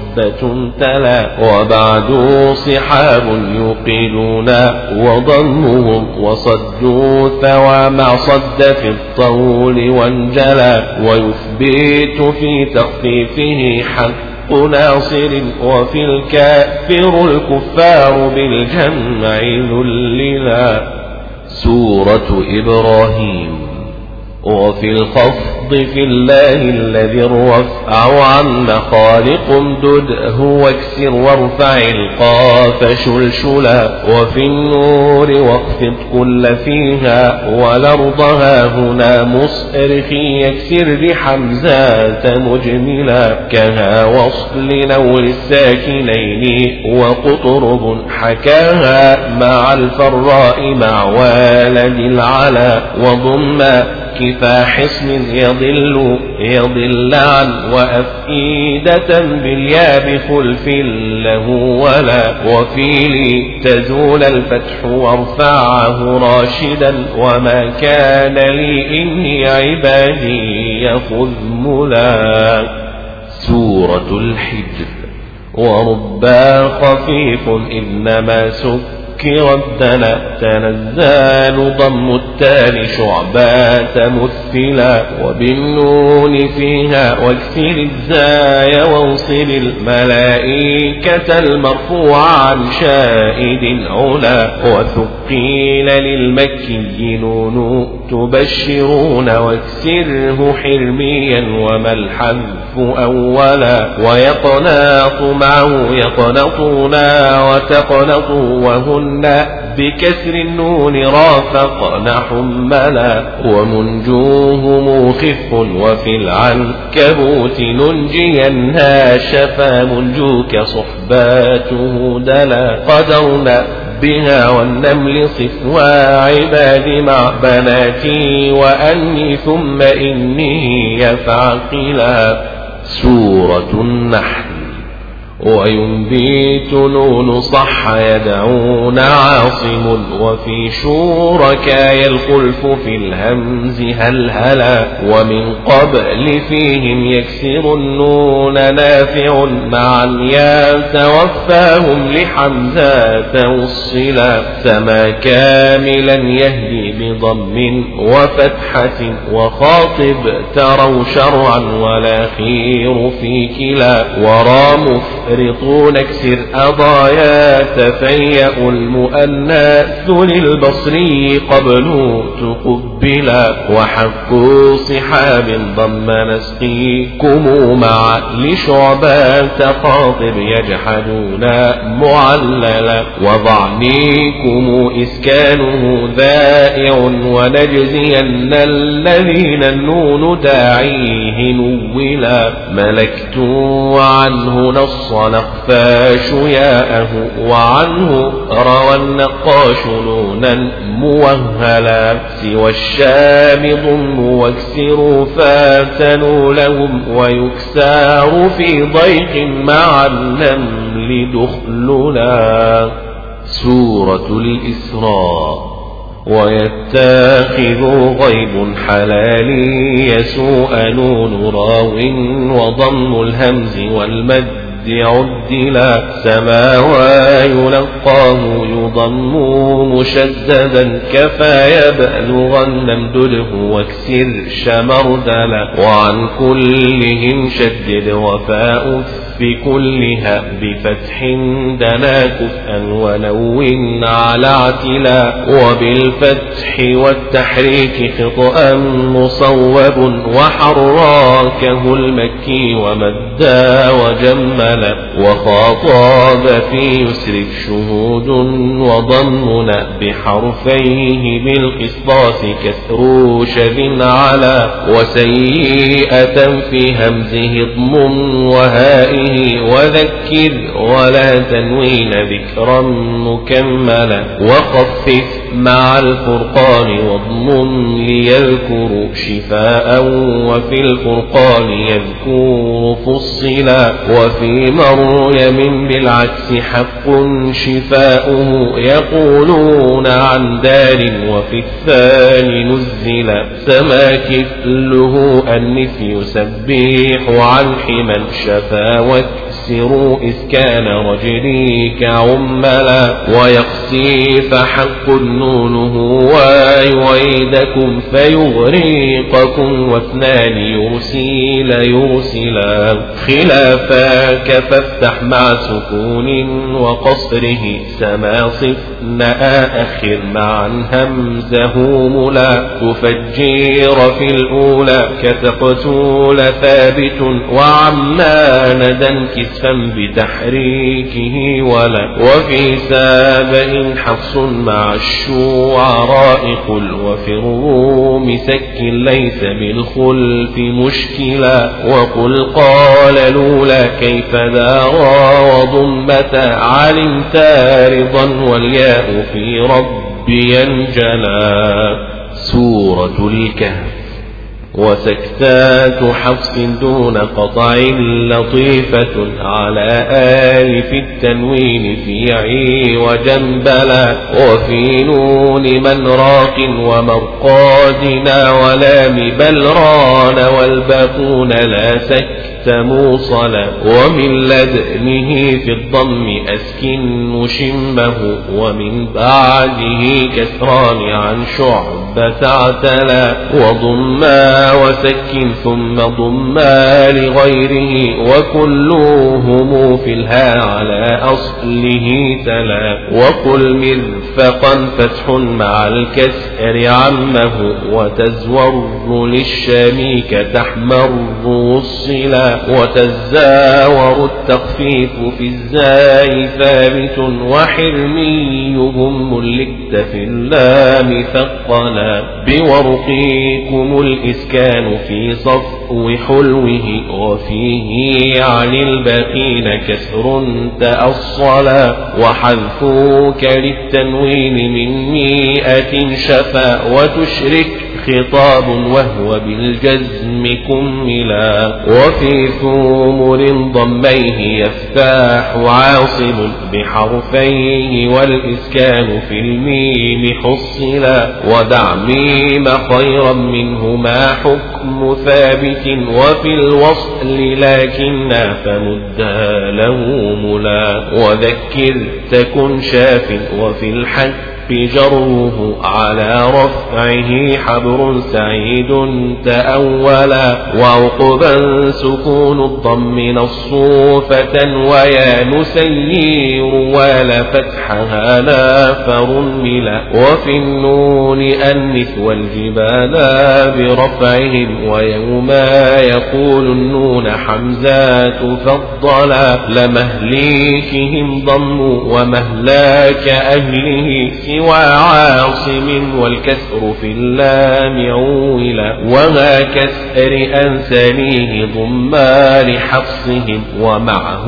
تلا وبعد صحاب يقيلون وضمهم وصدوا ثوى مع صد في الطول وانجلى ويثبت في تخفيفه حق ناصر وفي الكافر الكفار بالجمع ذللا سورة إبراهيم. وفي الخفض في الله الذي الرفع عن خالق دده واكسر وارفع القاف شلشلا وفي النور واخفض كل فيها والأرضها هنا مصرخ يكسر لحمزات مجملا كها وصل نور الساكنين وقطرب حكاها مع الفراء مع والد العلا وضم كفا حصن يضل يضل عن وأفئدة بالياب خلف له ولا وفيلي تزول الفتح وارفعه راشدا وما كان لي إني عبادي يخذ ملا. سورة الحجر. وربا خفيف إنما سك ردنا تنزال ضم التال شعبات مثلا وبالنون فيها واكسر الزاي واوصل الملائكة المرفوع عن شائد علا وثقيل للمكي نون تبشرون واكسره حرميا وما الحذف أولا ويقناط معه يقنطونا وتقنطوا وهن بكسر النون رافقن حملا ومنجوه موخف وفي العنكبوت ننجينها شفا منجوك صحباته دلا قدرنا بها والنمل صف وعباد مع بناتي وأني ثم إني يفعقلا سورة النحل وينبيت نون صح يدعون عاصم وفي شوركاي الخلف في الهمز هلهلا ومن قبل فيهم يكسر النون نافع معا يتوفاهم لحمزات والصلا سما كاملا يهدي بضم وفتحة وخاطب تروا شرعا ولا خير في كلا ورام رطون اكسر أضايا تفيأ المؤنث للبصري قبل تقبلا وحق صحاب ضم نسقيكم مع لشعبا تخاطب يجحدون معللا وضعنيكم إسكانه ذائع ونجزين الذين النون داعيه نولا ملكت عنه نص نخفاش ياءه وعنه روى النقاش نونا موهلا سوى الشام ضم واكسروا فاتنوا لهم ويكسار في ضيق مع النمل دخلنا. سورة الإسراء ويتاخذ غيب حلالي يسوء نون راو وضم الهمز والمد عدلا سماوى يلقاه يضم مشددا كفى يبلغن امدده واكسر شمردلا. وعن كلهم شدد وفاء في كلها بفتح دنا كفءا ولو على اعتلا وبالفتح والتحريك خطأ مصوب وحراكه المكي ومدا وجملا وخاطاب في يسر شهود وضمنا بحرفيه بالقسطاس كسر شذ على وسيئة في همزه اضم وهائه وذكر ولا تنوين ذكرا مكملا وخفف مع الفرقان واضمم ليذكر شفاء وفي الفرقان يذكر فصلا وفي مريم بالعكس حق شفاؤه يقولون عن دار وفي الثاني نزل سما كفله النف يسبح عن حمى شفا يكسر إسكان رجليك عملا ويقسي فحق نونه ويعيدكم فيغريقكم واثنان يرسيل يرسلا خلافاك فافتح مع سكون وقصره سما صفنا أخر معا همزه ملا تفجير في الأولى كتقتول ثابت وعما ندا كسفا بتحريكه ولا وفي سابئ حفص مع الشعراء قل وفي الروم سك ليس بالخلف مشكلا وقل قال لولا كيف دارا وضمة علمت رضا والياء في ربي انجلا سورة الكهف. وسكتات حفص دون قطع لطيفة على آل في التنوين في عي وجنبلا وفي نون من راق ومرقادنا ولام بل ران والباقون لا سك موصلا ومن لدنه في الضم أسكن مشمه ومن بعده كسران عن شعبة اعتلى وضما وسكن ثم ضما لغيره وكلهم في الها على أصله تلا وقل مرفقا فتح مع الكسر عمه وتزور للشاميك تحمر الصلا وتزاور التخفيف في الزاي ثابت وحرميهم ملكت في اللام ثقلا بورقيكم الإسكان في صف نحو حلوة وفيه عن الباقين كسر تأصلا وحذفك للتنوين من مئة شفا وتشرك خطاب وهو بالجزم كملا وفي ثمر ضميه يفتاح عاصم بحرفيه والإسكان في الميم حصلا ودع ميم خيرا منهما حكم ثابت وفي الوصل لكن فمدا له ملا وذكر تكن شاف وفي الحي الحج جره على رفعه حبر سعيد تأولا وعقبا سكون الضم نصوفة ويا نسير ولا فتحها لا فرملا وفي النون أنث والجبال برفعهم ويوما يقول النون حمزات فضلا لمهليكهم ضم ومهلاك أهله سوى عاصم والكسر في اللام عولا وما كسر أنسانيه ضما لحفصهم ومعه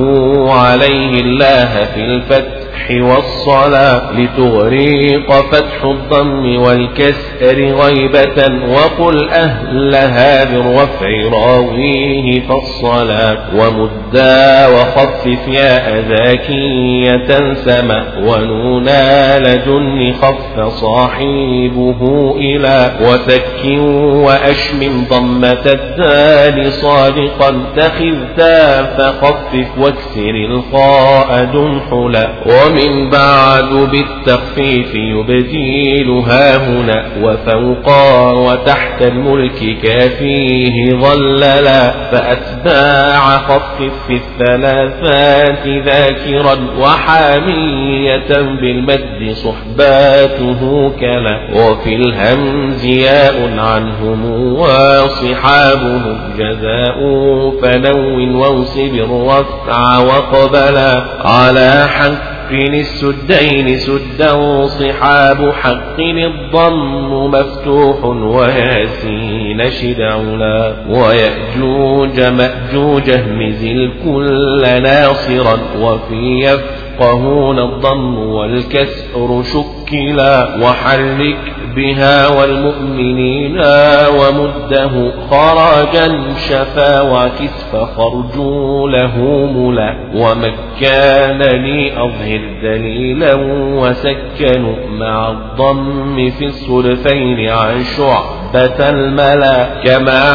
عليه الله في الفتح والصلاة لتغريق فتح الضم والكسر غيبة وقل أهلها بالرفع راويه فالصلاة ومدا وخفف يا ذاكية سما ونونا لجن خف صاحبه إلى وسك وأشم ضمة الدال صادقا تخذتا فخفف واكسر الخاء دنحلا ومن بعد بالتخفيف يبديلها هنا وفوقا وتحت الملك كافيه ظللا فأتباع خفف في الثلاثات ذاكرا وحامية بالمد صحباته كلا وفي الهمز ياء عنهم وصحابهم جزاء فنو وانصب الرفع وقبلا على حق السدين سدا صحاب حق الضم مفتوح وياسين شدعلا ويأجوج مأجوج اهمز الكل ناصرا وفي يفقهون الضم والكسر شكلا وحرك بها والمؤمنين ومده خرجا شفا وكسف خرجوا له ملا ومكان لي أظهر دليلا وسكنوا مع الضم في الصرفين عن شعبة الملا كما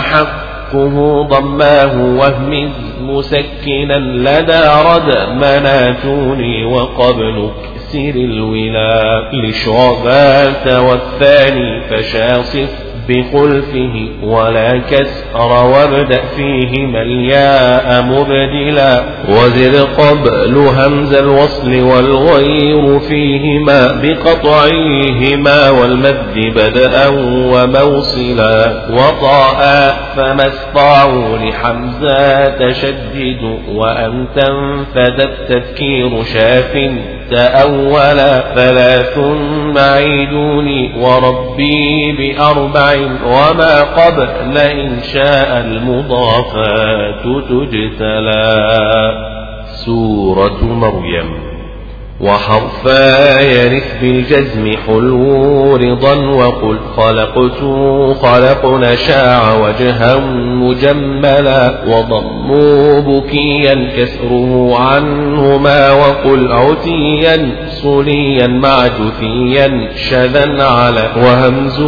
حقه ضماه وهمز مسكنا لدى رد مناتوني وقبلك سر الولاء لشعبات والثاني فشاصف بخلفه ولا كسر وابدأ فيهما الياء مبدلا وزر قبل همز الوصل والغير فيهما بقطعيهما والمد بدأ وموصلا وطاء فما استطاعوا لحمزة تشدد وأن تنفذ التذكير شاف تأولا ثلاث معيدوني وربي بأربع وما قبل إن شاء المضافات تجتلى. سورة مريم. وحرفا يرث بالجزم حلو رضا وقل خلقت خلقنا شاع وجها مجملا وضموا بكيا كسره عنهما وقل عتيا صليا مع جثيا شذا على وهمز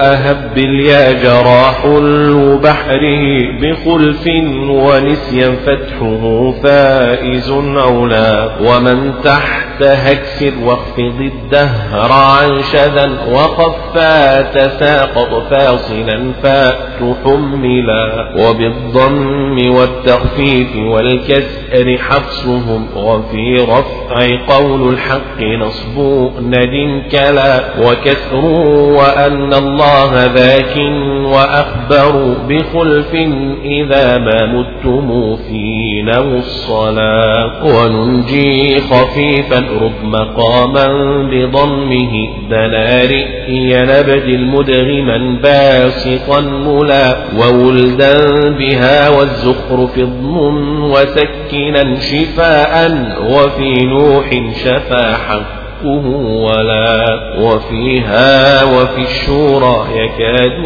أهب اليا جرى حلو بحره بخلف ونسيا فتحه فائز أولى ومن تحت فهكسر واخفض الدهر عن شذا وخفا تساقط فاصلا فات حملا وبالضم والتخفيف والكسر حفصهم وفي رفع قول الحق نصب ند كلا وكسر وأن الله ذاك وأخبر بخلف إذا ما متم في نو الصلاة وننجي خفيفا رب مقاما بضمه دنار نبدل مدغما باسطا ملا. وولدا بها والزخرف اضم وسكنا شفاء وفي نوح شفا حقه ولا وفيها وفي الشورى يكاد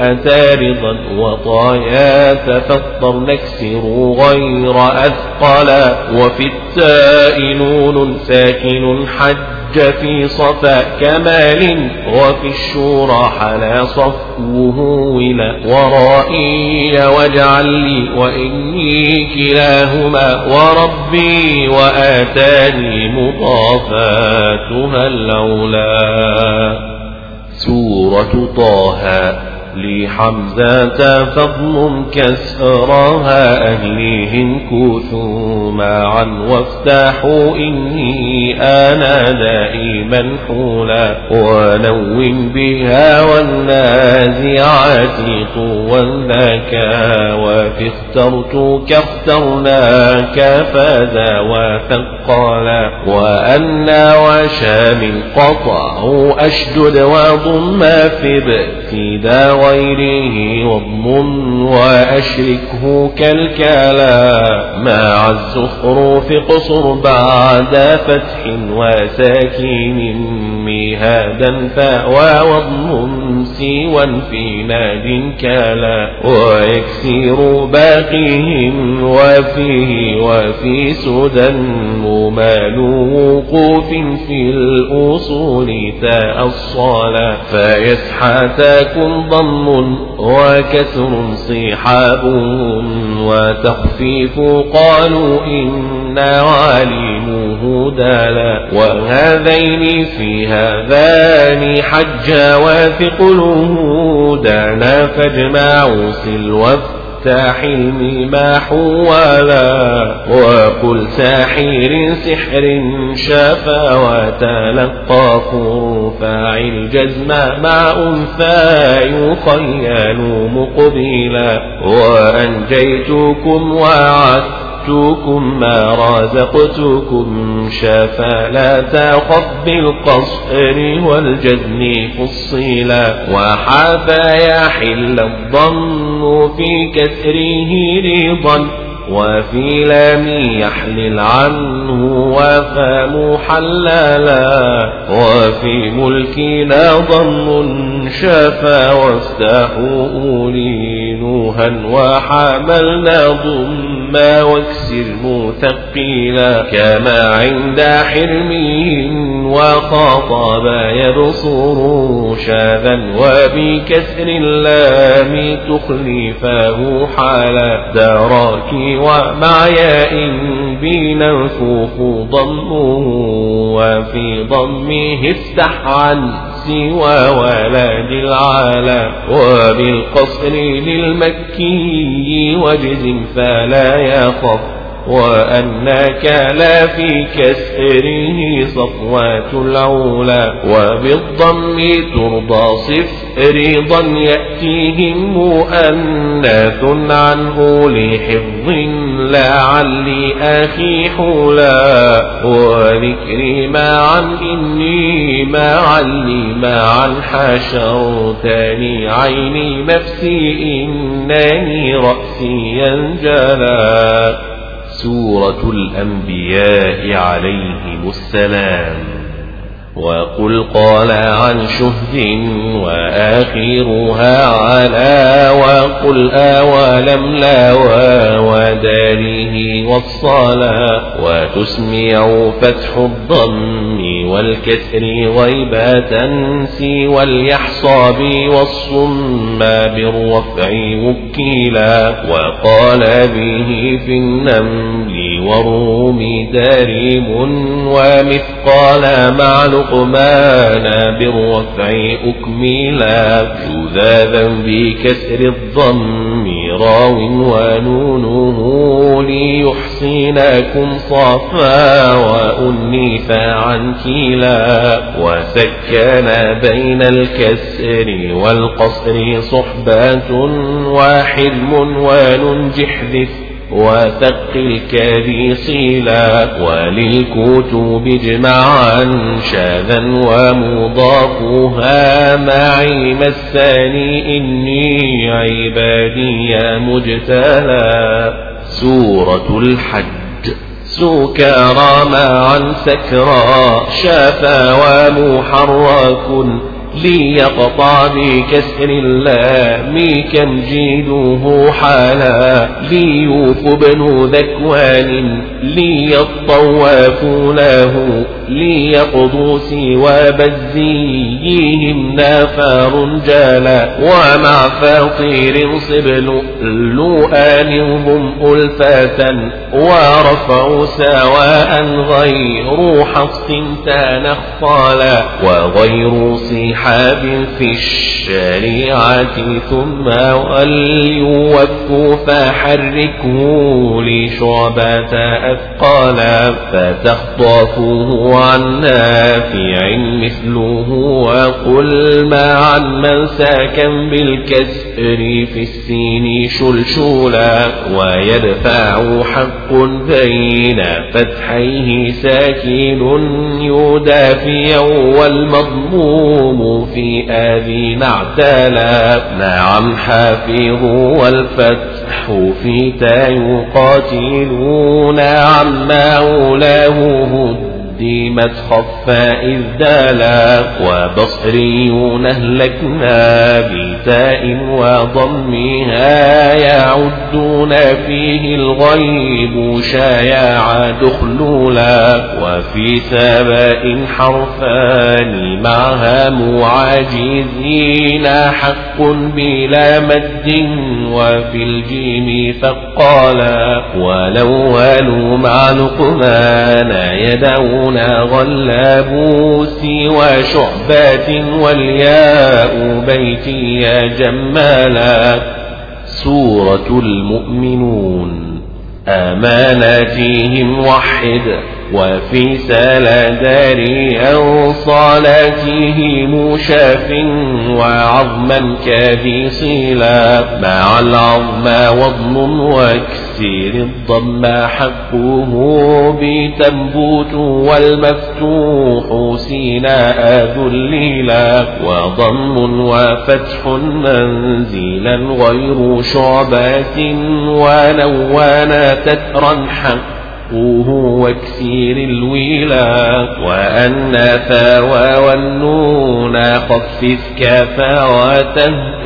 أتارضا وطايا تفطر نكسر غير أثقلا وفي التاء نون ساكن حج حج في صفا كمال وفي الشورى حلا صفوه ولا ورائي واجعل لي وإني كلاهما وربي وآتاني مضافاتها الأولى سورة طه لحمزة فضل كسرها أهليهم كوثوا معا وافتحوا إني أنا دائما حولا ونون بها والنازعات طوا ذاك وفي اخترتك اخترناك فذا وثقالا وأنا وشام قطعوا أشدد وضم في ابتداء غيره واضم وأشركه كالكلا مع الزخرف قصر بعد فتح وساكين مهادا فأوى واضم سوى في ناد كلا ويكسر باقيهم وفيه وفي سدى ممال وقوف في الأصول تاء الصلاة فيسحتكم ضم وكسر صحاب وتخفيف قالوا إنا عليمه دالا وهذين في هذان حجا وثقله دانا فاجمعوا سلوه حلم ما حوالا وقل ساحر سحر شافا وتلقى فاعل جزم مع أنثى يخيل مقبلا. وأنجيتكم وعدت رزقتكم ما رزقتكم شفا لا تخف بالقصر والجزم فصيلا وحافا يحل الضم في كسره رضا وفي لام يحلل عنه وفام حلالا وفي ملكنا ضم شفا وافتحوا أولي نوها وحملنا ضما واكسر مثقيلا كما عند حرمهم وخاطب يبصر شاذا وبكسر اللام تخلفه حالا دراك ومع ياء بننفوخ ضمه وفي ضمه افتح عن سوى ولد العالى وبالقصر للمكي وجزم فلا يخف. وأنك لا في كسره صفوات العولى وبالضم ترضى صف رضا يأتيهم مؤنث عنه لحفظ لعلي أخي حولا وذكري معا إني معا لي معا حشرتني عيني نفسي إنني رأسي ينجلا سورة الأنبياء عليهم السلام. وقل قال عن شهد وآخرها على وقل أولم لا وداره والصلاة. وتسمع فتح الضم والكسر غيبة سي واليحصاب والصم بالرفع وكيلا وقال به في النمل والروم داريم ومثقال معلوم لقمان بالرفع أكملا جذاذا بكسر الضم راو ونونه ليحصينكم صفا وأنيف عن كلا وسكن بين الكسر والقصر صحبة وحلم وننجح ذث وثقل كذي صيلا وللكتب اجمعا شاذا ومضافها معي مساني إني عبادي مجتلى. سورة الحج. سكرى معا سكرى. شافى ومحرك. ليقطع بكسر اللام كم جيده حالا ليوف بن ذكوان ليطواف له ليقضوا سوى بزيهم نافار جالا. ومع فاطير صبل لؤان هم ألفة ورفعوا سواء غير حفص تنخالا وغير صحاب في الشريعة ثم وليوفوا فحركه لشعبة أثقالا فتخطفوه عن نافع مثله وقل عن من ساكن بالكسر في السين شلشولا ويدفع حق بين فتحيه ساكن يدافع والمضموم في آذي معتلا نعم حافظ والفتح في تا يقاتلون عما أولاه هد قدمت خفا إذ دالا وبصريون أهلكنا بتاء وضمها يعدون فيه الغيب شايع دخلولا وفي سباء حرفان معها معاجزين حق بلا مد وفي الجيم فقالا ولو مع لقمان يدعون هنا غلابوس وشعبات والياء بيتي يا جمالا سورة المؤمنون أماناتهم وحد. وفي سلداري أو صلاته مشاف وعظما كذي صلا مع العظم وضم وكسير الضم حقه بتنبوت والمفتوح سيناء ذليلا وضم وفتح منزلا غير شعبات ونوانا تترا حق حقه واكسير الويلا وأن ثاوى والنون خفف كافا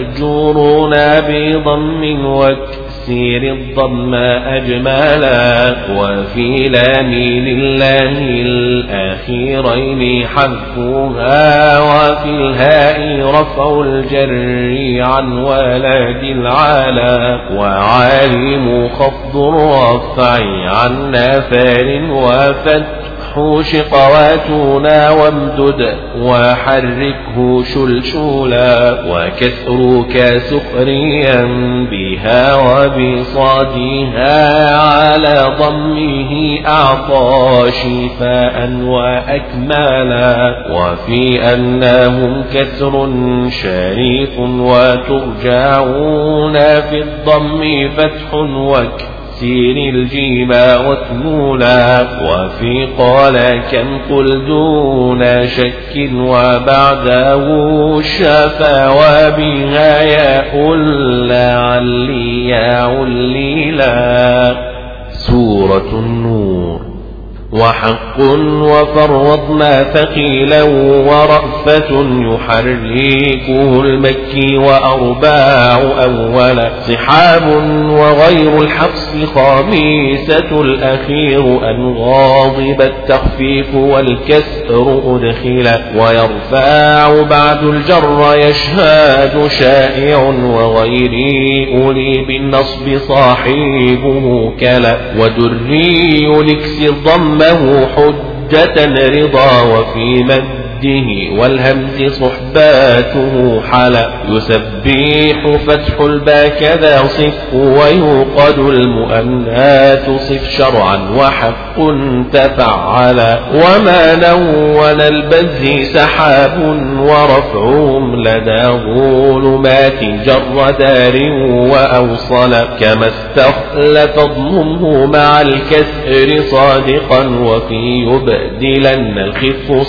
وتهجرنا بضم وكسير الضم أجمالا وفي لام لله الأخيرين حذفها وفي الهاء رفع الجر عن ولد العالا وعالم خفض الرفع عنا آثار وفتح شقواتنا وامدد وحركه شلشولا وكسرك سخريا بها وبصادها على ضمه أعطى شفاء وأكمالا وفي أنهم كسر شريف وترجعون في الضم فتح وكسر سين الجيما وثمولا وفي قال كم قل دون شك وبعده شفا وبها يا لعلي يا عليلا. سورة النور. وحق وفرض ما ثقيلا ورأفة يحركه المكي وأرباع أولا سحاب وغير الحفص خامسة الأخير أن غاضب التخفيف والكسر أدخلا ويرفع بعد الجر يشهاد شائع وغيري أولي بالنصب صاحبه كلا ودري لكس الضم له حجة رضا وفي مد ضده والهمز صحباته حلا. يسبح فتح الباء كذا صف ويوقد المؤنات صف شرعا وحق تفعلا وما نون البز سحاب ورفعهم لدى ظلمات جر دار وأوصل. كما استخلف اضممه مع الكسر صادقا وفي يبدلن الخف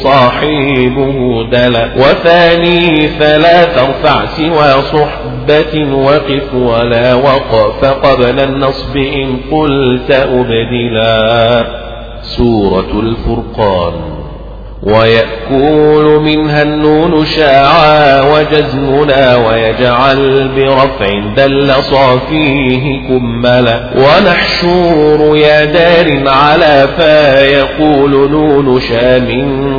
صاحبه دلا وثاني فلا ترفع سوى صحبة وقف ولا وقف قبل النصب إن قلت أبدلا سورة الفرقان. ويأكل منها النون شاعا وجزمنا ويجعل برفع دل صافيه كملا. ونحشور يا دار على فيقول نون شام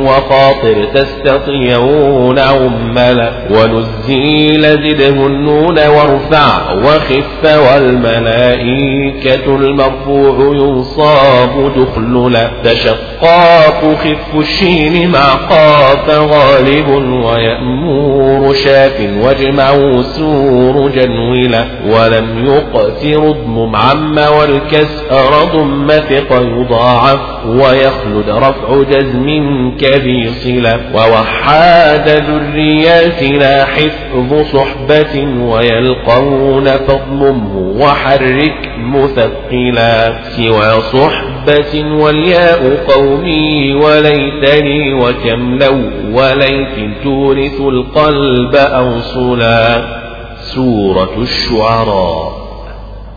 وخاطر تستطيعون عملا ونزيل زده النون وارفع وخف والملائكة المرفوع ينصاب دخللا تشقاق خف الشين مع قاف غالب ويأمور شاف واجمع سور جنولا ولم يقتر اضمم عم والكسر ضم ثق يضاعف ويخلد رفع جزم كذي صلة ووحاد ذرياتنا حفظ صحبة ويلقون فاضممه وحرك مثقلا سوى صحبة والياء قومي وليتني وكم لو وليت تورث القلب أوصلا. سورة الشعراء.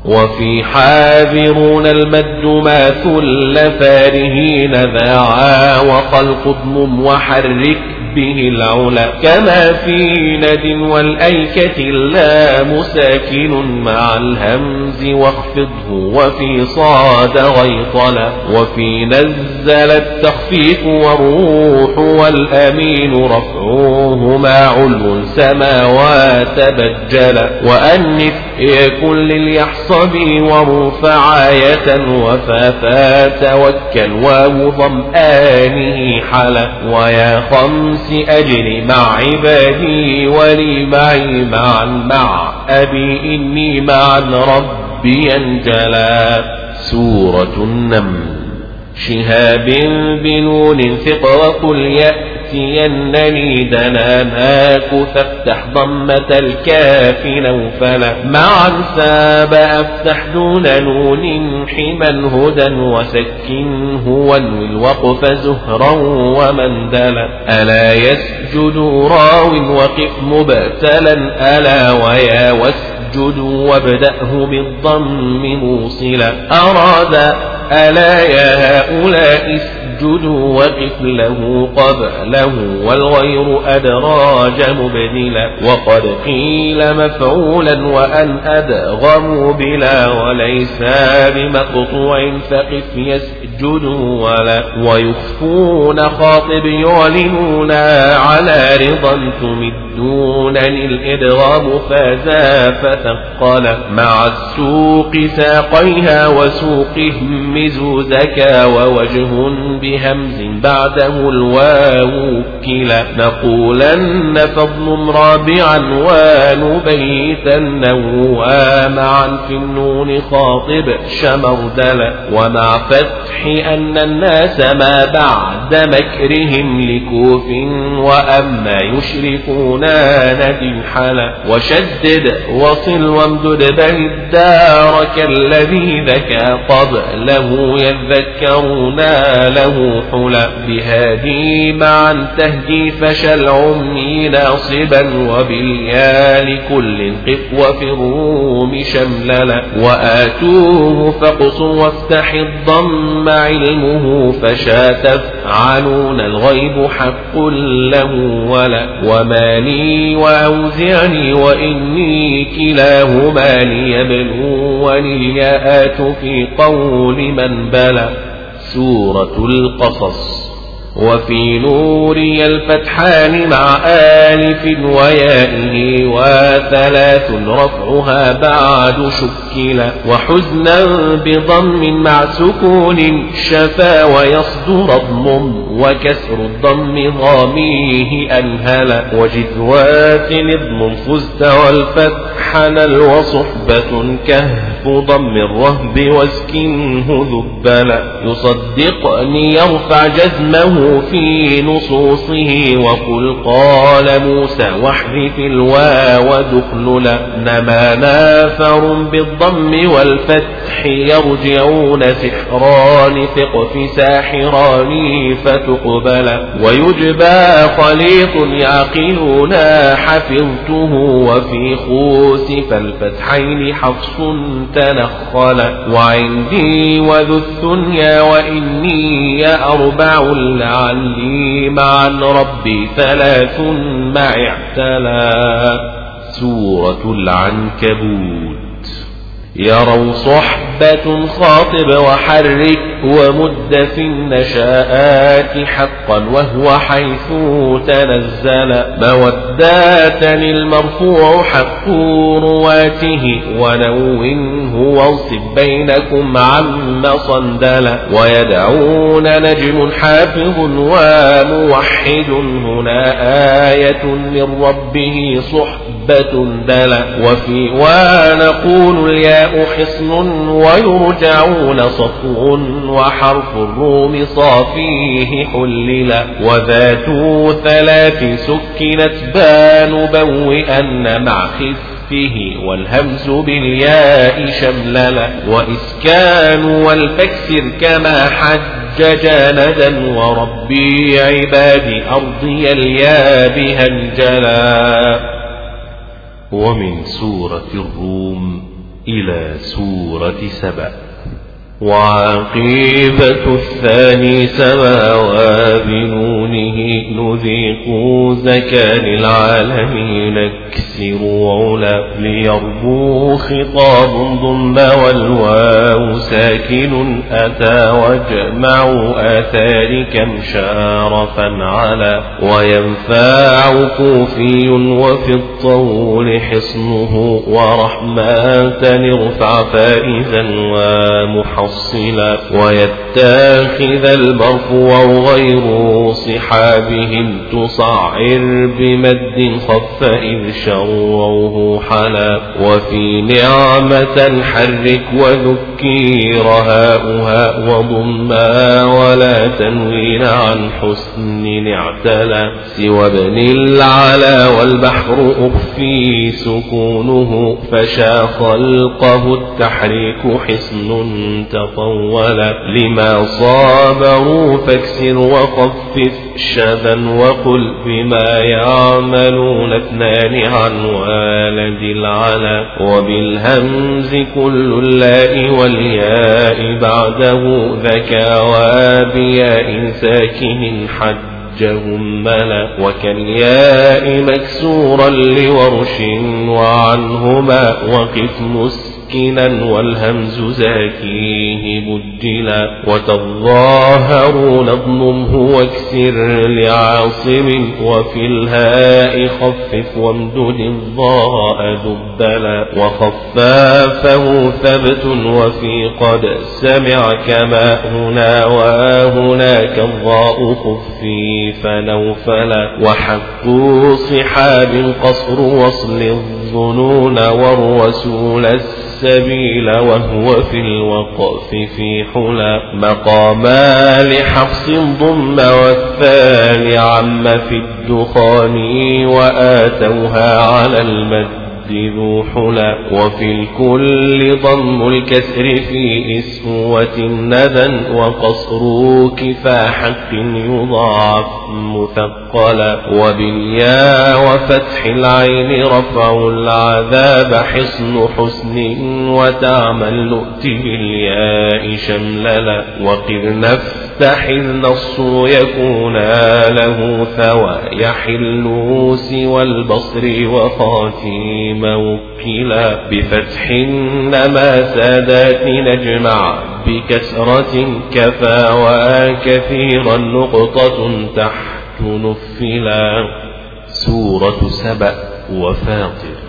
وفي حاذرون المد ما ثل فارهين ذاعا وخلق اضمم وحرك به العلا كما في ند والأيكة اللام ساكن مع الهمز واخفضه وفي صاد غيطلا وفي نزل التخفيف والروح والأمين رفعوهما علو سماوات بجلا وأنف يكن لليحصب ورفعاية وفافا توكل واو ضمآنه حلا ويا خمس أجل مع عبادي ولي معي معا مع أبي إني معا ربي أنجلا. سورة النمل. شهاب بنون ثق وقل يأتينني دناناك فافتح ضمة الكاف نوفلا. معا ساب أفتح دون نون حما هدى وسكنه وانوي الوقف زهرا ومندلا. ألا يسجد راو وقف مبتلا. ألا ويا واسجد وابدأه بالضم موصلا. أراد ألا يا هؤلاء اسجدوا وقف له قبله والغير أدراج مبدلا. وقد قيل مفعولا وأن أدغموا بلا وليس بمقطوع فقف يسجد ولا. ويخفون خاطب يعلنون على رضا تمدون الإدغام فازا فثقل مع السوق ساقيها وسوقهم مزوزكا ووجه بهمز بعده الواو كلا. نقولن فضل رابعا ونبيتنه ومعا في النون خاطب شمردلا. ومع فتح أن الناس ما بعد مكرهم لكوف وأما يشركون ندي حلا. وشدد وصل وامدد بل الدار كالذي ذكى قبله يذكرون له حلا بهادي معا تهدي فشل عمي ناصبا وباليا لكل قف وفي الروم شمللا وآتوه فقص وافتح الضم علمه فشا تفعلون الغيب حق له ولا وما لي وأوزعني وإني كلاهما ليبلوني الياءات في قول من بلى سورة القصص. وفي نوري الفتحان مع آلف ويائه وثلاث رفعها بعد شكلا وحزنا بضم مع سكون شفا ويصدر ضم وكسر الضم ضاميه أنهلا وجذوات نظم فزت والفتح نل وصحبة كهف ضم الرهب واسكنه ذبلا. يصدقني يرفع جزمه في نصوصه وقل قال موسى واحذف الواو دخللا نما نافر بالضم والفتح. يرجعون سحران ثق ساحران فتقبل. ويجبى خليط يعقلون حفظته. وفي خوس فالفتحين حفص تنخل. وعندي وذو الثنيا وإني أربع لعلي مع ربي ثلاث مع اعتلى سورة العنكبوت. يروا صحبة خاطب وحرك ومد في النشاءات حقا وهو حيث تنزل. مودات المرفوع حق رواته ونونه واصب بينكم عم صندل. ويدعون نجم حافظ وموحد هنا آية من ربه صحبة دل. وفي ونقول الياء حصن ويرجعون صفو وحرف الروم صافيه حللا وذات ثلاث سكنت بان بوئن مع خفه والهمز بالياء شمللا وإسكان والفكسر كما حج جاندا وربي عبادي أرضي الياب هنجلا ومن سورة الروم إلى سورة سبأ. وعقيبة الثاني سما وبنونه نذيق زكان العالمين اكسروا علا ليربو خطاب ضم والواو ساكن أتى وجمع آثار كم شارفا على وينفع كوفي وفي الطول حصنه ورحمة ارفع فائزا ومحصنا محصلا ويتخذ المرفوع غير صحابهم تصعر بمد خف إذ شروه حلا وفي نعمة حرك وذكير هاؤها وضما ولا تنوين عن حسن اعتلى سوى ابن العلا والبحر أخفي سكونه فشا خلقه التحريك حصن تطول لما صابروا فاكسر وخفف شذا وقل بما يعملون اثنان عن والد العلا وبالهمز كل اللاء والياء بعده ذكى وبياء ساكن حد ملا وكالياء مكسورا لورش وعنهما وقف مسلم مسكنا والهمز زاكيه بدلا وتظاهرون اضممه واكسر لعاصم وفي الهاء خفف وامدد الضاء دبلا وخفافه ثبت وفي قد سمع كما هنا وهناك الضاء خفيف نوفلا وحق صحاب قصر وصل الظنون والرسول السبيل وهو في الوقف في حلا مقاما لحفص ضم والثاني عم في الدخان وآتوها على المد ذو حلا وفي الكل ضم الكسر في إسوة ندى وقصر كفاحة يضاعف مثقلا. وبالياء وفتح العين رفع العذاب حصن حسن وتعمل لؤت بالياء شمللا. وقذ نفتح النص يكونا له ثوى يحل سوى البصر وخاتيم موكلا بفتح نما سادات نجمع بكسرة كفى وكثيرا نقطة تحت نفلا. سورة سبأ وفاطر.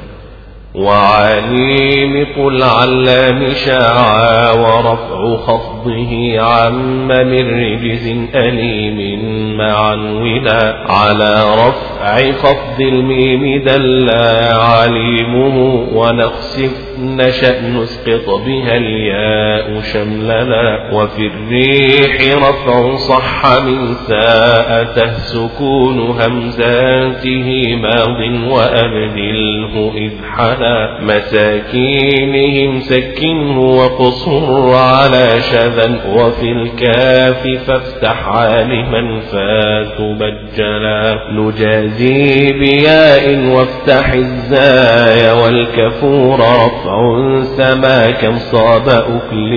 وعليم قل علام شاعا ورفع خفضه عم من رجز أليم معا ولا على رفع خفض الميم دلا عليمه ونخسف نشأ نسقط بها الياء شملنا وفي الريح رفع صح من ساءته سكون همزاته ماض وأبدله إذ حلا مساكينهم سكنه وقصر على شذا وفي الكاف فافتح عالما فاتبجلا نجازي بياء وافتح الزاي والكفور رفع سما كم صاب أكل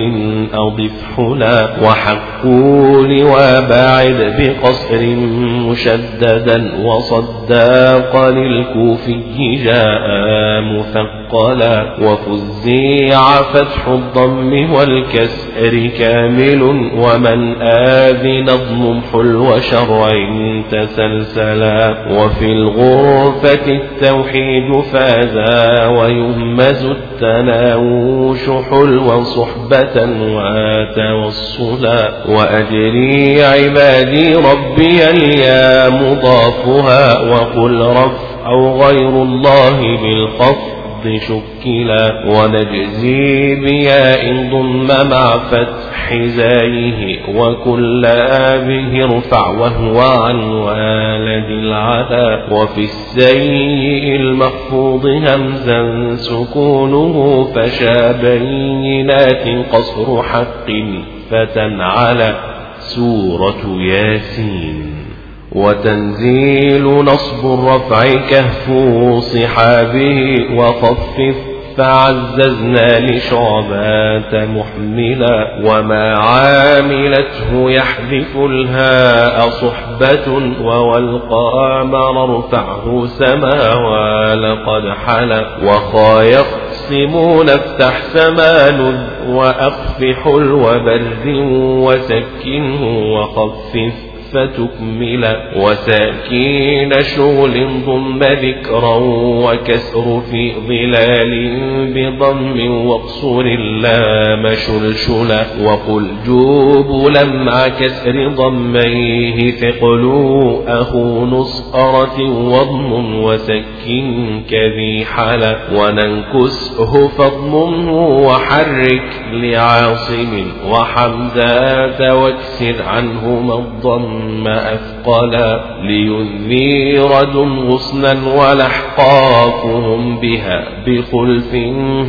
أضف حلا وحقول وباعد بقصر مشددا وصداق للكوفي جاء مثقلا وفزيع فتح الضم والكسر كامل ومن آذن نظم حلو شرع تسلسلا وفي الغرفة التوحيد فازا ويهمز التناوش حلوا صحبة وتوصلا وأجري عبادي ربي اليا مضافها وقل رفع غير الله بالخفض شكلا ونجزي بياء ضم مع فتح زايه وكل آبه ارفع وهو عن والد العدا وفي السيء المخفوض همزا سكونه فشا بينات قصر حق فتن على سورة ياسين وتنزيل نصب الرفع كهف صحابه وخفف فعززنا لشعبات محملا وما عاملته يحذف الهاء صحبة ووالقامر ارفعه سما ولقد حلا وخا يقسمون افتح سمان وأخف حلو برد وسكنه وخفف فتكمل وساكين شغل ضم ذكرا وكسر في ظلال بضم واقصر اللام شلشلا وقل جوب لمع كسر ضميه ثقل أخو نصأرة وضم وسكن كذي حلا وننكسه فاضممه وحرك لعاصم وحمزة واكسر عنهما الضم ثم أثقلا لينذير دم غصنا ولحقاكهم بها بخلف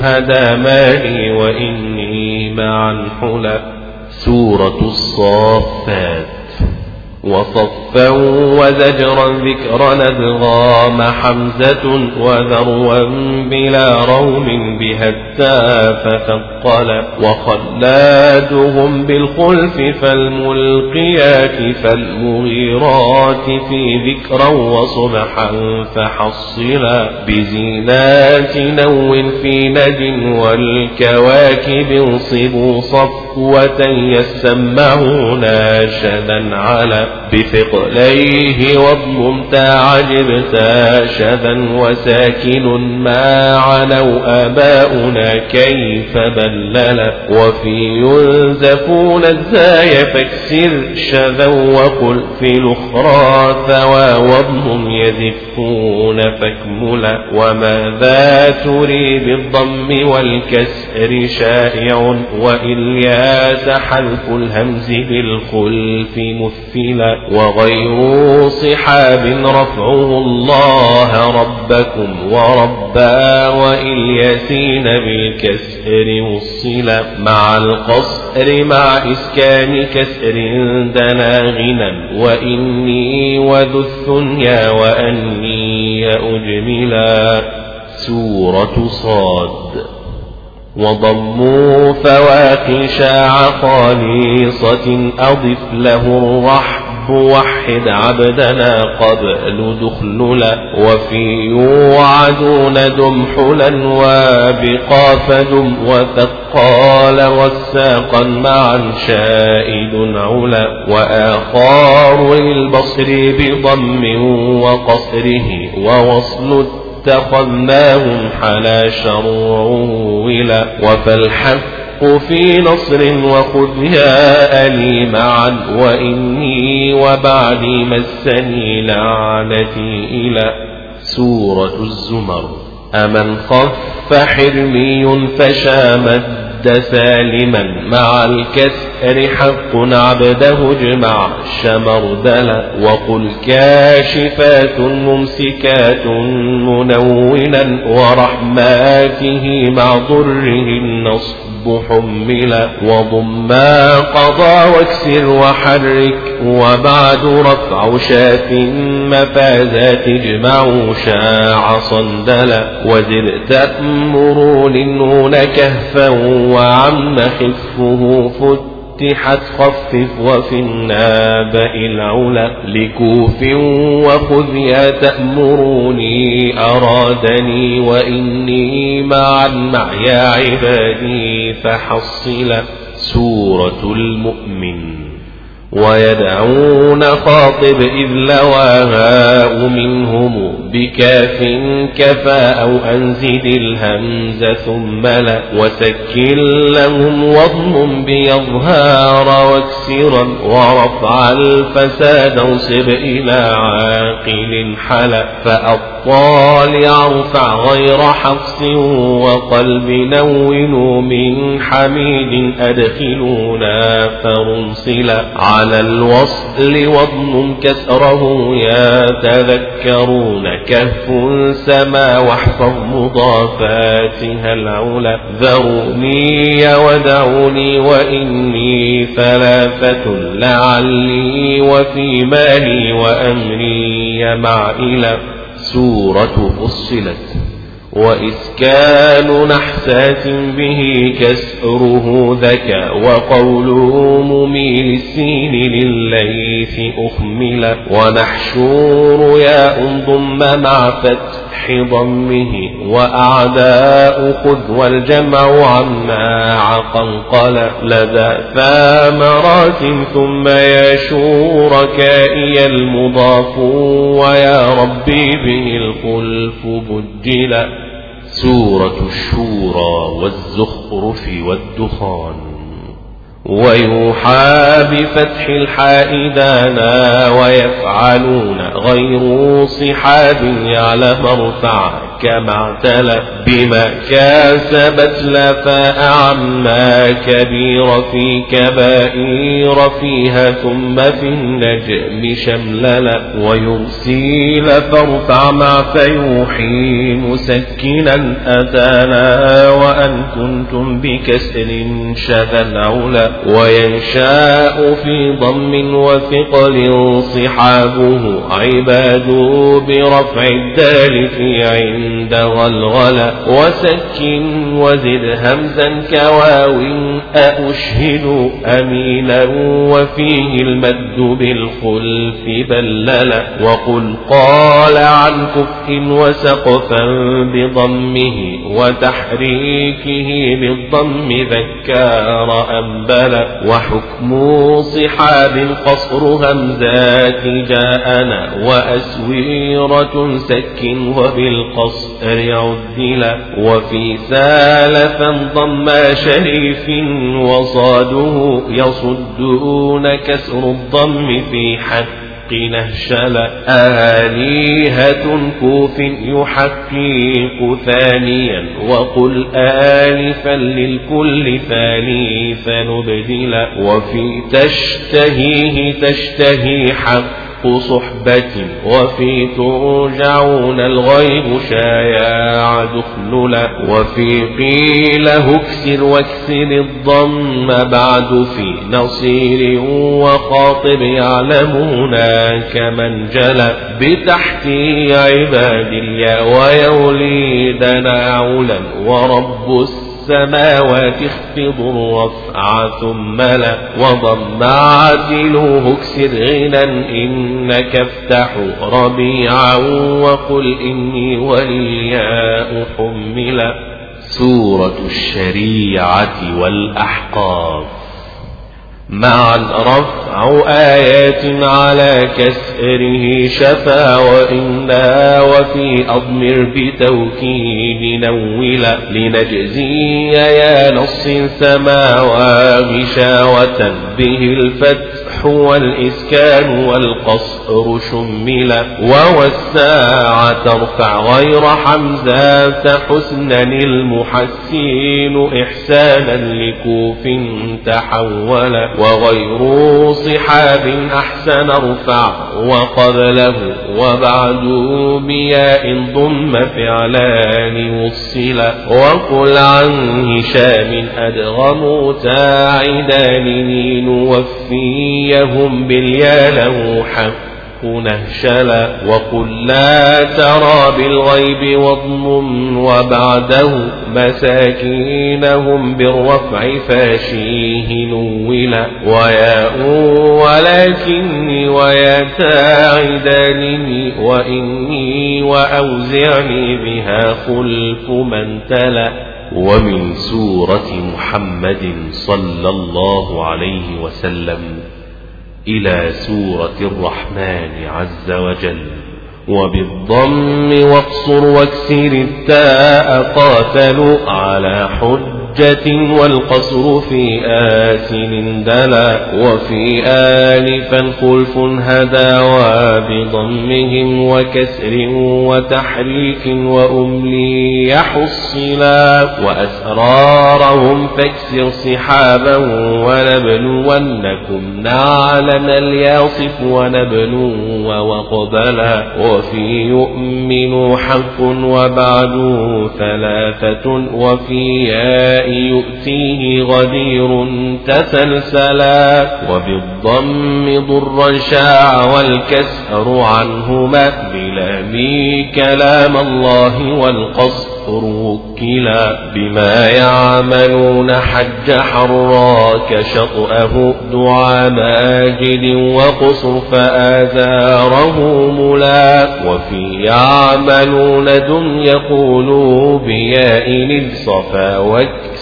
هدى مالي وإني معا حلا سورة الصافات. وصفا وزجرا ذكرا أدغام حمزة وذروا بلا روم بها التاف ثقل وخلادهم بالخلف فالملقيات فالمغيرات في ذكرا وصبحا فحصلا بزينات نو في نج والكواكب انصبوا صفوة يسمعون شدا على بثقليه واضمم عجبت شذا وساكن ما علوا آباؤنا كيف بللا وفي ينزفون الزاي فاكسر شذا وقل في الأخرى ثوى واضمم يزفون فاكملا وماذا تري بالضم والكسر شائع وإلياس حلف الهمز بالخلف مثلا وغير صحاب رفعه الله ربكم وربا وإلياسين بالكسر والصلة مع القصر مع إسكان كسر دنا غنى وإني وذو الثنيا وأني أجملا سورة صاد وضموا فواقي شاع خالصة أضف له الرحب وحد عبدنا قبل دخللا وفي يوعدون دمحلا وبقاف دم وثقال وساقا معا شائد علا وآخار للبصر بضم وقصره ووصل اتخذناهم حلا شرعه ولا وفالحق في نصر وخذ يا ألي معا وإني وبعدي مسني لعنتي إلى سورة الزمر. أمن خف حرمي فشامت سالما مع الكسر حق عبده اجمع شمردلا وقل كاشفات ممسكات منونا ورحماته مع ضره النصب. حملا وضما قضى واكسر وحرك وبعد رفع شاة مفازات اجمعوا شاع صندلا وزر تأمرون النون كهفا وعم خفه فتحت خفف وفي النابأ العلا لكوف وخذ يا تأمروني أرادني وإني معا مع يا عبادي فحصلا سورة المؤمن ويدعون خاطب إذ لواها منهم بكاف كفى أو أنزد الهمز ثم لا وسكن لهم وضم بيظهار واكسرا ورفع الفساد انصب إلى عاقل حلا فأطالع ارفع غير حفص وقلب نون من حميد أدخلونا فرنصلا على الوصل وضم كسره يتذكرون كهف سما واحفظ مضافاتها العلا ذروني ودعوني وإني ثلاثة لعلي وفي مالي وأمري مع إلى سورة فصلت. وإسكان نحسات به كسره ذكى وقوله مميل السين لليث أخمل ونحشور يا ضم مع فتح ضمه وأعداء خذ والجمع عما عقنقل لدى ثامرات ثم يا شوركائي المضاف ويا ربي به الخلف بجلا سورة الشورى والزخرف والدخان. ويوحى بفتح الحاء دانا ويفعلون غير صحاب يعلم ارفع كما اعتلى بما كاسبت لفاء عما كبير في كبائر فيها ثم في النجم شمللا ويرسيل فارفع مع فيوحي مسكنا أتانا وأن كنتم بكسر شذا العلا وينشاء في ضم وثقل صحابه عباد برفع الدال في عند غلغل وسكن وزد همزا كواو. أأشهد أمينا وفيه المد بالخلف بللا وقل قال عن كف وسقفا بضمه وتحريكه بالضم ذكار أنبلا وحكم صحاب قصر همزات جاءنا. وأسويرة سك وبالقصر عدلا وفي سالفا ضم شريف وصاده يصدون كسر الضم في حق نهشل آليهة كوف يحقق ثانيا وقل آلفا للكل ثالثا نبدلا وفي تشتهيه تشتهي حق صحبة وفي ترجعون الغيب شايع دخللا وفي قيل هكسر واكسر الضم بعد في نصير وخاطب يعلمون كمن جلى بتحت عباد اليا ويوليدنا علا ورب السماء السماوات اخفض الرفع ثم لا وضم عاتلوه اكسر غنى إنك افتح ربيعا وقل إني والياء حملا سورة الشريعة والأحقاف. معا رفع آيات على كسره شفا وإنا وفي أضمر بتوكيد نولا لنجزي يا نص سما وغشاوة به الفتح والإسكان والقصر شملا ووساع ترفع غير حمزة حسنا المحسين إحسانا لكوف تحولا وغير صحاب أحسن ارفع وقبله وبعد بياء ضم فعلان وصلا وقل عن هشام أدغم تاعدان باليا له حق نهشلا وقل لا ترى بالغيب واضمم وبعده مساكينهم بالرفع فاشيه نولا وياء ولكني ويا تاعدانني وإني وأوزعني بها خلف من تلا ومن سورة محمد صلى الله عليه وسلم إلى سورة الرحمن عز وجل. وبالضم واقصر واكسر التاء قاتلوا على حج حجة والقصر في آسن دلا وفي آلفا خلف هدى وبضمهم وكسر وتحريك وأملي يحصلا وأسرارهم فاكسر صحابا ونبلونكم نعلم الياصف ونبلو وقبلا وفي يؤمن حق وبعد ثلاثة وفي ياء يؤتيه غدير تسلسلا وبالضم ضرا شاع والكسر عنهما بلامي كلام الله والقصر وكلا بما يعملون حج حراك شطأه دعا ماجد وقصر فآثاره ملا وفي يعملون دم يقولوا بياء الصفا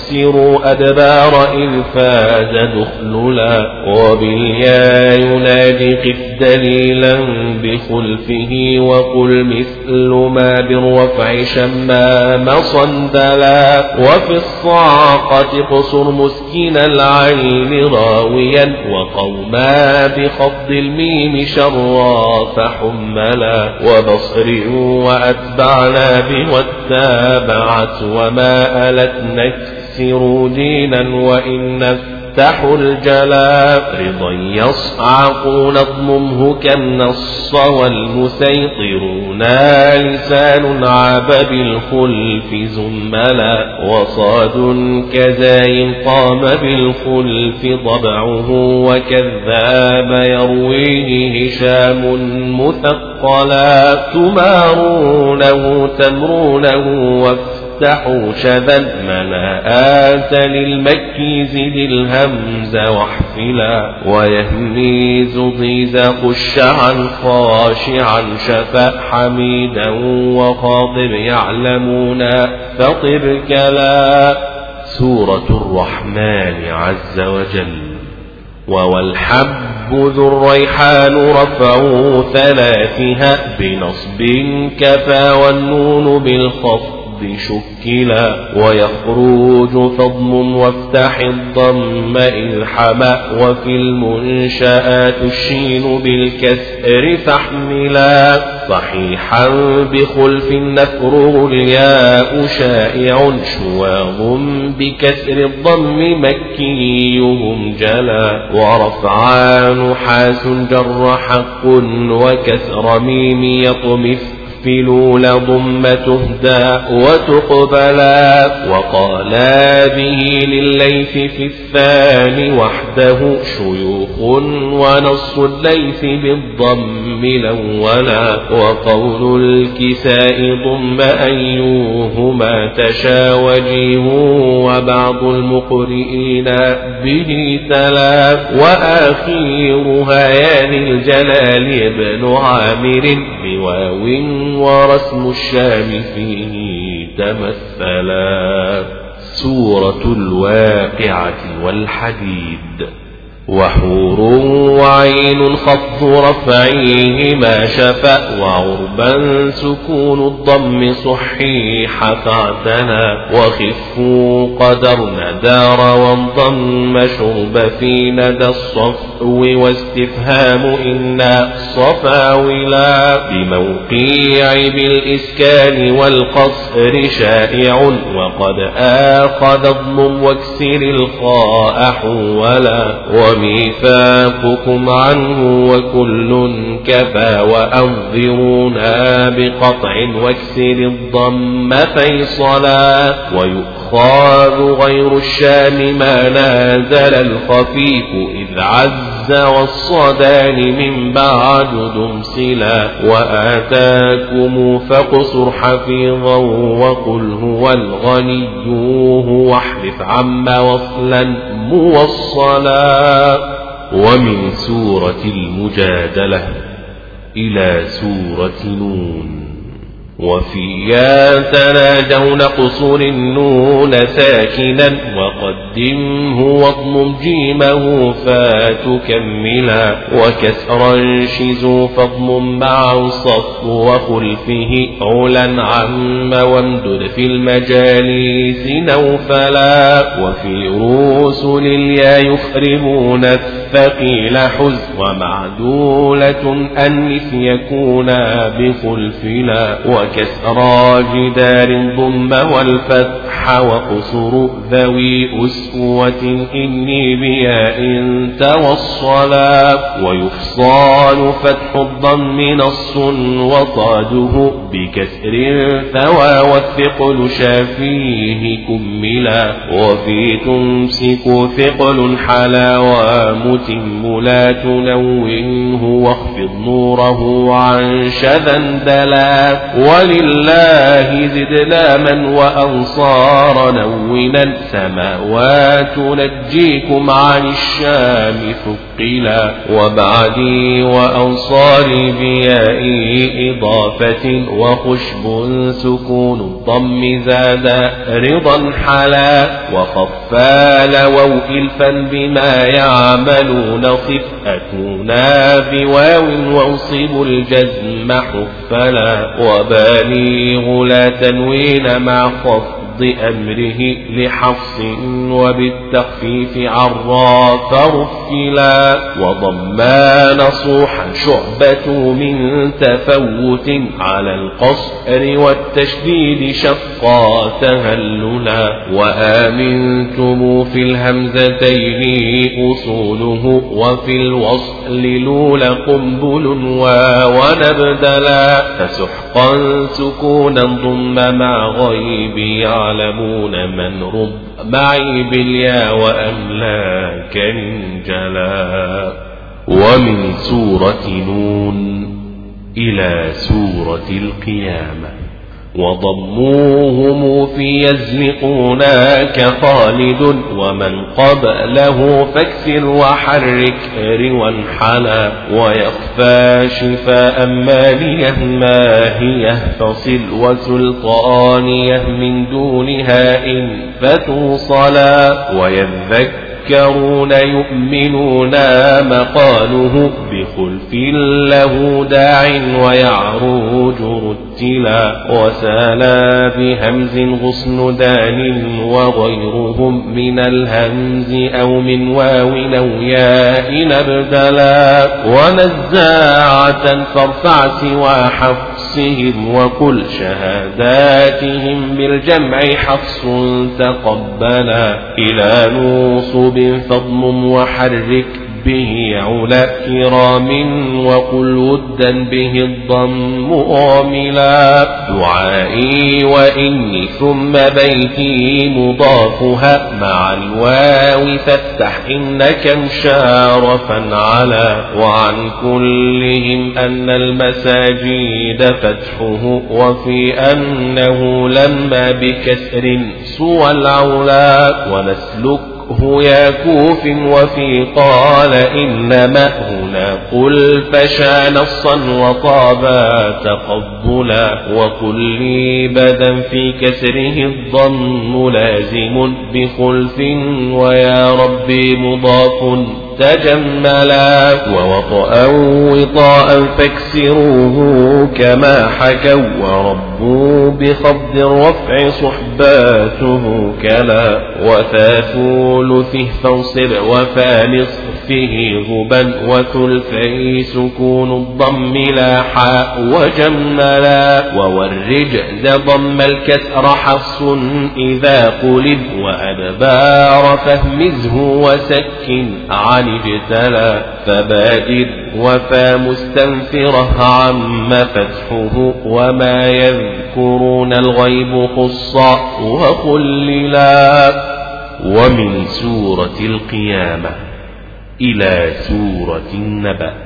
واكسروا أدبار إذ فاز دخللا وبالياء ينادي قف دليلا بخلفه وقل مثل ما بالرفع شمام صندلا وفي الصاقة قصر مسكين العين راويا وقوما بخفض الميم شرا فحملا وبصر وأتبعنا به واتبعت وما ألت نكسر دينا وإن يفتح الجلا رضا يصعقون اضممه كالنص والمسيطرون لسان عاب بالخلف زملا وصاد كزاي قام بالخلف ضبعه وكذاب يرويه هشام مثقلا تمارونه تمرونه افتحوا شذا مناءات للمكي زد الهمز واحفلا ويهميز ضيز خشعا خاشعا شفا حميدا وخاطب يعلمون فطب كلا سورة الرحمن عز وجل ووالحب ذو الريحان رفعوا ثلاثها بنصب كفى والنون بالخفض شكلا ويخرج فضم وافتح الضم إذ حما وفي المنشآت الشين بالكسر فاحملا صحيحا بخلف نفره الياء شائع شواظ بكسر الضم مكيهم جلا ورفعان حاس جر حق وكسر ميم يطمث يكفلون ضم تهدى وتقبلا وقالا به لليث في الثاني وحده شيوخ ونص الليث بالضم. مكملا ولا وقول الكساء ضم أيهما تشا وجيه وبعض المقرئين به تلا وآخيرها يا الجلال ابن عامر بواو ورسم الشام فيه تمثلا سورة الواقعة والحديد وحور وعين خفض رفعيه ما شفأ وعربا سكون الضم صحيح فاعتنى وخفوا قدرنا دار وانضم شرب في ندى الصفو واستفهام إنا صفاولا بموقيع بالإسكان والقصر شائع وقد آخذ اضم واكسر الخاء حولا وميثاقكم عنه وكل كفى وأنظرونا بقطع واكسر الضم فيصلا ويؤخذ غير الشام ما نازل الخفيف إذ عز والصدان من بعد دمسلا وآتاكم فاقصر حفيظا وقل هو الغني هو احلف عم وصلا موصلا ومن سورة المجادلة إلى سورة نون وفيا تناجون قصور النون ساكنا وقدمه واضمم جيمه فتكملا وكسرا شزو فاضمم مع الصف وخلفه علا عم وامدد في المجاليس نوفلا وفي رسل اليا يخربون الثقيل حز ومعدولة أنف يكونا بخلفلا وكسرى جدار ضم والفتح وقصر ذوي أسوة إني بياء توصلا ويفصال فتح الضم نص وصاده بكسر ثوى والثقل شافيه كملا وفي تمسك ثقل حلا ومتم لا تنوه واخفض نوره عن شذا دلا ولله زدنا من وأنصار نونا سماوات نجيكم عن الشام ثقلا وبعدي وأنصاري بيائي إضافة وخشب سكون الضم زاد رضا حلا وخفال وو إلفا بما يعملون صف أتونا بواو وانصب الجزم حفلا وباليغ لا تنوين مع خفض أمره لحفص وبالتخفيف عراف رفلا وضمان صوحا شعبة من تفوت على القصر والتشديد شقا تهللا وآمنتم في الهمزتين أصوله وفي الوصل لول قنبل ونبدلا فسحقا سكونا ضم مع غيب يعلمون من رب معي باليا وأملاك جلا ومن سورة نون إلى سورة القيامة. وضموهم في يزلقوناك خالد ومن قبله فاكسر وحرك روا حلا ويخفى شفاء ماليه ما هي فصل وسلطانيه من دونها إن فتوصلا ويذكر يذكرون يؤمنون مقاله بخلف له داع ويعروج رتلا وسالا بهمز غصن دان وغيرهم من الهمز أو من واو أو ياء نبدلا ونزاعة فارفع سوى حفصهم وكل شهاداتهم بالجمع حفص تقبلا إلى نوصب فضم وحرك به علا كرام وقل ودا به الضم عاملا دعائي وإني ثم بيتي مضافها مع الواو فافتح إنك مشارفا على وعن كلهم أن المساجد فتحه وفي أنه لما بكسر سوى العلا ونسلك هو يا كوف وفي قال إنما هنا قل فشا نصا وطابا تقبلا وقل لي بدا في كسره الضم لازم بخلف ويا ربي مضاف تجملا ووطأ وطاء فاكسروه كما حكوا وربوا بخفض الرفع صحباته كلا وفا ثلثه فانصب وفا نصفه غبا وثلثي سكون الضم لاحا وجملا وورج ذا ضم الكسر حص إذا قلب وأدبار فهمزه وسكن عن ابتلى فبادر وفا مستنفرة عم فتحه وما يذكرون الغيب خصا وخللا ومن سورة القيامة إلى سورة النبأ.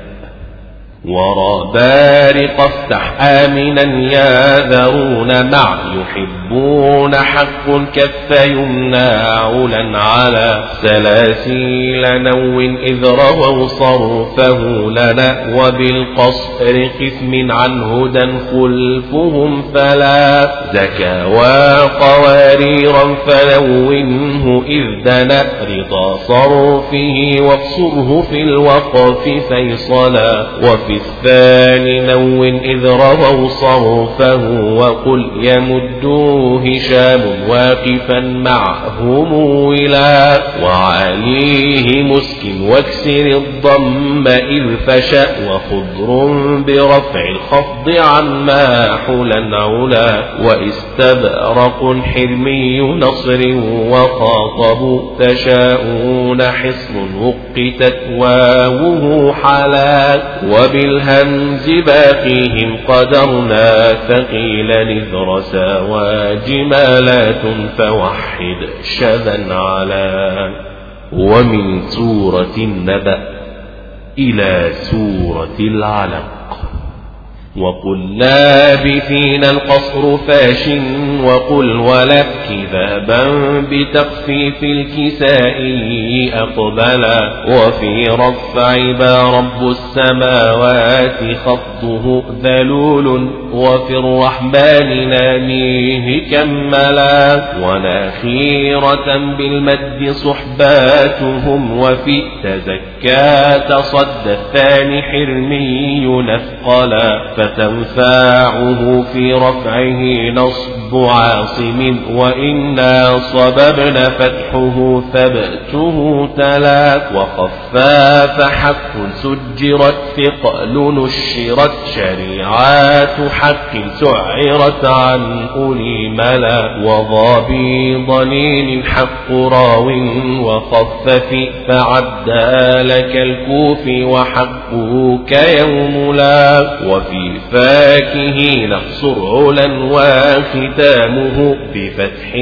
ورى بارق افتح آمنا ياذرون مع يحبون حق كف يمنى علا على سلاسيل نو إذ رووا صرفه لنا وبالقصر قسم عن هدى خلفهم فلا زكى وقواريرا فلونه إذ دنا رضا صرفه واقصره في الوقف فيصلا وفي الثاني نو إذ رووا صرفه وقل يمدوا هشام واقفا معهم ولا وعليه مسكن واكسر الضم إذ فشأ وخضر برفع الخفض عما حلا علا واستبرق حرمي نصر وخاطبوا تشاءون حصن وقتت واوه حلا وب بالهمز باقيهم قدرنا ثقيل نذر ساوى جمالات فوحد شذا على ومن سورة النبأ إلى سورة العلق. وقل لابثين القصر فاش وقل ولا كذابا بتخفيف الكساء أقبلا وفي رفع با رب السماوات خطه ذلول وفي الرحمن ناميه كملا وناخيرة بالمد صحباتهم وفي تزكى تصدى الثاني حرمي نثقلا فتنفعه في رفعه نصب عاصم وإنا صببنا فتحه ثبته تلا وخفاف حق سجرت ثقل نشرت شريعات حق سعرت عن أولي ملا وضابي ضليل حق راو وخفف فعدى لك الكوف وحقك يوم لا وفي فاكه نحصر علا وختامه بفتح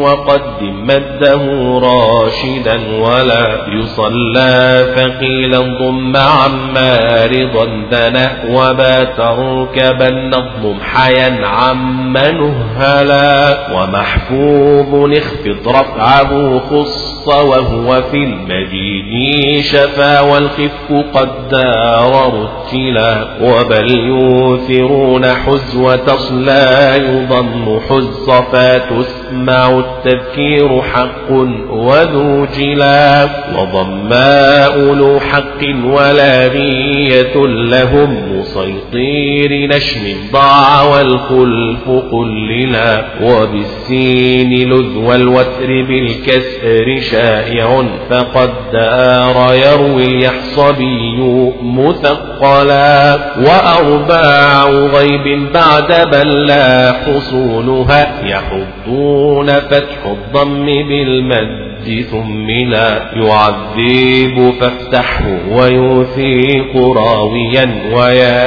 وقدم مده راشدا ولا يصلى فقيلا ضم عما رضا دنا وما تركبن الضم حيا عما نهلا ومحفوظ اخفض رفعه خص وهو في المدين شفا والخف قد دار رتلا وبل يوثرون حزوة تصلى. يضم حز فتسمع التذكير حق وذو جلا وضما أولو حق ولا رية لهم مسيطير نشم ضاع والخلف قللا وبالسين لذ والوتر بالكسر شائع فقد دار يروي اليحصبي مثقلا وأرباع غيب بعد بل لا حصولها يحضون فتح الضم بالمد ثملا يعذب فافتحه ويوثيق راويا ويا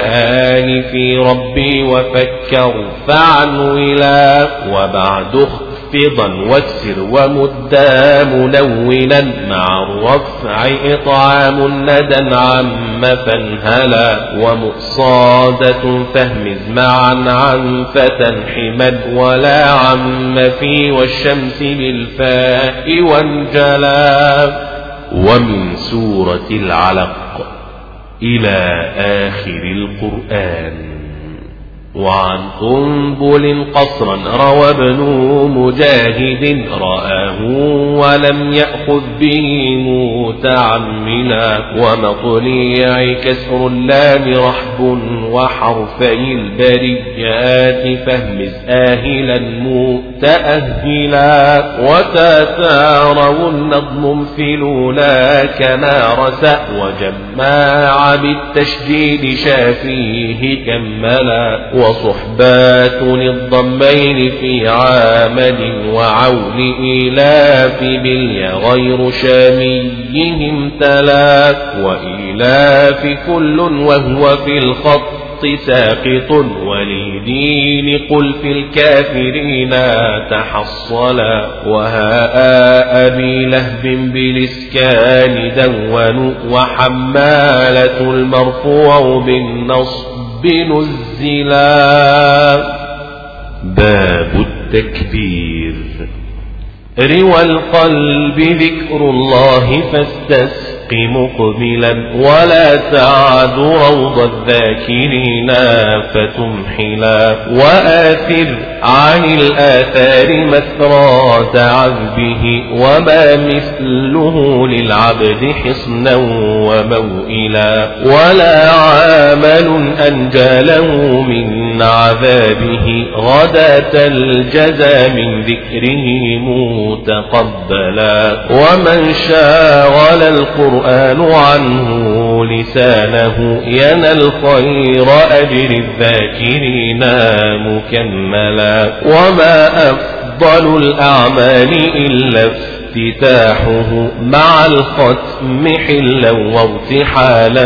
آل في ربي وفكر فعنولا وبعد خفضا واكسر ومدا منونا مع الرفع إطعام ندى عم فانهلا ومؤصادة فهمز معا عن فتنحمد ولا عم في والشمس بالفاء وانجلا ومن سورة العلق إلى آخر القرآن. وعن قنبل قصرا. روى ابن مجاهد رآه ولم يأخذ به متعملا ومطليع كسر اللام رحب وحرفي البريات. فهمز آهلا متأهلا وتتاروا النظم في كما رسى. وجمع بالتشديد شافيه كملا وصحبات للضمين في عامل وعول إيلاف باليا غير شاميهم تلا وإيلاف كل وهو في الخط ساقط ولدين قل في الكافرين تحصلا وهاء أبي لهب بالإسكان دون وحمالة المرفوع بالنصب بنزلا. باب التكبير. روى القلب ذكر الله فاستسق مقبلا. ولا تعد روض الذاكرين فتمحلا. وآثر عن الآثار مثرات عذبه وما مثله للعبد حصنا وموئلا. ولا عامل أنجى له من عذابه غداة الجزى من ذكره متقبلا. ومن شاغل القرآن عنه لسانه ينى الخير أجر الذاكرين مكملا. وما أفضل الأعمال إلا افتتاحه مع الختم حلا وارتحالا.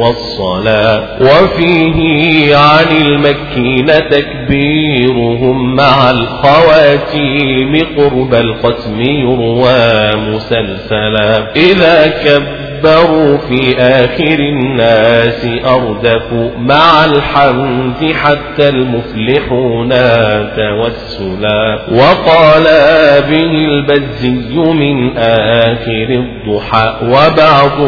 موصلا وفيه عن المكين تكبيرهم مع الخواتيم قرب الختم يروى مسلسلا. إذا كبر كبروا في آخر الناس أردفوا مع الحمد حتى المفلحون توسلا. وقال به البزي من آخر الضحى وبعض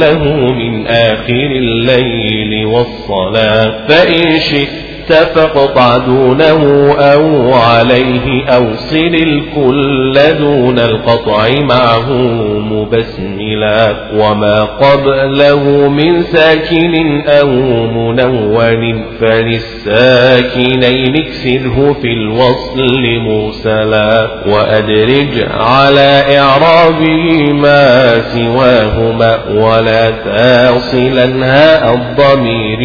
له من آخر الليل والصلاة. فإن شئت فاقطع دونه أو عليه أو صل الكل دون القطع معه مبسملا. وما قبله من ساكن أو منون فللساكنين اكسره في الوصل موسلا وأدرج على إعرابه ما سواهما ولا تاصلنها الضمير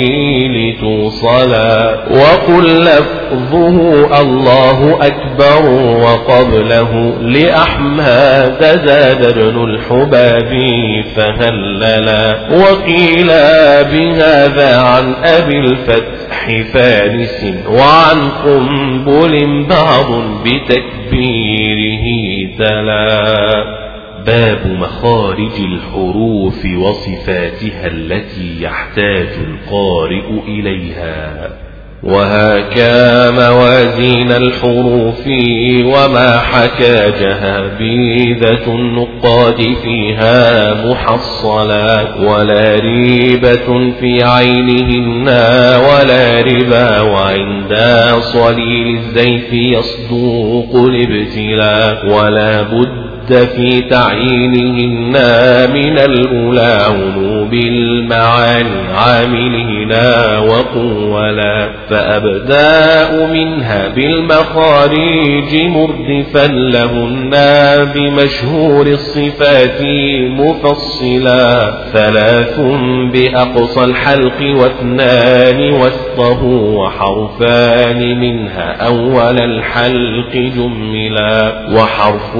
لتوصلا. وقل لفظه الله أكبر وقبله لأحمد زاد ابن الحباب فهللا وقيل بهذا عن أبي الفتح فارس وعن قنبل بعض بتكبيره تلا باب مخارج الحروف وصفاتها التي يحتاج القارئ إليها. وهكا موازين الحروف وما حكى جهابيذة النقاد فيها محصلا ولا ريبة في عينهن ولا ربا وعند صليل الزيف يصدوق الابتلاء ولا بد في تعيينهن من الأولى علوب المعاني عاملهنا وقولا فأبداء منها بالمخارج مردفا لهن بمشهور الصفات مفصلا ثلاث بأقصى الحلق واثنان وسطه وحرفان منها أول الحلق جملا وحرف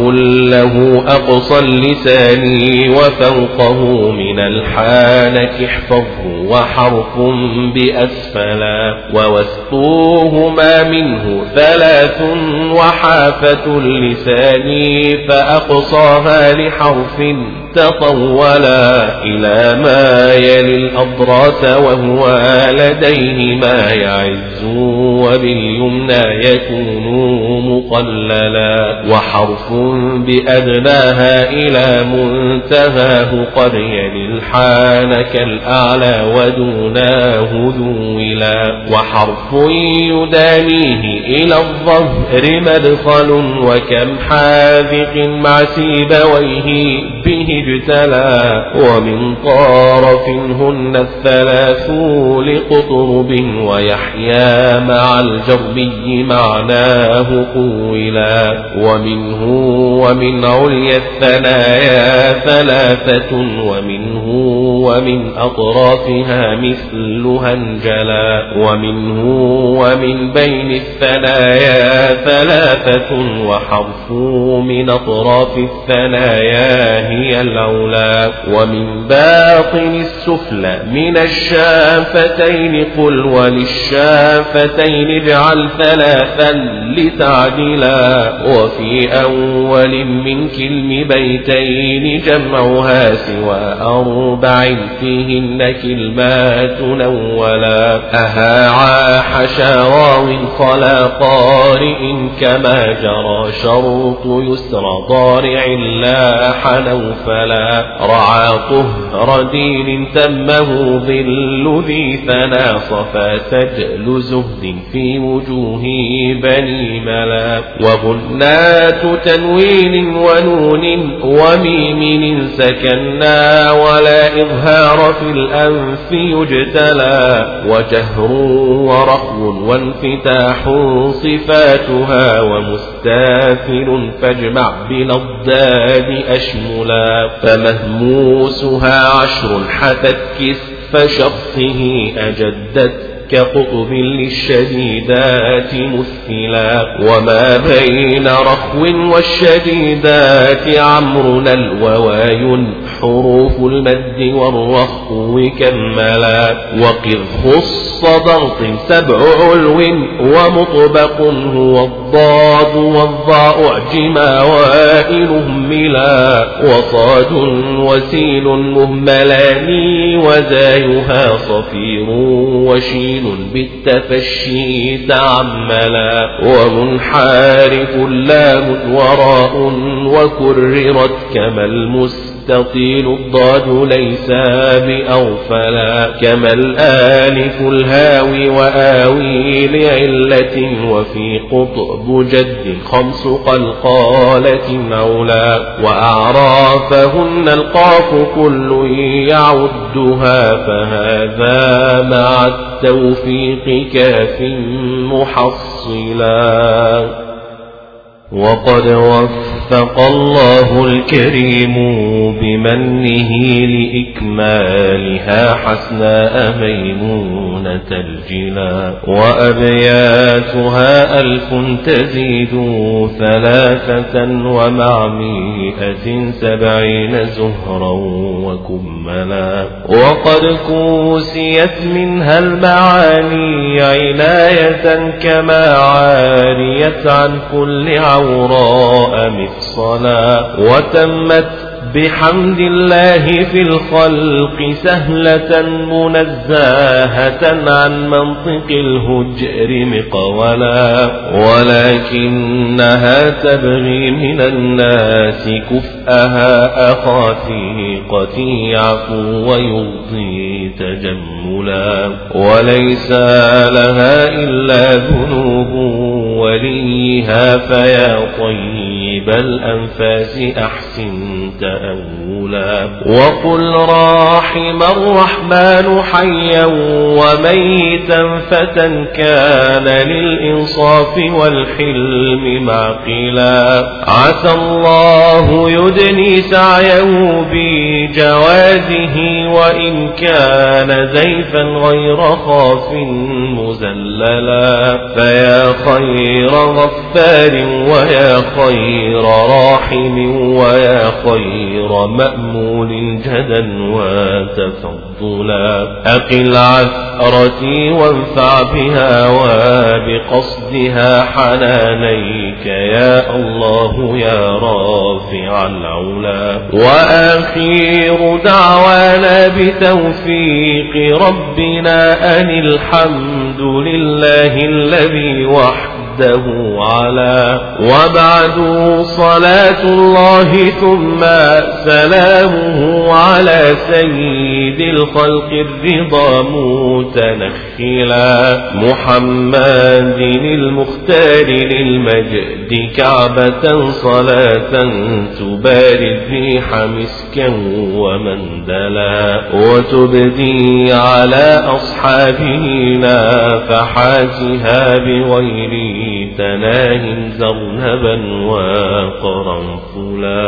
له له أقصى اللسان وفوقه من الحانك احفظه وحرف بأسفلا ووسطوهما منه ثلاث وحافة اللسان فأقصاها لحرف تطولا إلى ما يلي الأضراس وهو لديه ما يعز وباليمنى يكون مقللا وحرف بأدناها إلى منتهاه قد يلي الحانك الأعلى ودوناه ذولا وحرف يدانيه إلى الظهر مدخل وكم حاذق مع سيبويه به ابتلى ومن طارف هن الثلاث لقطرب ويحيى مع الجربي معناه قولا. ومنه ومن عليا الثنايا ثلاثة ومنه ومن أطرافها مثلها انجلا ومنه ومن بين الثنايا ثلاثة وحرف من أطراف الثنايا هي العلا ومن باطن السفلى من الشافتين قل وللشافتين اجعل ثلاثا لتعدلا وفي أول من كلم بيتين جمعها سوى أربع فيهن كلمات نولا. أها عاح شراو خلا قارئ كما جرى شرط يسر ضارع لاح نوفلا رعى طهر دين تمه ظل ذي ثنا صفا سجل زهد في وجوه بني ملا. وبنات تنوين ونون وميم سكنا ولا إظهار في الأنف يجتلى وجهر ورخو وانفتاح صفاتها ومستاثر فاجمع بنضاد أشملا فمهموسها عشر حتت كسف شخصه أجدت كقطب للشديدات مثلا. وما بين رخو والشديدات عمرنا الوواي حروف المد والرخو كملا. وقذ خص ضغط سبع علو ومطبق هو الضاد والضاء اعجما وائل ملا. وصاد وسين مهملان وزايها صفير وشين بالتفشي تعملا ومنحارف لام وراء وكررت كما المس تطيل الضاد ليس بأغفلا كما الآلف الهاوي وآوي لعلة وفي قطب جد خمس قلقالة أولى وأعرافهن القاف كل يعدها فهذا مع التوفيق كاف محصلا وقد وفق الله الكريم بمنه لإكمالها حسناء ميمونة الجلا وأبياتها ألف تزيد ثلاثة ومع مئة سبعين زهرا وكملا وقد كوسيت منها المعاني عناية كما عاريت عن كل عوراء مفصلا وتمت بحمد الله في الخلق سهلة منزاهة عن منطق الهجر مقولا. ولكنها تبغي من الناس كفءها أخا ثقتي يعفو ويغضي تجملا. وليس لها إلا ذنوب وليها فيا طيب الأنفاس أحسن تأولا. وقل راحم الرحمن حيا وميتا فتى كان للإنصاف والحلم معقلا. عسى الله يدني سعيه جوازه وإن كان زيفا غير خاف مزللا. فيا خير غفار ويا خير راحم ويا خير مأمول جدا وتفضلا أقل عثرتي وانفع بها وبقصدها حنانيك يا الله يا رافع العلا. وآخر دعوانا بتوفيق ربنا أن الحمد لله الذي وحده وحده على وبعد صلاة الله ثم سلامه على سيد الخلق الرضا متنخلا محمد المختار للمجد كعبة صلاة تباري الريح مسكا ومندلا وتبدي على أصحابه نافحاتها بغير تناه زرنبا وقرنفلا